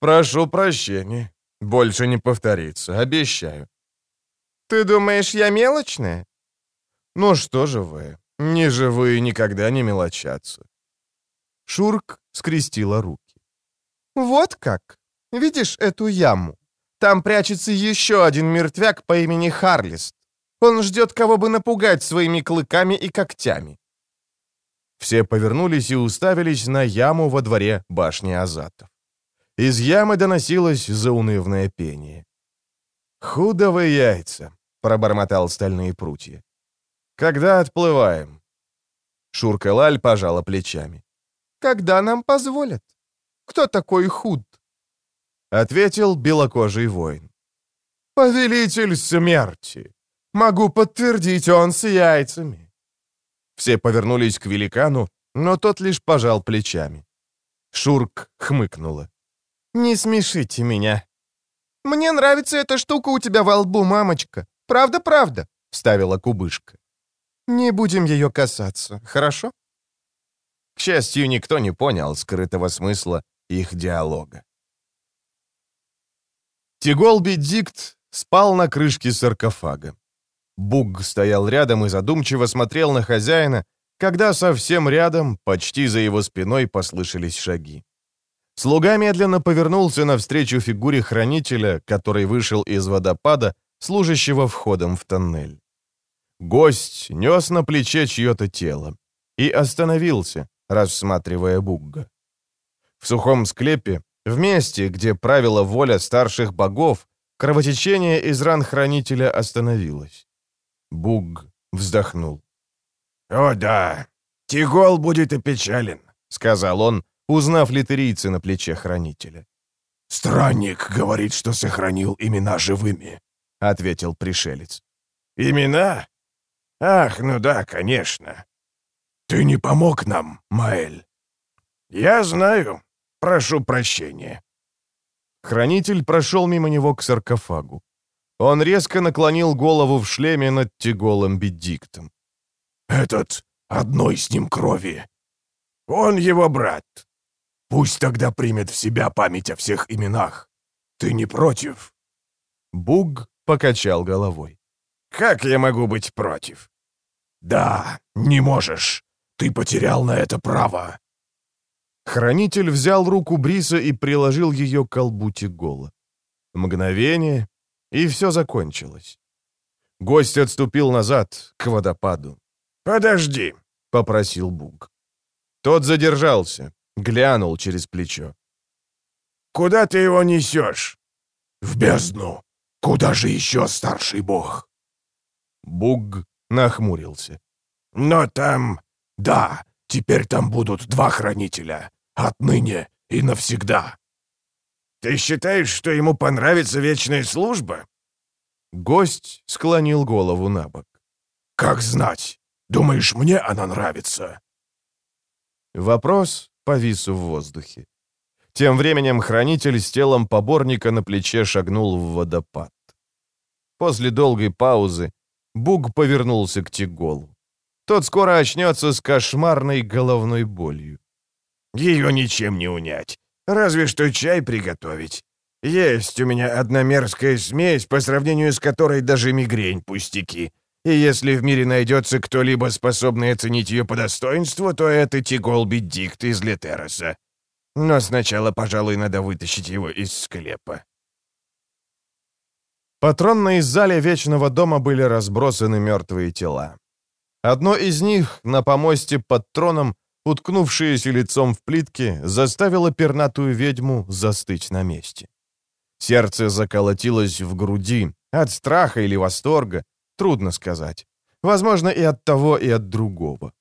«Прошу прощения. Больше не повторится, обещаю». «Ты думаешь, я мелочная?» «Ну что же вы, не живые никогда не мелочатся». Шурк скрестила руки. «Вот как? Видишь эту яму? Там прячется еще один мертвяк по имени Харлист. Он ждет кого бы напугать своими клыками и когтями. Все повернулись и уставились на яму во дворе башни Азатов. Из ямы доносилось заунывное пение. «Худо вы яйца!» — пробормотал стальные прутья. «Когда отплываем?» Шурка Лаль пожала плечами. «Когда нам позволят? Кто такой худ?» Ответил белокожий воин. «Повелитель смерти! Могу подтвердить, он с яйцами!» Все повернулись к великану, но тот лишь пожал плечами. Шурк хмыкнула. «Не смешите меня». «Мне нравится эта штука у тебя во лбу, мамочка. Правда-правда», — вставила кубышка. «Не будем ее касаться, хорошо?» К счастью, никто не понял скрытого смысла их диалога. Тиголби Дикт спал на крышке саркофага. Буг стоял рядом и задумчиво смотрел на хозяина, когда совсем рядом, почти за его спиной, послышались шаги. Слуга медленно повернулся навстречу фигуре хранителя, который вышел из водопада, служащего входом в тоннель. Гость нес на плече чье-то тело и остановился, рассматривая Бугга. В сухом склепе, в месте, где правила воля старших богов, кровотечение из ран хранителя остановилось. Буг вздохнул. «О да, Тигол будет опечален», — сказал он, узнав литерийца на плече хранителя. «Странник говорит, что сохранил имена живыми», — ответил пришелец. «Имена? Ах, ну да, конечно». «Ты не помог нам, Маэль?» «Я знаю. Прошу прощения». Хранитель прошел мимо него к саркофагу. Он резко наклонил голову в шлеме над Тиголом Бедиктом. «Этот одной с ним крови. Он его брат. Пусть тогда примет в себя память о всех именах. Ты не против?» Буг покачал головой. «Как я могу быть против?» «Да, не можешь. Ты потерял на это право». Хранитель взял руку Бриса и приложил ее к колбу Тигола. Мгновение, и все закончилось. Гость отступил назад, к водопаду. «Подожди», — попросил Буг. Тот задержался, глянул через плечо. «Куда ты его несешь?» «В бездну. Куда же еще, старший бог?» Буг нахмурился. «Но там... Да, теперь там будут два хранителя. Отныне и навсегда. Ты считаешь, что ему понравится вечная служба?» Гость склонил голову на бок. «Как знать? Думаешь, мне она нравится?» Вопрос повис в воздухе. Тем временем хранитель с телом поборника на плече шагнул в водопад. После долгой паузы Буг повернулся к Тиголу. Тот скоро очнется с кошмарной головной болью. «Ее ничем не унять. Разве что чай приготовить. Есть у меня одна мерзкая смесь, по сравнению с которой даже мигрень пустяки. И если в мире найдется кто-либо способный оценить ее по достоинству, то это Тиголби Дикт из Летероса. Но сначала, пожалуй, надо вытащить его из склепа. Патронной зале Вечного дома были разбросаны мертвые тела. Одно из них на помосте под троном, уткнувшееся лицом в плитке, заставило пернатую ведьму застыть на месте. Сердце заколотилось в груди, от страха или восторга, трудно сказать. Возможно, и от того, и от другого.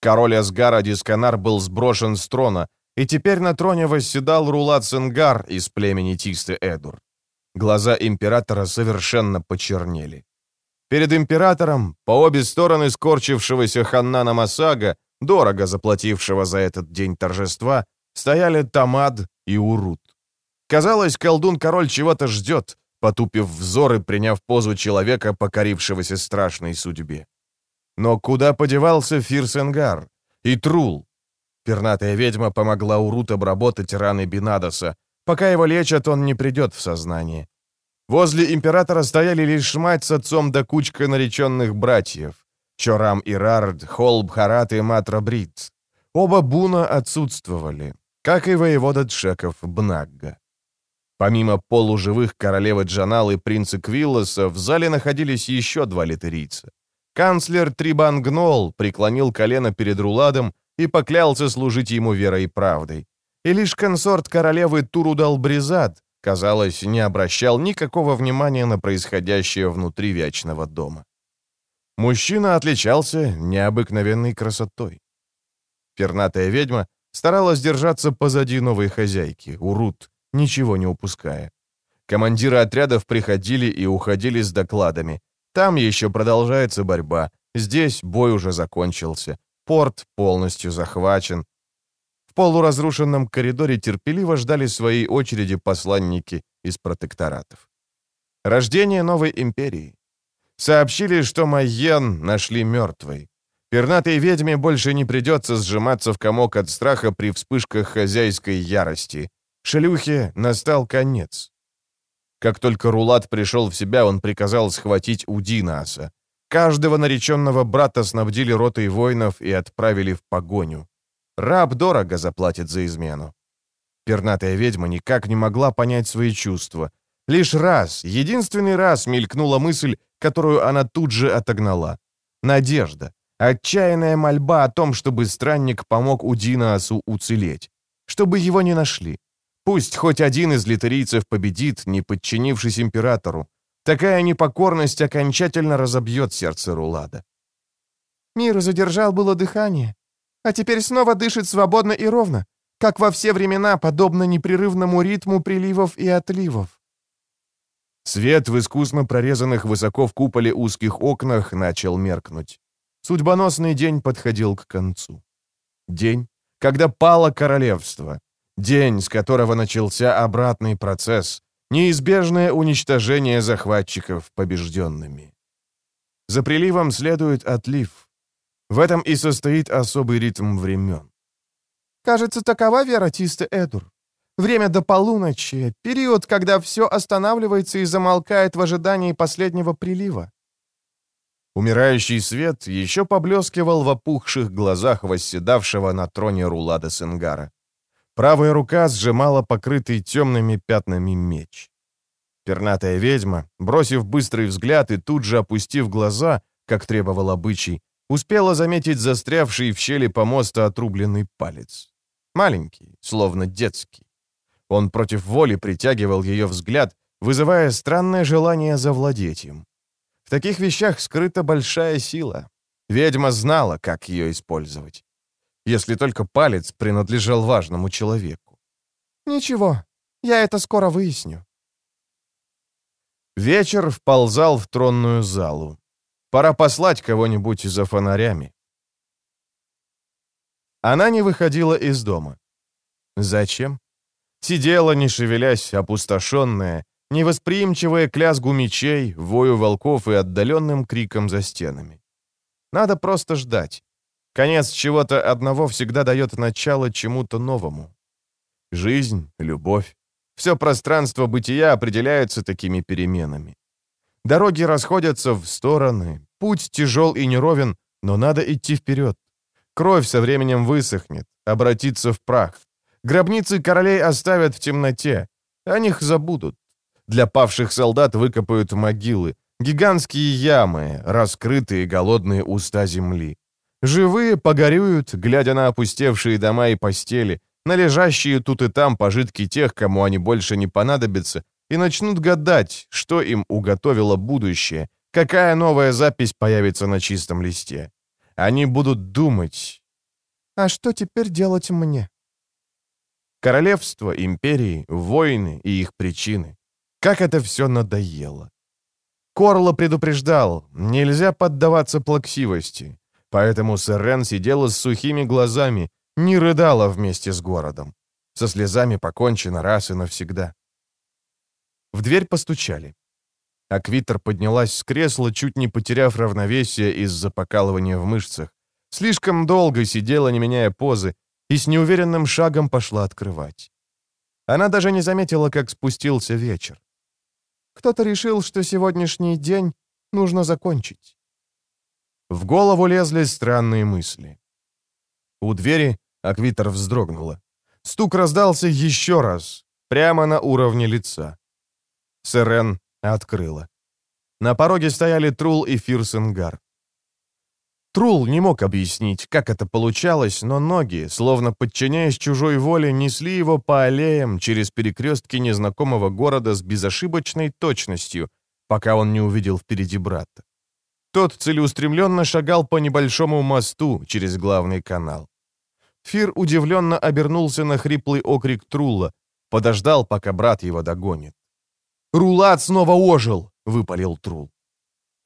Король Асгара Дисканар был сброшен с трона, и теперь на троне восседал Рулат Сенгар из племени Тисты Эдур. Глаза императора совершенно почернели. Перед императором, по обе стороны скорчившегося Ханнана Масага, дорого заплатившего за этот день торжества, стояли Тамад и Урут. Казалось, колдун-король чего-то ждет, потупив взор и приняв позу человека, покорившегося страшной судьбе. Но куда подевался Фирсенгар? И Трул? Пернатая ведьма помогла Урут обработать раны Бинадоса. Пока его лечат, он не придет в сознание. Возле императора стояли лишь мать с отцом да кучка нареченных братьев. Чорам Ирард, Холб Харат и Матра Брит. Оба Буна отсутствовали, как и воевода Дшеков Бнагга. Помимо полуживых королевы Джанал и принца Квиллоса, в зале находились еще два литерийца. Канцлер Трибан Гнол преклонил колено перед Руладом и поклялся служить ему верой и правдой. И лишь консорт королевы Турудал Бризад, казалось, не обращал никакого внимания на происходящее внутри Вечного дома. Мужчина отличался необыкновенной красотой. Пернатая ведьма старалась держаться позади новой хозяйки, Урут, ничего не упуская. Командиры отрядов приходили и уходили с докладами. Там еще продолжается борьба. Здесь бой уже закончился. Порт полностью захвачен. В полуразрушенном коридоре терпеливо ждали своей очереди посланники из протекторатов. Рождение новой империи. Сообщили, что Майен нашли мертвой. Пернатой ведьме больше не придется сжиматься в комок от страха при вспышках хозяйской ярости. Шлюхе настал конец. Как только Рулат пришел в себя, он приказал схватить Удинаса. Каждого нареченного брата снабдили ротой воинов и отправили в погоню. Раб дорого заплатит за измену. Пернатая ведьма никак не могла понять свои чувства. Лишь раз, единственный раз мелькнула мысль, которую она тут же отогнала. Надежда. Отчаянная мольба о том, чтобы странник помог Удинаасу уцелеть. Чтобы его не нашли. Пусть хоть один из литерийцев победит, не подчинившись императору. Такая непокорность окончательно разобьет сердце Рулада. Мир задержал было дыхание, а теперь снова дышит свободно и ровно, как во все времена, подобно непрерывному ритму приливов и отливов. Свет в искусно прорезанных высоко в куполе узких окнах начал меркнуть. Судьбоносный день подходил к концу. День, когда пало королевство, День, с которого начался обратный процесс, неизбежное уничтожение захватчиков побежденными. За приливом следует отлив. В этом и состоит особый ритм времен. Кажется, такова вера Тисты Эдур. Время до полуночи, период, когда все останавливается и замолкает в ожидании последнего прилива. Умирающий свет еще поблескивал в опухших глазах восседавшего на троне Рулада Сенгара. Правая рука сжимала покрытый темными пятнами меч. Пернатая ведьма, бросив быстрый взгляд и тут же опустив глаза, как требовал обычай, успела заметить застрявший в щели помоста отрубленный палец. Маленький, словно детский. Он против воли притягивал ее взгляд, вызывая странное желание завладеть им. В таких вещах скрыта большая сила. Ведьма знала, как ее использовать если только палец принадлежал важному человеку. «Ничего, я это скоро выясню». Вечер вползал в тронную залу. Пора послать кого-нибудь за фонарями. Она не выходила из дома. Зачем? Сидела, не шевелясь, опустошенная, невосприимчивая к лязгу мечей, вою волков и отдаленным криком за стенами. Надо просто ждать. Конец чего-то одного всегда дает начало чему-то новому. Жизнь, любовь, все пространство бытия определяется такими переменами. Дороги расходятся в стороны, путь тяжел и неровен, но надо идти вперед. Кровь со временем высохнет, обратится в прах. Гробницы королей оставят в темноте. О них забудут. Для павших солдат выкопают могилы, гигантские ямы, раскрытые голодные уста земли. Живые погорюют, глядя на опустевшие дома и постели, на лежащие тут и там пожитки тех, кому они больше не понадобятся, и начнут гадать, что им уготовило будущее, какая новая запись появится на чистом листе. Они будут думать, а что теперь делать мне? Королевство, империи, войны и их причины. Как это все надоело. Корло предупреждал, нельзя поддаваться плаксивости. Поэтому Сэрен сидела с сухими глазами, не рыдала вместе с городом. Со слезами покончено раз и навсегда. В дверь постучали. Аквитер поднялась с кресла, чуть не потеряв равновесие из-за покалывания в мышцах. Слишком долго сидела, не меняя позы, и с неуверенным шагом пошла открывать. Она даже не заметила, как спустился вечер. Кто-то решил, что сегодняшний день нужно закончить. В голову лезли странные мысли. У двери Аквитер вздрогнула. Стук раздался еще раз, прямо на уровне лица. Сирен открыла. На пороге стояли Трул и Фирсенгар. Трул не мог объяснить, как это получалось, но ноги, словно подчиняясь чужой воле, несли его по аллеям через перекрестки незнакомого города с безошибочной точностью, пока он не увидел впереди брата. Тот целеустремленно шагал по небольшому мосту через главный канал. Фир удивленно обернулся на хриплый окрик Трула, подождал, пока брат его догонит. «Рулат снова ожил!» — выпалил Трул.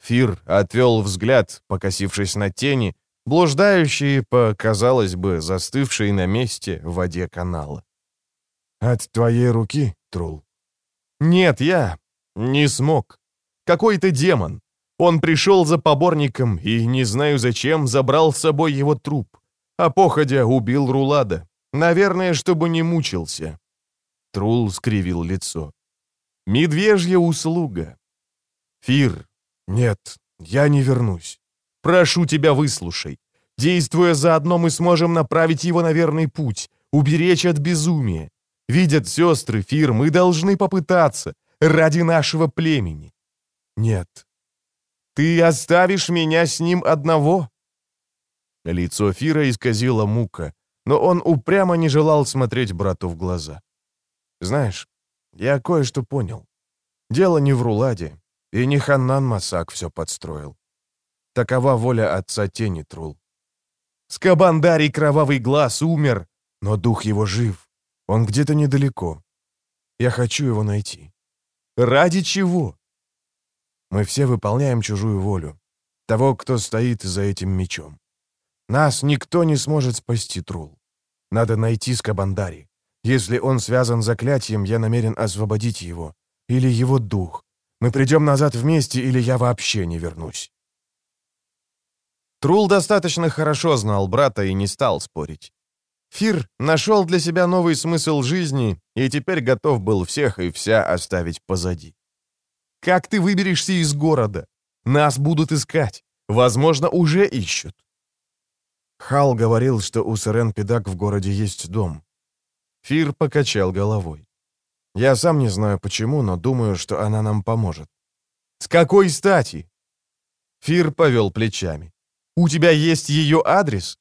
Фир отвел взгляд, покосившись на тени, блуждающие по, казалось бы, застывшей на месте в воде канала. «От твоей руки, Трул?» «Нет, я не смог. Какой-то демон. Он пришел за поборником и, не знаю зачем, забрал с собой его труп. А походя убил Рулада. Наверное, чтобы не мучился». Трул скривил лицо. «Медвежья услуга». «Фир, «Нет, я не вернусь. Прошу тебя, выслушай. Действуя заодно, мы сможем направить его на верный путь, уберечь от безумия. Видят сестры, Фир, мы должны попытаться, ради нашего племени. Нет. Ты оставишь меня с ним одного?» Лицо Фира исказило мука, но он упрямо не желал смотреть брату в глаза. «Знаешь, я кое-что понял. Дело не в Руладе, и не Ханнан Масак все подстроил. Такова воля отца Тени Трул. Скабандарий Кровавый Глаз умер, но дух его жив. Он где-то недалеко. Я хочу его найти. Ради чего? Мы все выполняем чужую волю. Того, кто стоит за этим мечом. Нас никто не сможет спасти, Трул. Надо найти Скабандари. Если он связан заклятием, я намерен освободить его. Или его дух. Мы придем назад вместе, или я вообще не вернусь». Трул достаточно хорошо знал брата и не стал спорить. Фир нашел для себя новый смысл жизни и теперь готов был всех и вся оставить позади. «Как ты выберешься из города? Нас будут искать. Возможно, уже ищут». Хал говорил, что у Сырен Педак в городе есть дом. Фир покачал головой. Я сам не знаю почему, но думаю, что она нам поможет. С какой стати? Фир повел плечами. У тебя есть ее адрес?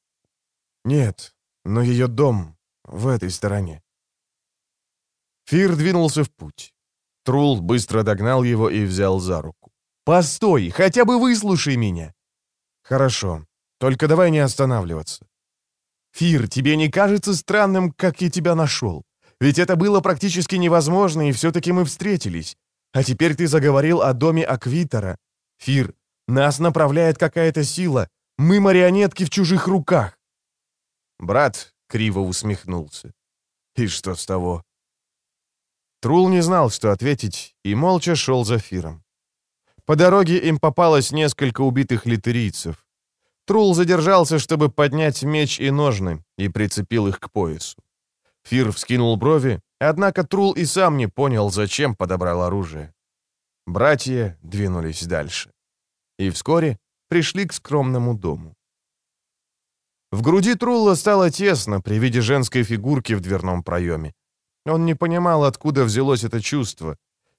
Нет, но ее дом в этой стороне. Фир двинулся в путь. Трул быстро догнал его и взял за руку. «Постой, хотя бы выслушай меня!» «Хорошо, только давай не останавливаться». «Фир, тебе не кажется странным, как я тебя нашел? Ведь это было практически невозможно, и все-таки мы встретились. А теперь ты заговорил о доме Аквитера. Фир, нас направляет какая-то сила. Мы марионетки в чужих руках. Брат криво усмехнулся. И что с того? Трул не знал, что ответить, и молча шел за Фиром. По дороге им попалось несколько убитых литерийцев. Трул задержался, чтобы поднять меч и ножны, и прицепил их к поясу. Фир вскинул брови, однако Трул и сам не понял, зачем подобрал оружие. Братья двинулись дальше. И вскоре пришли к скромному дому. В груди Трула стало тесно при виде женской фигурки в дверном проеме. Он не понимал, откуда взялось это чувство.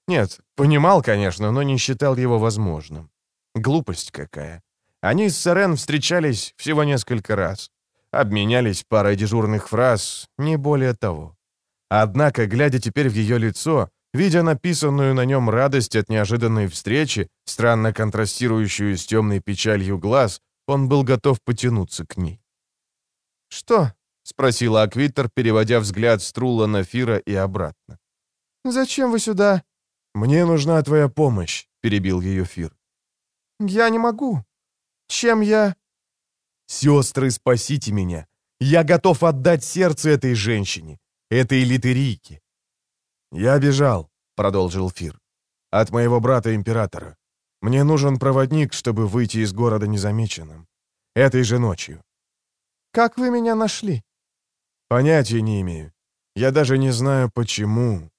Нет, понимал, конечно, но не считал его возможным. Глупость какая. Они с Сарен встречались всего несколько раз. Обменялись парой дежурных фраз, не более того. Однако, глядя теперь в ее лицо, видя написанную на нем радость от неожиданной встречи, странно контрастирующую с темной печалью глаз, он был готов потянуться к ней. «Что?» — спросила Аквитер, переводя взгляд с Трула на Фира и обратно. «Зачем вы сюда?» «Мне нужна твоя помощь», — перебил ее Фир. «Я не могу. Чем я...» «Сестры, спасите меня. Я готов отдать сердце этой женщине, этой литерийке». «Я бежал», — продолжил Фир, — «от моего брата-императора. Мне нужен проводник, чтобы выйти из города незамеченным. Этой же ночью». «Как вы меня нашли?» «Понятия не имею. Я даже не знаю, почему.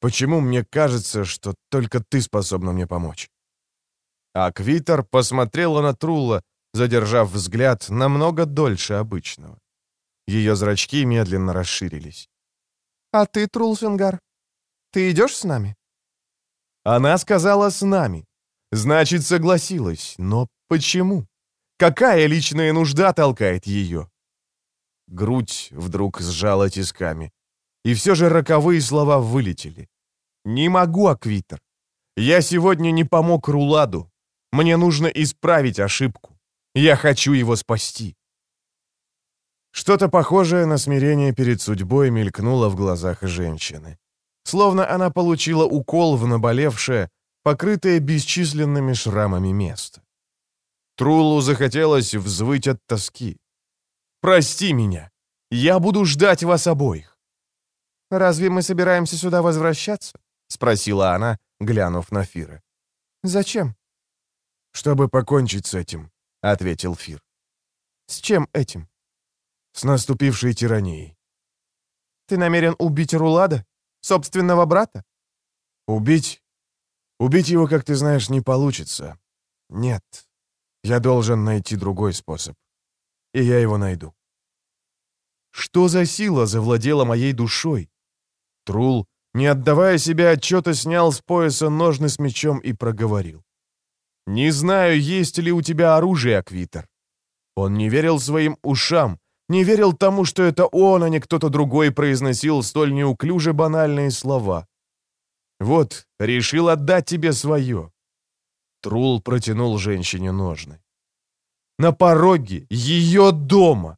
Почему мне кажется, что только ты способна мне помочь?» Аквитер посмотрела на Трула, задержав взгляд намного дольше обычного. Ее зрачки медленно расширились. «А ты, Трулсингар, ты идешь с нами?» Она сказала «с нами». Значит, согласилась. Но почему? Какая личная нужда толкает ее? Грудь вдруг сжала тисками. И все же роковые слова вылетели. «Не могу, Аквитер. Я сегодня не помог Руладу. Мне нужно исправить ошибку. Я хочу его спасти». Что-то похожее на смирение перед судьбой мелькнуло в глазах женщины. Словно она получила укол в наболевшее, покрытое бесчисленными шрамами место. Трулу захотелось взвыть от тоски. «Прости меня! Я буду ждать вас обоих!» «Разве мы собираемся сюда возвращаться?» — спросила она, глянув на Фира. «Зачем?» «Чтобы покончить с этим», — ответил Фир. «С чем этим?» «С наступившей тиранией». «Ты намерен убить Рулада? Собственного брата?» «Убить? Убить его, как ты знаешь, не получится. Нет. Я должен найти другой способ. И я его найду». Что за сила завладела моей душой? Трул, не отдавая себе отчета, снял с пояса ножны с мечом и проговорил. «Не знаю, есть ли у тебя оружие, Аквитер». Он не верил своим ушам, не верил тому, что это он, а не кто-то другой произносил столь неуклюже банальные слова. «Вот, решил отдать тебе свое». Трул протянул женщине ножны. «На пороге ее дома!»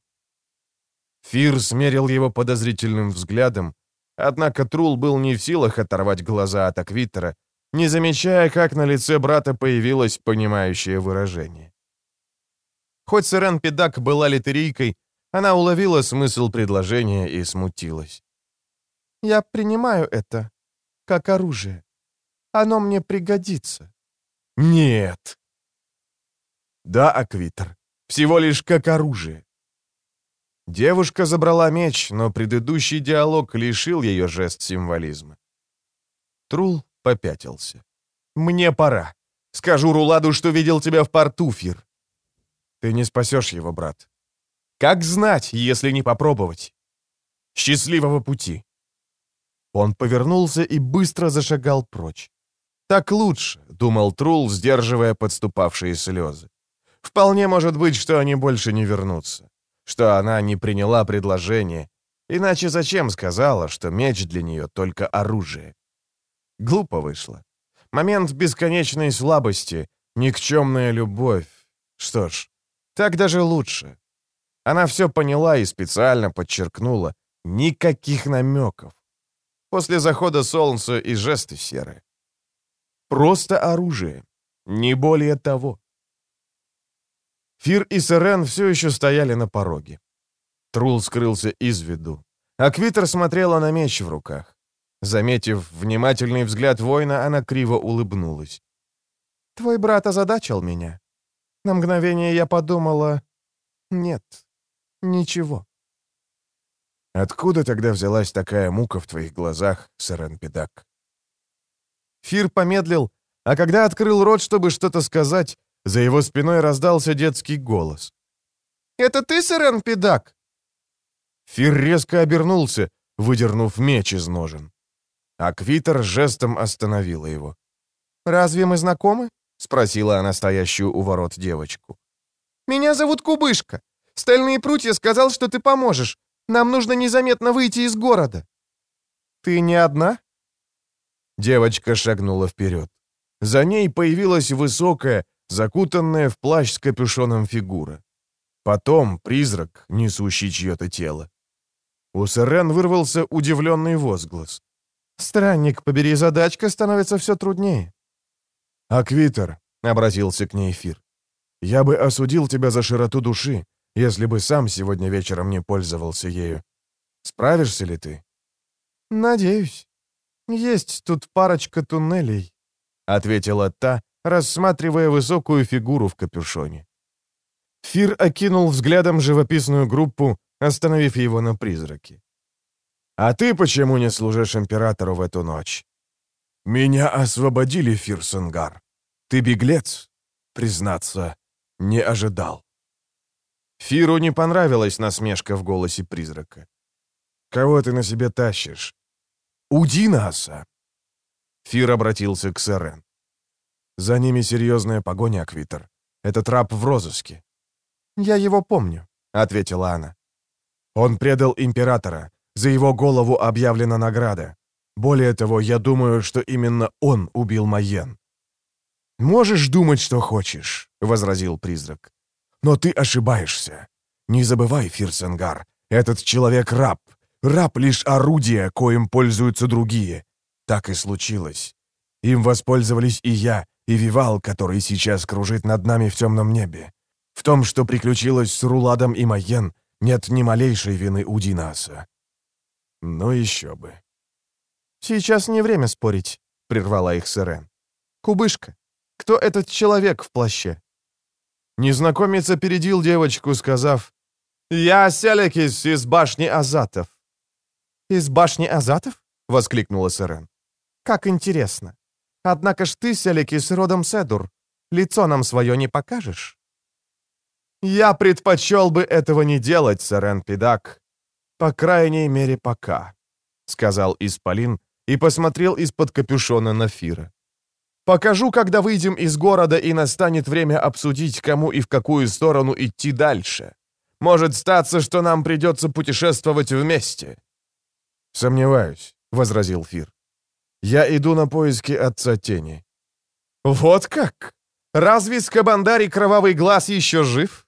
Фир смерил его подозрительным взглядом, однако Трул был не в силах оторвать глаза от Аквитера, не замечая, как на лице брата появилось понимающее выражение. Хоть Сирен Педак была литерийкой, она уловила смысл предложения и смутилась. «Я принимаю это как оружие. Оно мне пригодится». «Нет». «Да, Аквитер, всего лишь как оружие. Девушка забрала меч, но предыдущий диалог лишил ее жест символизма. Трул попятился. «Мне пора. Скажу Руладу, что видел тебя в порту, Фир». «Ты не спасешь его, брат». «Как знать, если не попробовать?» «Счастливого пути!» Он повернулся и быстро зашагал прочь. «Так лучше», — думал Трул, сдерживая подступавшие слезы. «Вполне может быть, что они больше не вернутся что она не приняла предложение, иначе зачем сказала, что меч для нее только оружие? Глупо вышло. Момент бесконечной слабости, никчемная любовь. Что ж, так даже лучше. Она все поняла и специально подчеркнула. Никаких намеков. После захода солнца и жесты серые. Просто оружие. Не более того. Фир и Сирен все еще стояли на пороге. Трул скрылся из виду. Аквитер смотрела на меч в руках. Заметив внимательный взгляд воина, она криво улыбнулась. «Твой брат озадачил меня. На мгновение я подумала... Нет, ничего». «Откуда тогда взялась такая мука в твоих глазах, Сарен Педак?» Фир помедлил, а когда открыл рот, чтобы что-то сказать, за его спиной раздался детский голос. «Это ты, Сарен Педак?» Фир резко обернулся, выдернув меч из ножен. Аквитер жестом остановила его. «Разве мы знакомы?» — спросила она стоящую у ворот девочку. «Меня зовут Кубышка. Стальные прутья сказал, что ты поможешь. Нам нужно незаметно выйти из города». «Ты не одна?» Девочка шагнула вперед. За ней появилась высокая, закутанная в плащ с капюшоном фигура. Потом призрак, несущий чье-то тело. У Сырен вырвался удивленный возглас. «Странник, побери, задачка становится все труднее». «Аквитер», — обратился к ней Эфир, — «я бы осудил тебя за широту души, если бы сам сегодня вечером не пользовался ею. Справишься ли ты?» «Надеюсь. Есть тут парочка туннелей», — ответила та, рассматривая высокую фигуру в капюшоне. Фир окинул взглядом живописную группу, остановив его на призраке. «А ты почему не служишь императору в эту ночь?» «Меня освободили, Фирсенгар. Ты беглец?» «Признаться, не ожидал». Фиру не понравилась насмешка в голосе призрака. «Кого ты на себе тащишь?» «Удинаса!» Фир обратился к Сэрен. «За ними серьезная погоня, Аквитер. Этот раб в розыске». «Я его помню», — ответила она. «Он предал императора. За его голову объявлена награда. Более того, я думаю, что именно он убил Майен». «Можешь думать, что хочешь», — возразил призрак. «Но ты ошибаешься. Не забывай, Фирсенгар, этот человек раб. Раб — лишь орудие, коим пользуются другие. Так и случилось. Им воспользовались и я, и Вивал, который сейчас кружит над нами в темном небе. В том, что приключилось с Руладом и Майен, нет ни малейшей вины у Динаса. Ну еще бы. «Сейчас не время спорить», — прервала их Сирен. «Кубышка, кто этот человек в плаще?» Незнакомец опередил девочку, сказав, «Я Селекис из башни Азатов». «Из башни Азатов?» — воскликнула Сирен. «Как интересно. Однако ж ты, Селекис, родом Седур. Лицо нам свое не покажешь?» «Я предпочел бы этого не делать, Сарен Педак. По крайней мере, пока», — сказал Исполин и посмотрел из-под капюшона на Фира. «Покажу, когда выйдем из города и настанет время обсудить, кому и в какую сторону идти дальше. Может статься, что нам придется путешествовать вместе». «Сомневаюсь», — возразил Фир. «Я иду на поиски Отца Тени». «Вот как? Разве Скабандари Кровавый Глаз еще жив?»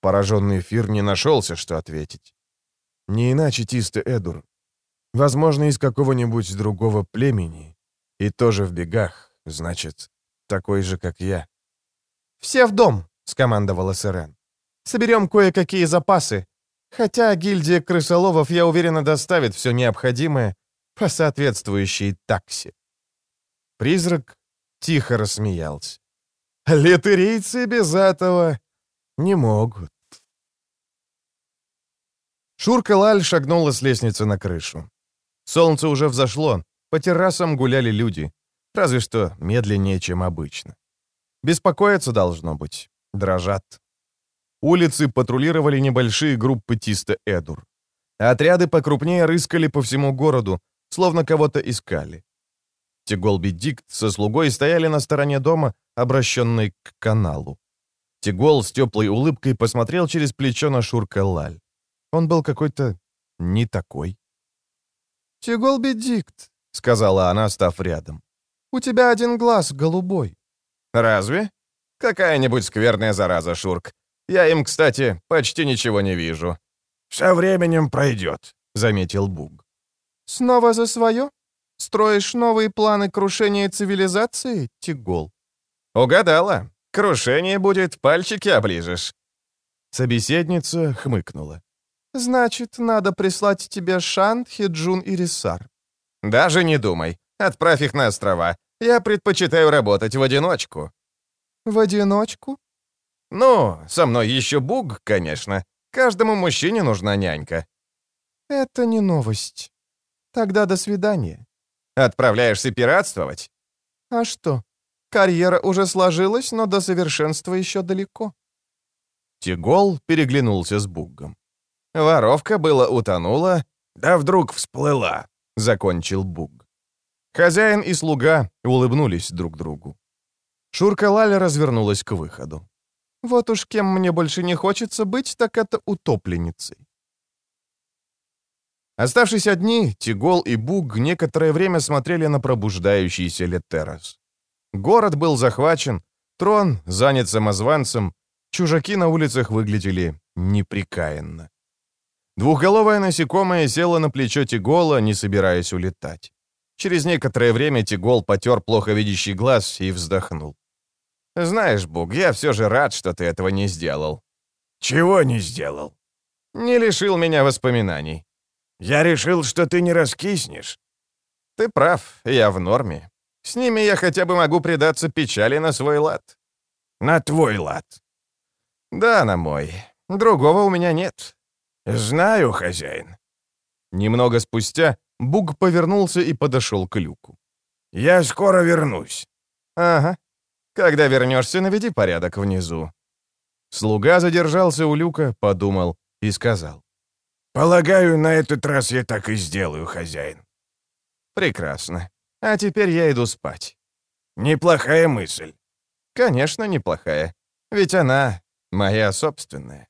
Пораженный Фир не нашелся, что ответить. Не иначе Тисты Эдур. Возможно, из какого-нибудь другого племени. И тоже в бегах, значит, такой же, как я. «Все в дом!» — скомандовала Сирен. «Соберем кое-какие запасы. Хотя гильдия крысоловов, я уверена, доставит все необходимое по соответствующей таксе». Призрак тихо рассмеялся. «Литерийцы без этого не могут. Шурка Лаль шагнула с лестницы на крышу. Солнце уже взошло, по террасам гуляли люди, разве что медленнее, чем обычно. Беспокоиться должно быть, дрожат. Улицы патрулировали небольшие группы Тиста Эдур. Отряды покрупнее рыскали по всему городу, словно кого-то искали. Тиголби Дикт со слугой стояли на стороне дома, обращенной к каналу. Тигол с теплой улыбкой посмотрел через плечо на Шурка Лаль. Он был какой-то не такой. «Тигол Бедикт», — сказала она, став рядом. «У тебя один глаз голубой». «Разве? Какая-нибудь скверная зараза, Шурк. Я им, кстати, почти ничего не вижу». «Со временем пройдет», — заметил Буг. «Снова за свое? Строишь новые планы крушения цивилизации, Тигол?» «Угадала. Крушение будет, пальчики оближешь». Собеседница хмыкнула. «Значит, надо прислать тебе Шан, Хиджун и Рисар». Даже не думай. Отправь их на острова. Я предпочитаю работать в одиночку». «В одиночку?» «Ну, со мной еще Буг, конечно. Каждому мужчине нужна нянька». «Это не новость. Тогда до свидания». «Отправляешься пиратствовать?» «А что? Карьера уже сложилась, но до совершенства еще далеко». Тигол переглянулся с Буггом. Воровка была утонула, да вдруг всплыла, — закончил Буг. Хозяин и слуга улыбнулись друг другу. Шурка Лаля развернулась к выходу. «Вот уж кем мне больше не хочется быть, так это утопленницей». Оставшись одни, Тигол и Буг некоторое время смотрели на пробуждающийся Летерас. Город был захвачен, трон занят самозванцем, чужаки на улицах выглядели неприкаянно. Двухголовое насекомое село на плечо Тигола, не собираясь улетать. Через некоторое время Тигол потер плохо видящий глаз и вздохнул. «Знаешь, Буг, я все же рад, что ты этого не сделал». «Чего не сделал?» «Не лишил меня воспоминаний». «Я решил, что ты не раскиснешь». «Ты прав, я в норме. С ними я хотя бы могу предаться печали на свой лад». «На твой лад». «Да, на мой. Другого у меня нет». «Знаю, хозяин». Немного спустя Буг повернулся и подошел к люку. «Я скоро вернусь». «Ага. Когда вернешься, наведи порядок внизу». Слуга задержался у люка, подумал и сказал. «Полагаю, на этот раз я так и сделаю, хозяин». «Прекрасно. А теперь я иду спать». «Неплохая мысль». «Конечно, неплохая. Ведь она моя собственная».